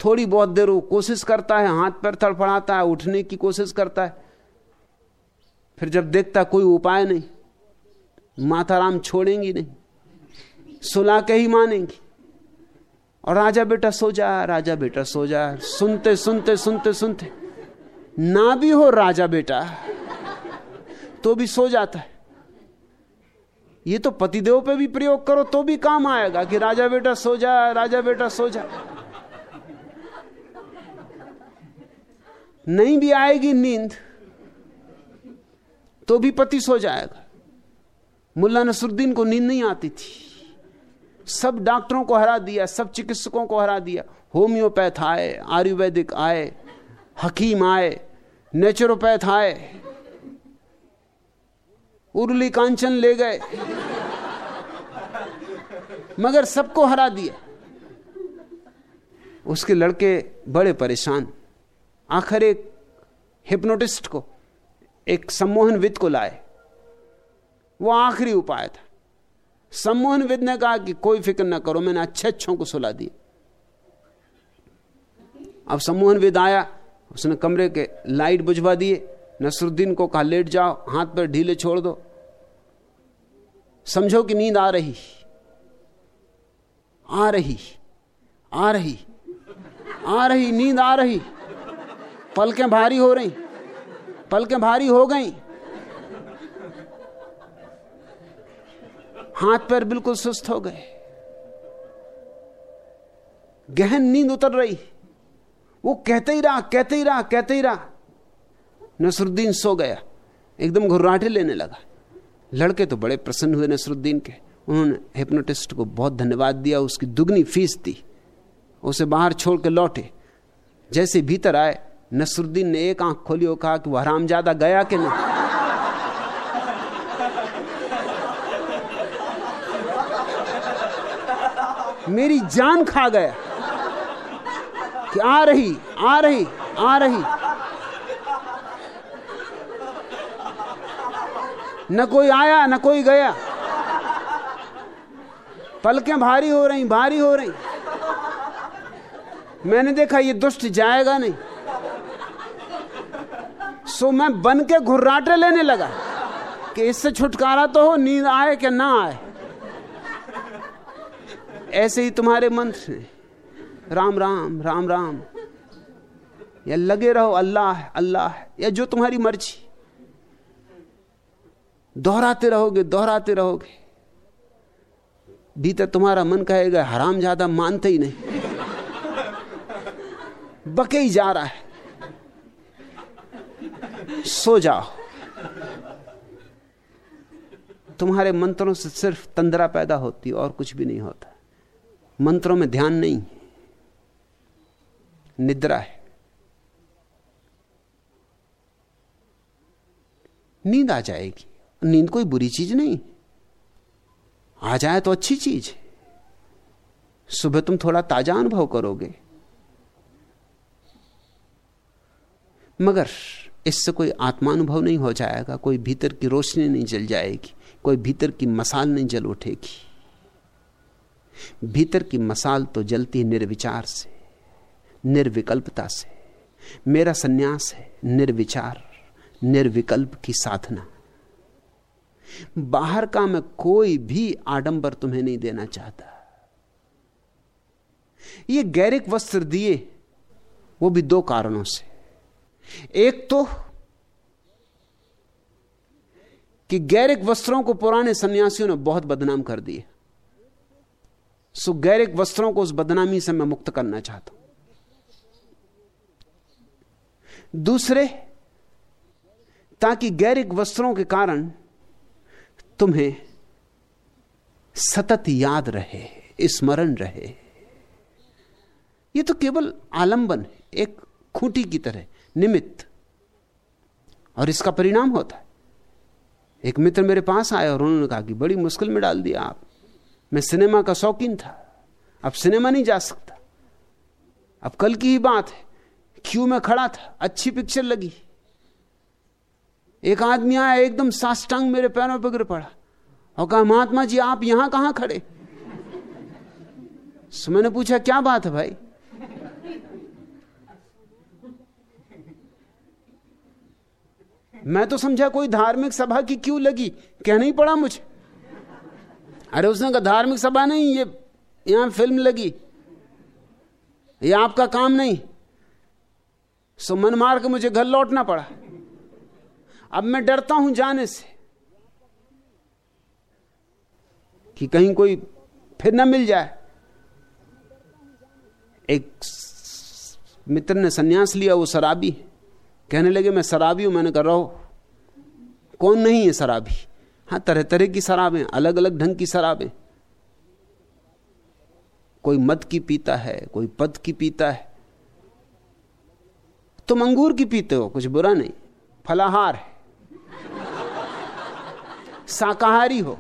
थोड़ी बहुत देर वो कोशिश करता है, हाथ पैर थड़फड़ाता है, उठने की कोशिश करता है। फिर जब देखता कोई उपाय नहीं माता राम छोड़ेंगी नहीं, सुला के ही मानेंगी। और राजा बेटा सो जा, राजा बेटा सो जा। सुनते सुनते सुनते सुनते, ना भी हो राजा बेटा तो भी सो जाता है। ये तो पतिदेव पे भी प्रयोग करो तो भी काम आएगा कि राजा बेटा सो जा, राजा बेटा सो जा। नहीं भी आएगी नींद तो भी पति सो जाएगा। मुल्ला नसरुद्दीन को नींद नहीं आती थी। सब डॉक्टरों को हरा दिया, सब चिकित्सकों को हरा दिया। होम्योपैथ आए, आयुर्वेदिक आए, हकीम आए, नेचुरोपैथ आए। उर्ली कांचन ले गए। मगर सबको हरा दिया। उसके लड़के बड़े परेशान। आखिर एक हिप्नोटिस्ट को, एक सम्मोहन विद को लाए। वो आखिरी उपाय था। सम्मोहन विद ने कहा कि कोई फ़िक्र ना करो, मैंने अच्छे अच्छों को सुला दिया अब सम्मोहन विद आया, उसने कमरे के लाइट बुझवा दिए, नसरुद्दीन को कहा, लेट जाओ, हाथ पर ढीले छोड़ दो। समझो कि नींद आ रही। आ रही आ रही आ रही, नींद आ रही। पलकें भारी हो रही। पलकें भारी हो गई। हाथ पैर बिल्कुल सुस्त हो गए। गहन नींद उतर रही। वो कहते ही रहा, कहते ही रहा, कहते ही रहा। नसरुद्दीन सो गया। एकदम घुर्राटे लेने लगा। लड़के तो बड़े प्रसन्न हुए नसरुद्दीन के। उन्होंने हिप्नोटिस्ट को बहुत धन्यवाद दिया, उसकी दुगनी फ़ीस दी। उसे बाहर छोड़ के लौटे। जैसे भीतर आए नसरुद्दीन ने एक आँख खोली और कहा कि वह हराम ज़्यादा गया कि नहीं? मेरी जान खा गया कि आ रही आ रही आ रही। न कोई आया, न कोई गया। पलकें भारी हो रही, भारी हो रही। मैंने देखा ये दुष्ट जाएगा नहीं। सो मैं बन के घुर्राटे लेने लगा कि इससे छुटकारा तो हो, नींद आए कि ना आए। ऐसे ही तुम्हारे मंत्र राम राम राम राम। या लगे रहो, अल्लाह अल्लाह या जो तुम्हारी मर्ज़ी। दोहराते रहोगे दोहराते रहोगे। भीतर तुम्हारा मन कहेगा हराम ज़्यादा मानते ही नहीं। बके ही जा रहा है। सो जाओ। तुम्हारे मंत्रों से सिर्फ़ तंद्रा पैदा होती और कुछ भी नहीं होता। मंत्रों में ध्यान नहीं, निद्रा है। नींद आ जाएगी। नींद कोई बुरी चीज़ नहीं। आ जाए तो अच्छी चीज़। है सुबह तुम थोड़ा ताज़ा अनुभव करोगे। मगर इससे कोई आत्मानुभव नहीं हो जाएगा, कोई भीतर की रोशनी नहीं जल जाएगी, कोई भीतर की मसाल नहीं जल उठेगी। भीतर की मसाल तो जलती है निर्विचार से, निर्विकल्पता से। मेरा सन्यास है निर्विचार, निर्विकल्प की साधना। बाहर का मैं कोई भी आडंबर तुम्हें नहीं देना चाहता। ये गैरिक वस्त्र दिए, वो भी दो कारणों से। एक तो कि गैरिक वस्त्रों को पुराने सन्यासियों ने बहुत बदनाम कर दिए। सो गैरिक वस्त्रों को उस बदनामी से मैं मुक्त करना चाहता हूँ। दूसरे, ताकि गैरिक वस्त्रों के कारण तुम्हें सतत याद रहे, स्मरण रहे। यह तो केवल आलंबन एक खूंटी की तरह। निमित्त। और इसका परिणाम होता है। एक मित्र मेरे पास आया और उन्होंने कहा कि बड़ी मुश्किल में डाल दिया आप। मैं सिनेमा का शौकीन था। अब सिनेमा नहीं जा सकता। अब कल की ही बात है। क्यू में खड़ा था? अच्छी पिक्चर लगी। एक आदमी आया, एकदम साष्टांग मेरे पैरों पर गिर पड़ा और कहा, महात्मा जी, आप यहाँ कहाँ खड़े? मैंने पूछा, क्या बात है भाई? मैं तो समझा कोई धार्मिक सभा की क्यों लगी? कहना ही पड़ा मुझे। अरे उसने कहा, धार्मिक सभा नहीं, ये, यहाँ फ़िल्म लगी। ये आपका काम नहीं। सो मन मार के मुझे घर लौटना पड़ा। अब मैं डरता हूँ जाने से कि कहीं कोई फिर ना मिल जाए। एक मित्र ने सन्यास लिया, वो शराबी कहने लगे, मैं शराबी हूँ, मैंने कहा, रहो। कौन नहीं है शराबी? हाँ तरह तरह की शराबें अलग अलग ढंग की शराबें कोई मद की पीता है, कोई पद की पीता है। तुम अंगूर की पीते हो, कुछ बुरा नहीं। फलाहार है। (laughs) शाकाहारी हो।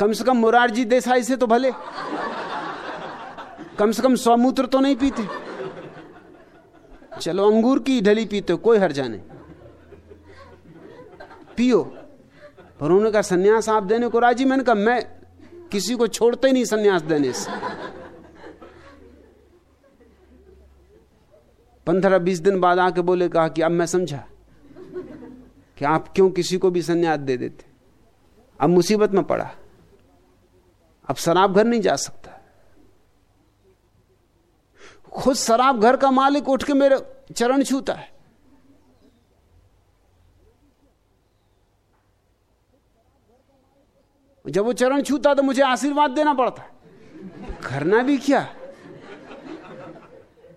कम से कम मुरारजी देसाई से तो भले। कम से कम सौमूत्र तो नहीं पीते। चलो अंगूर की ढली पीते हो कोई हर्जा नहीं। पियो। पर उन्होंने कहा, सन्यास आप देने को राज़ी? मैंने कहा, मैं किसी को छोड़ते ही नहीं सन्यास देने से। पंद्रह बीस दिन बाद आके बोले, कहा कि, अब मैं समझा कि आप क्यों किसी को भी सन्यास दे देते? अब मुसीबत में पड़ा। अब शराब घर नहीं जा सकता। खुद शराब घर का मालिक उठ के मेरे चरण छूता है। जब वो चरण छूता तो मुझे आशीर्वाद देना पड़ता है। करना भी क्या?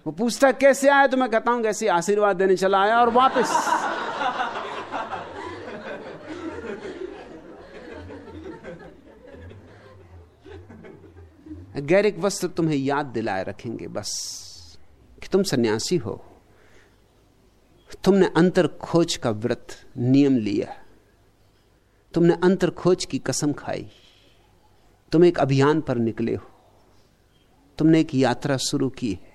वो पूछता कैसे आया? तो मैं कहता हूँ कैसे आशीर्वाद देने चला आया और वापस। गैरिक वस्त्र तुम्हें याद दिलाए रखेंगे, बस। कि तुम सन्यासी हो। तुमने अंतर खोज का व्रत नियम लिया। तुमने अंतर खोज की कसम खाई। तुम एक अभियान पर निकले हो। तुमने एक यात्रा शुरू की है।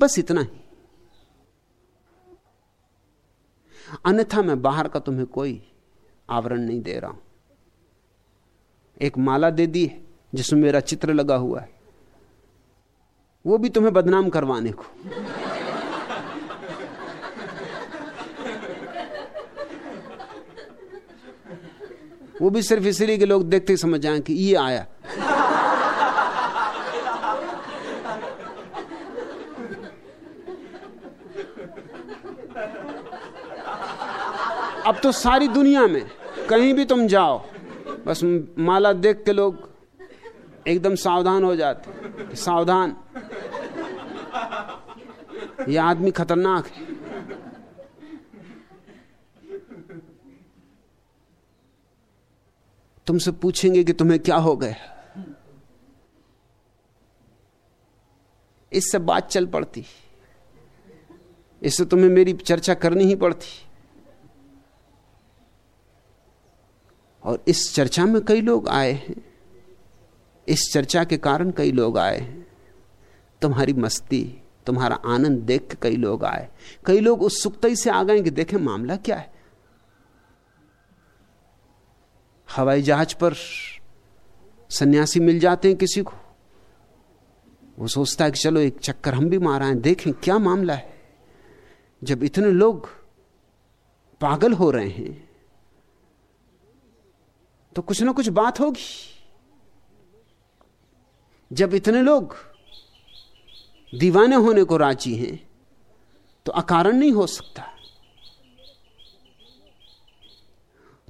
बस इतना ही। अन्यथा मैं बाहर का तुम्हें कोई आवरण नहीं दे रहा हूँ। एक माला दे दी है, जिसमें मेरा चित्र लगा हुआ है। वो भी तुम्हें बदनाम करवाने को। वो भी सिर्फ़ इसलिए कि लोग देखते ही समझ जाएँ कि ये आया। अब तो सारी दुनिया में कहीं भी तुम जाओ, बस माला देख के लोग एकदम सावधान हो जाते। सावधान। यह आदमी खतरनाक है। तुमसे पूछेंगे कि तुम्हें क्या हो गया। इससे बात चल पड़ती। इससे तुम्हें मेरी चर्चा करनी ही पड़ती। और इस चर्चा में कई लोग आए हैं। इस चर्चा के कारण कई लोग आए हैं। तुम्हारी मस्ती तुम्हारा आनंद देख के कई लोग आए। कई लोग उत्सुकता से आ गए कि देखें मामला क्या है। हवाई जहाज़ पर सन्यासी मिल जाते हैं किसी को। वो सोचता है कि चलो एक चक्कर हम भी मारा है देखें क्या मामला है। जब इतने लोग पागल हो रहे हैं तो कुछ ना कुछ बात होगी। जब इतने लोग दीवाने होने को राज़ी हैं तो अकारण नहीं हो सकता।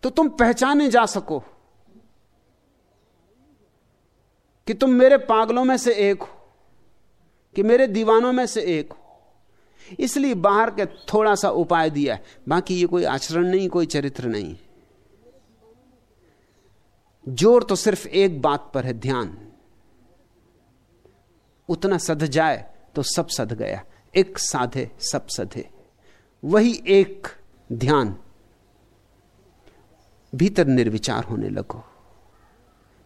तो तुम पहचाने जा सको कि तुम मेरे पागलों में से एक हो, कि मेरे दीवानों में से एक हो। इसलिए बाहर के थोड़ा सा उपाय दिया है। बाकी ये कोई आचरण नहीं, कोई चरित्र नहीं। ज़ोर तो सिर्फ़ एक बात पर है, ध्यान। उतना सध जाए तो सब सध गया। एक साधे, सब सधे। वही एक ध्यान भीतर निर्विचार होने लगो।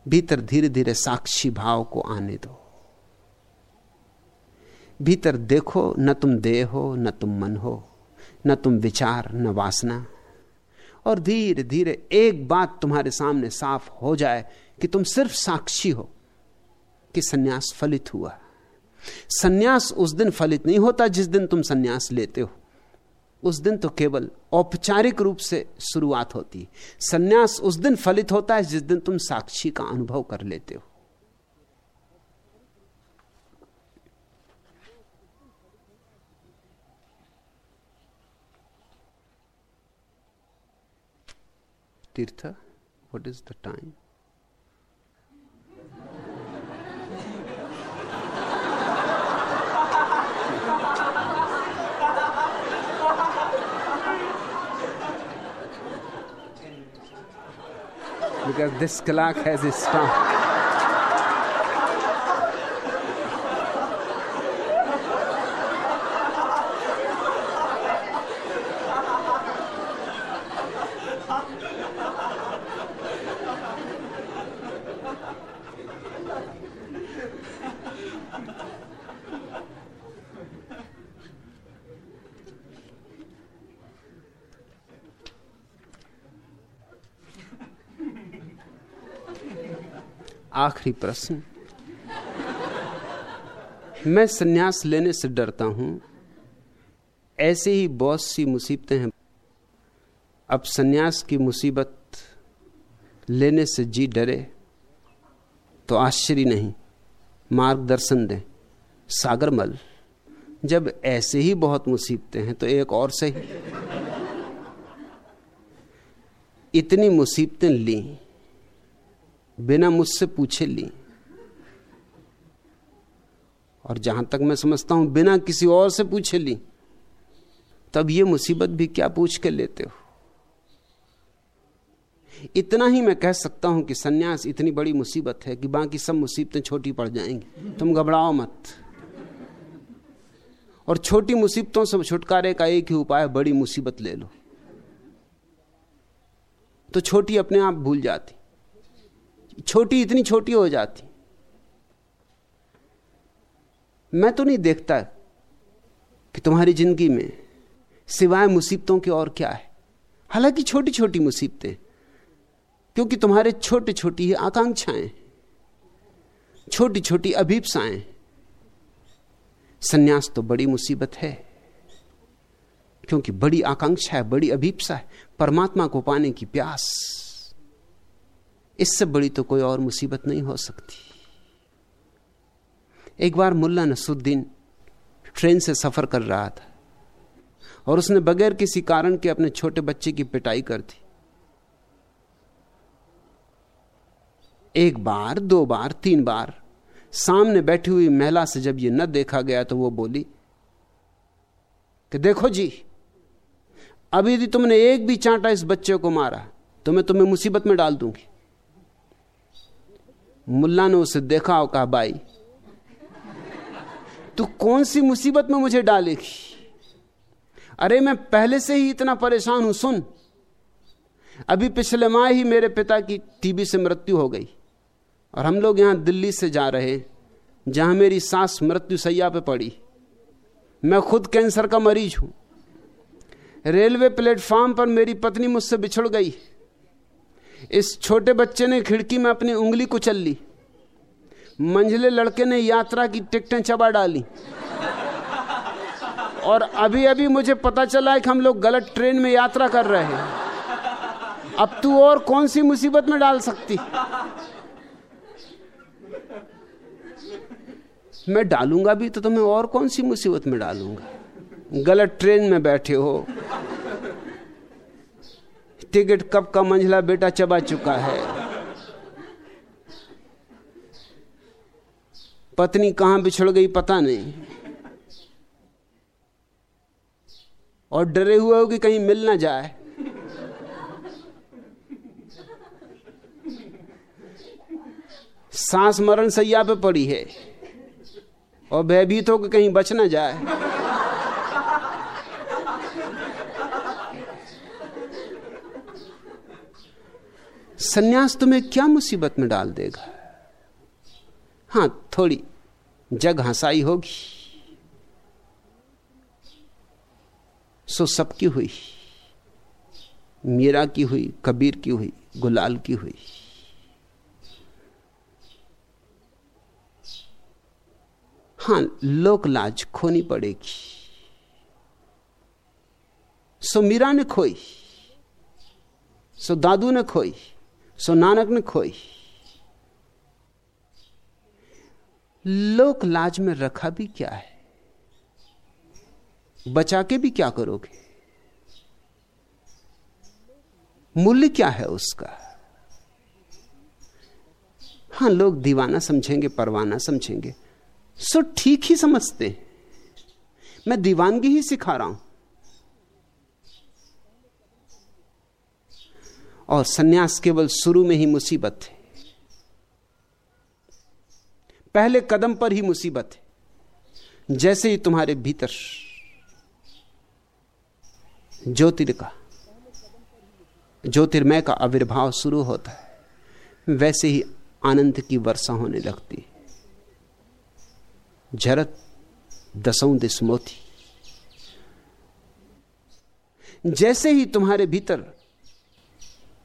भीतर धीरे धीरे साक्षी भाव को आने दो। भीतर देखो, न तुम देह हो, न तुम मन हो, न तुम विचार, न वासना। और धीरे धीरे एक बात तुम्हारे सामने साफ़ हो जाए कि तुम सिर्फ़ साक्षी हो, कि सन्यास फलित हुआ। सन्यास उस दिन फलित नहीं होता जिस दिन तुम सन्यास लेते हो। उस दिन तो केवल औपचारिक रूप से शुरुआत होती है। सन्यास उस दिन फलित होता है जिस दिन तुम साक्षी का अनुभव कर लेते हो। तीर्थ what is the time because this clock has stopped. आखिरी प्रश्न। मैं सन्यास लेने से डरता हूँ। ऐसे ही बहुत सी मुसीबतें हैं। अब सन्यास की मुसीबत लेने से जी डरे तो आश्चर्य नहीं। मार्गदर्शन दें। सागरमल, जब ऐसे ही बहुत मुसीबतें हैं तो एक और सही। इतनी मुसीबतें ली बिना मुझसे पूछे ली। और जहाँ तक मैं समझता हूँ, बिना किसी और से पूछे ली। तब ये मुसीबत भी क्या पूछ के लेते हो? इतना ही मैं कह सकता हूँ कि सन्यास इतनी बड़ी मुसीबत है कि बाकी सब मुसीबतें छोटी पड़ जाएँगी। तुम घबराओ मत। और छोटी मुसीबतों से छुटकारे का एक ही उपाय, बड़ी मुसीबत ले लो। तो छोटी अपने आप भूल जाती। छोटी इतनी छोटी हो जाती। मैं तो नहीं देखता कि तुम्हारी ज़िंदगी में सिवाय मुसीबतों के और क्या है। हालाँकि छोटी छोटी मुसीबतें, क्योंकि तुम्हारे छोटे छोटी ही आकांक्षाएँ छोटी छोटी अभीपसाएँ। सन्यास तो बड़ी मुसीबत है, क्योंकि बड़ी आकांक्षा है, बड़ी अभीपसा है, परमात्मा को पाने की प्यास। इससे बड़ी तो कोई और मुसीबत नहीं हो सकती। एक बार मुल्ला नसुद्दीन ट्रेन से सफ़र कर रहा था और उसने बगैर किसी कारण के अपने छोटे बच्चे की पिटाई कर दी। एक बार, दो बार, तीन बार सामने बैठी हुई महिला से जब यह न देखा गया तो वो बोली, कि देखो जी अभी यदि तुमने एक भी चांटा इस बच्चे को मारा तो मैं तुम्हें मुसीबत में डाल दूँगी। मुल्ला ने उसे देखा और कहा, भाई, तू कौन सी मुसीबत में मुझे डालेगी? अरे, मैं पहले से ही इतना परेशान हूँ, सुन। अभी पिछले माह ही मेरे पिता की टीबी से मृत्यु हो गई और हम लोग यहाँ दिल्ली से जा रहे जहाँ मेरी सास मृत्यु सैया पे पड़ी। मैं खुद कैंसर का मरीज़ हूँ। रेलवे प्लेटफॉर्म पर मेरी पत्नी मुझसे बिछड़ गई। इस छोटे बच्चे ने खिड़की में अपनी उंगली कुचल ली। मंझले लड़के ने यात्रा की टिकटें चबा डाली। और अभी अभी मुझे पता चला है कि हम लोग गलत ट्रेन में यात्रा कर रहे हैं। अब तू और कौन सी मुसीबत में डाल सकती? मैं डालूँगा भी तो तुम्हें और कौन सी मुसीबत में डालूँगा? गलत ट्रेन में बैठे हो। टिकट कब का मंझला बेटा चबा चुका है? पत्नी कहाँ बिछड़ गई पता नहीं। और डरे हुए हो कि कहीं मिल ना जाए। सांस मरण सैया पे पड़ी है। और भयभीत हो कि कहीं बच ना जाए। सन्यास तुम्हें क्या मुसीबत में डाल देगा? हाँ, थोड़ी जग हंसाई होगी। सो सबकी हुई। मीरा की हुई, कबीर की हुई, गुलाल की हुई। हाँ लोक लाज खोनी पड़ेगी। सो मीरा ने खोई। सो दादू ने खोई। सो नानक ने खोई। लोक लाज में रखा भी क्या है? बचा के भी क्या करोगे? मूल्य क्या है उसका? हाँ, लोग दीवाना समझेंगे, परवाना समझेंगे। सो ठीक ही समझते मैं दीवानगी ही सिखा रहा हूँ। और सन्यास केवल शुरू में ही मुसीबत है। पहले कदम पर ही मुसीबत है। जैसे ही तुम्हारे भीतर ज्योतिर का ज्योतिर्मय का आविर्भाव शुरू होता है, वैसे ही आनंद की वर्षा होने लगती है। झरत, दसों दिस मोती जैसे ही तुम्हारे भीतर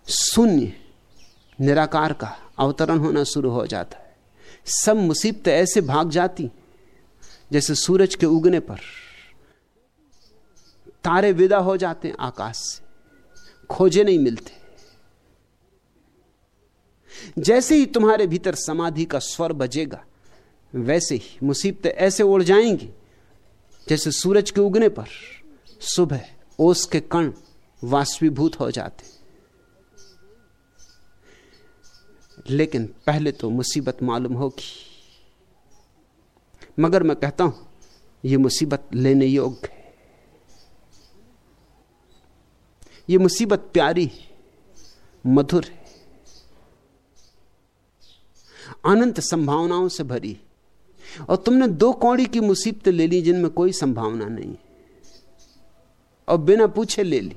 शून्य, निराकार का अवतरण होना शुरू हो जाता है। सब मुसीबतें ऐसे भाग जाती, जैसे सूरज के उगने पर। तारे विदा हो जाते हैं आकाश से, खोजे नहीं मिलते। जैसे ही तुम्हारे भीतर समाधि का स्वर बजेगा, वैसे ही मुसीबतें ऐसे उड़ जाएँगी, जैसे सूरज के उगने पर। सुबह ओस के कण वाष्पीभूत हो जाते। लेकिन पहले तो मुसीबत मालूम होगी। मगर मैं कहता हूँ यह मुसीबत लेने योग्य है। यह मुसीबत प्यारी मधुर है, अनंत संभावनाओं से भरी और तुमने दो कौड़ी की मुसीबतें ले ली जिनमें कोई संभावना नहीं और बिना पूछे ले ली।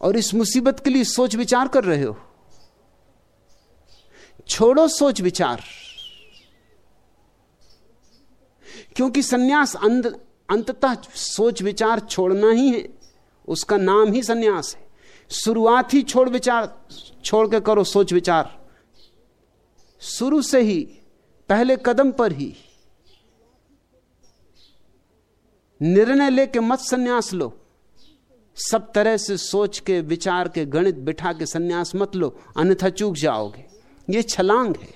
और इस मुसीबत के लिए सोच विचार कर रहे हो। छोड़ो सोच विचार। क्योंकि सन्यास अंततः सोच विचार छोड़ना ही है। उसका नाम ही सन्यास है। शुरुआत ही छोड़ विचार, छोड़ के करो सोच विचार। शुरू से ही, पहले कदम पर ही। निर्णय लेके मत सन्यास लो। सब तरह से सोच के, विचार के, गणित बिठा के सन्यास मत लो, अन्यथा चूक जाओगे। ये छलांग है।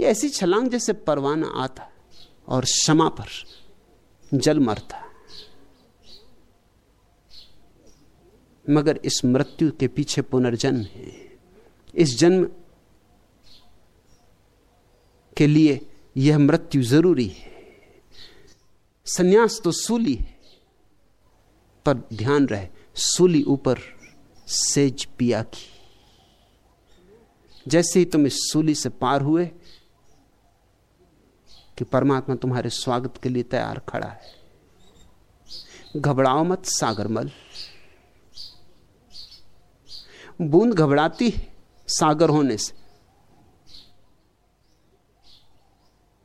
ये ऐसी छलांग जैसे परवाना आता और क्षमा पर जल मरता। मगर इस मृत्यु के पीछे पुनर्जन्म है। इस जन्म के लिए यह मृत्यु ज़रूरी है। सन्यास तो सूली है। पर ध्यान रहे। सूली ऊपर सेज पिया की। जैसे ही तुम इस सूली से पार हुए कि परमात्मा तुम्हारे स्वागत के लिए तैयार खड़ा है। घबराओ मत सागरमल बूंद घबराती है सागर होने से।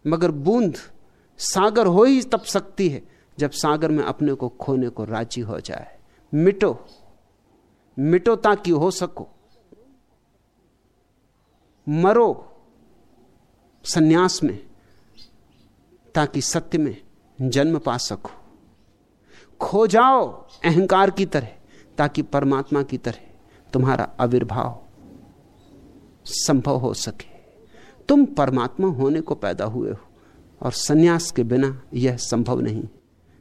मगर बूंद सागर हो ही तप सकती है। जब सागर में अपने को खोने को राज़ी हो जाए। मिटो। मिटो ताकि हो सको। मरो सन्यास में ताकि सत्य में जन्म पा सको। खो जाओ अहंकार की तरह ताकि परमात्मा की तरह तुम्हारा आविर्भाव संभव हो सके। तुम परमात्मा होने को पैदा हुए हो और सन्यास के बिना यह संभव नहीं।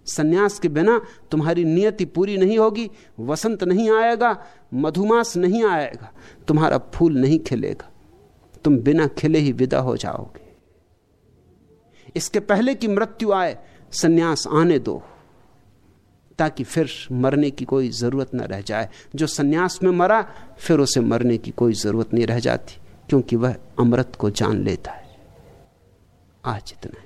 सन्यास के बिना तुम्हारी नियति पूरी नहीं होगी, वसंत नहीं आएगा, मधुमास नहीं आएगा, तुम्हारा फूल नहीं खिलेगा। तुम बिना खिले ही विदा हो जाओगे। इसके पहले कि मृत्यु आए, सन्यास आने दो, ताकि फिर मरने की कोई ज़रूरत न रह जाए। जो सन्यास में मरा, फिर उसे मरने की कोई ज़रूरत नहीं रह जाती, क्योंकि वह अमृत को जान लेता है। आज इतना है।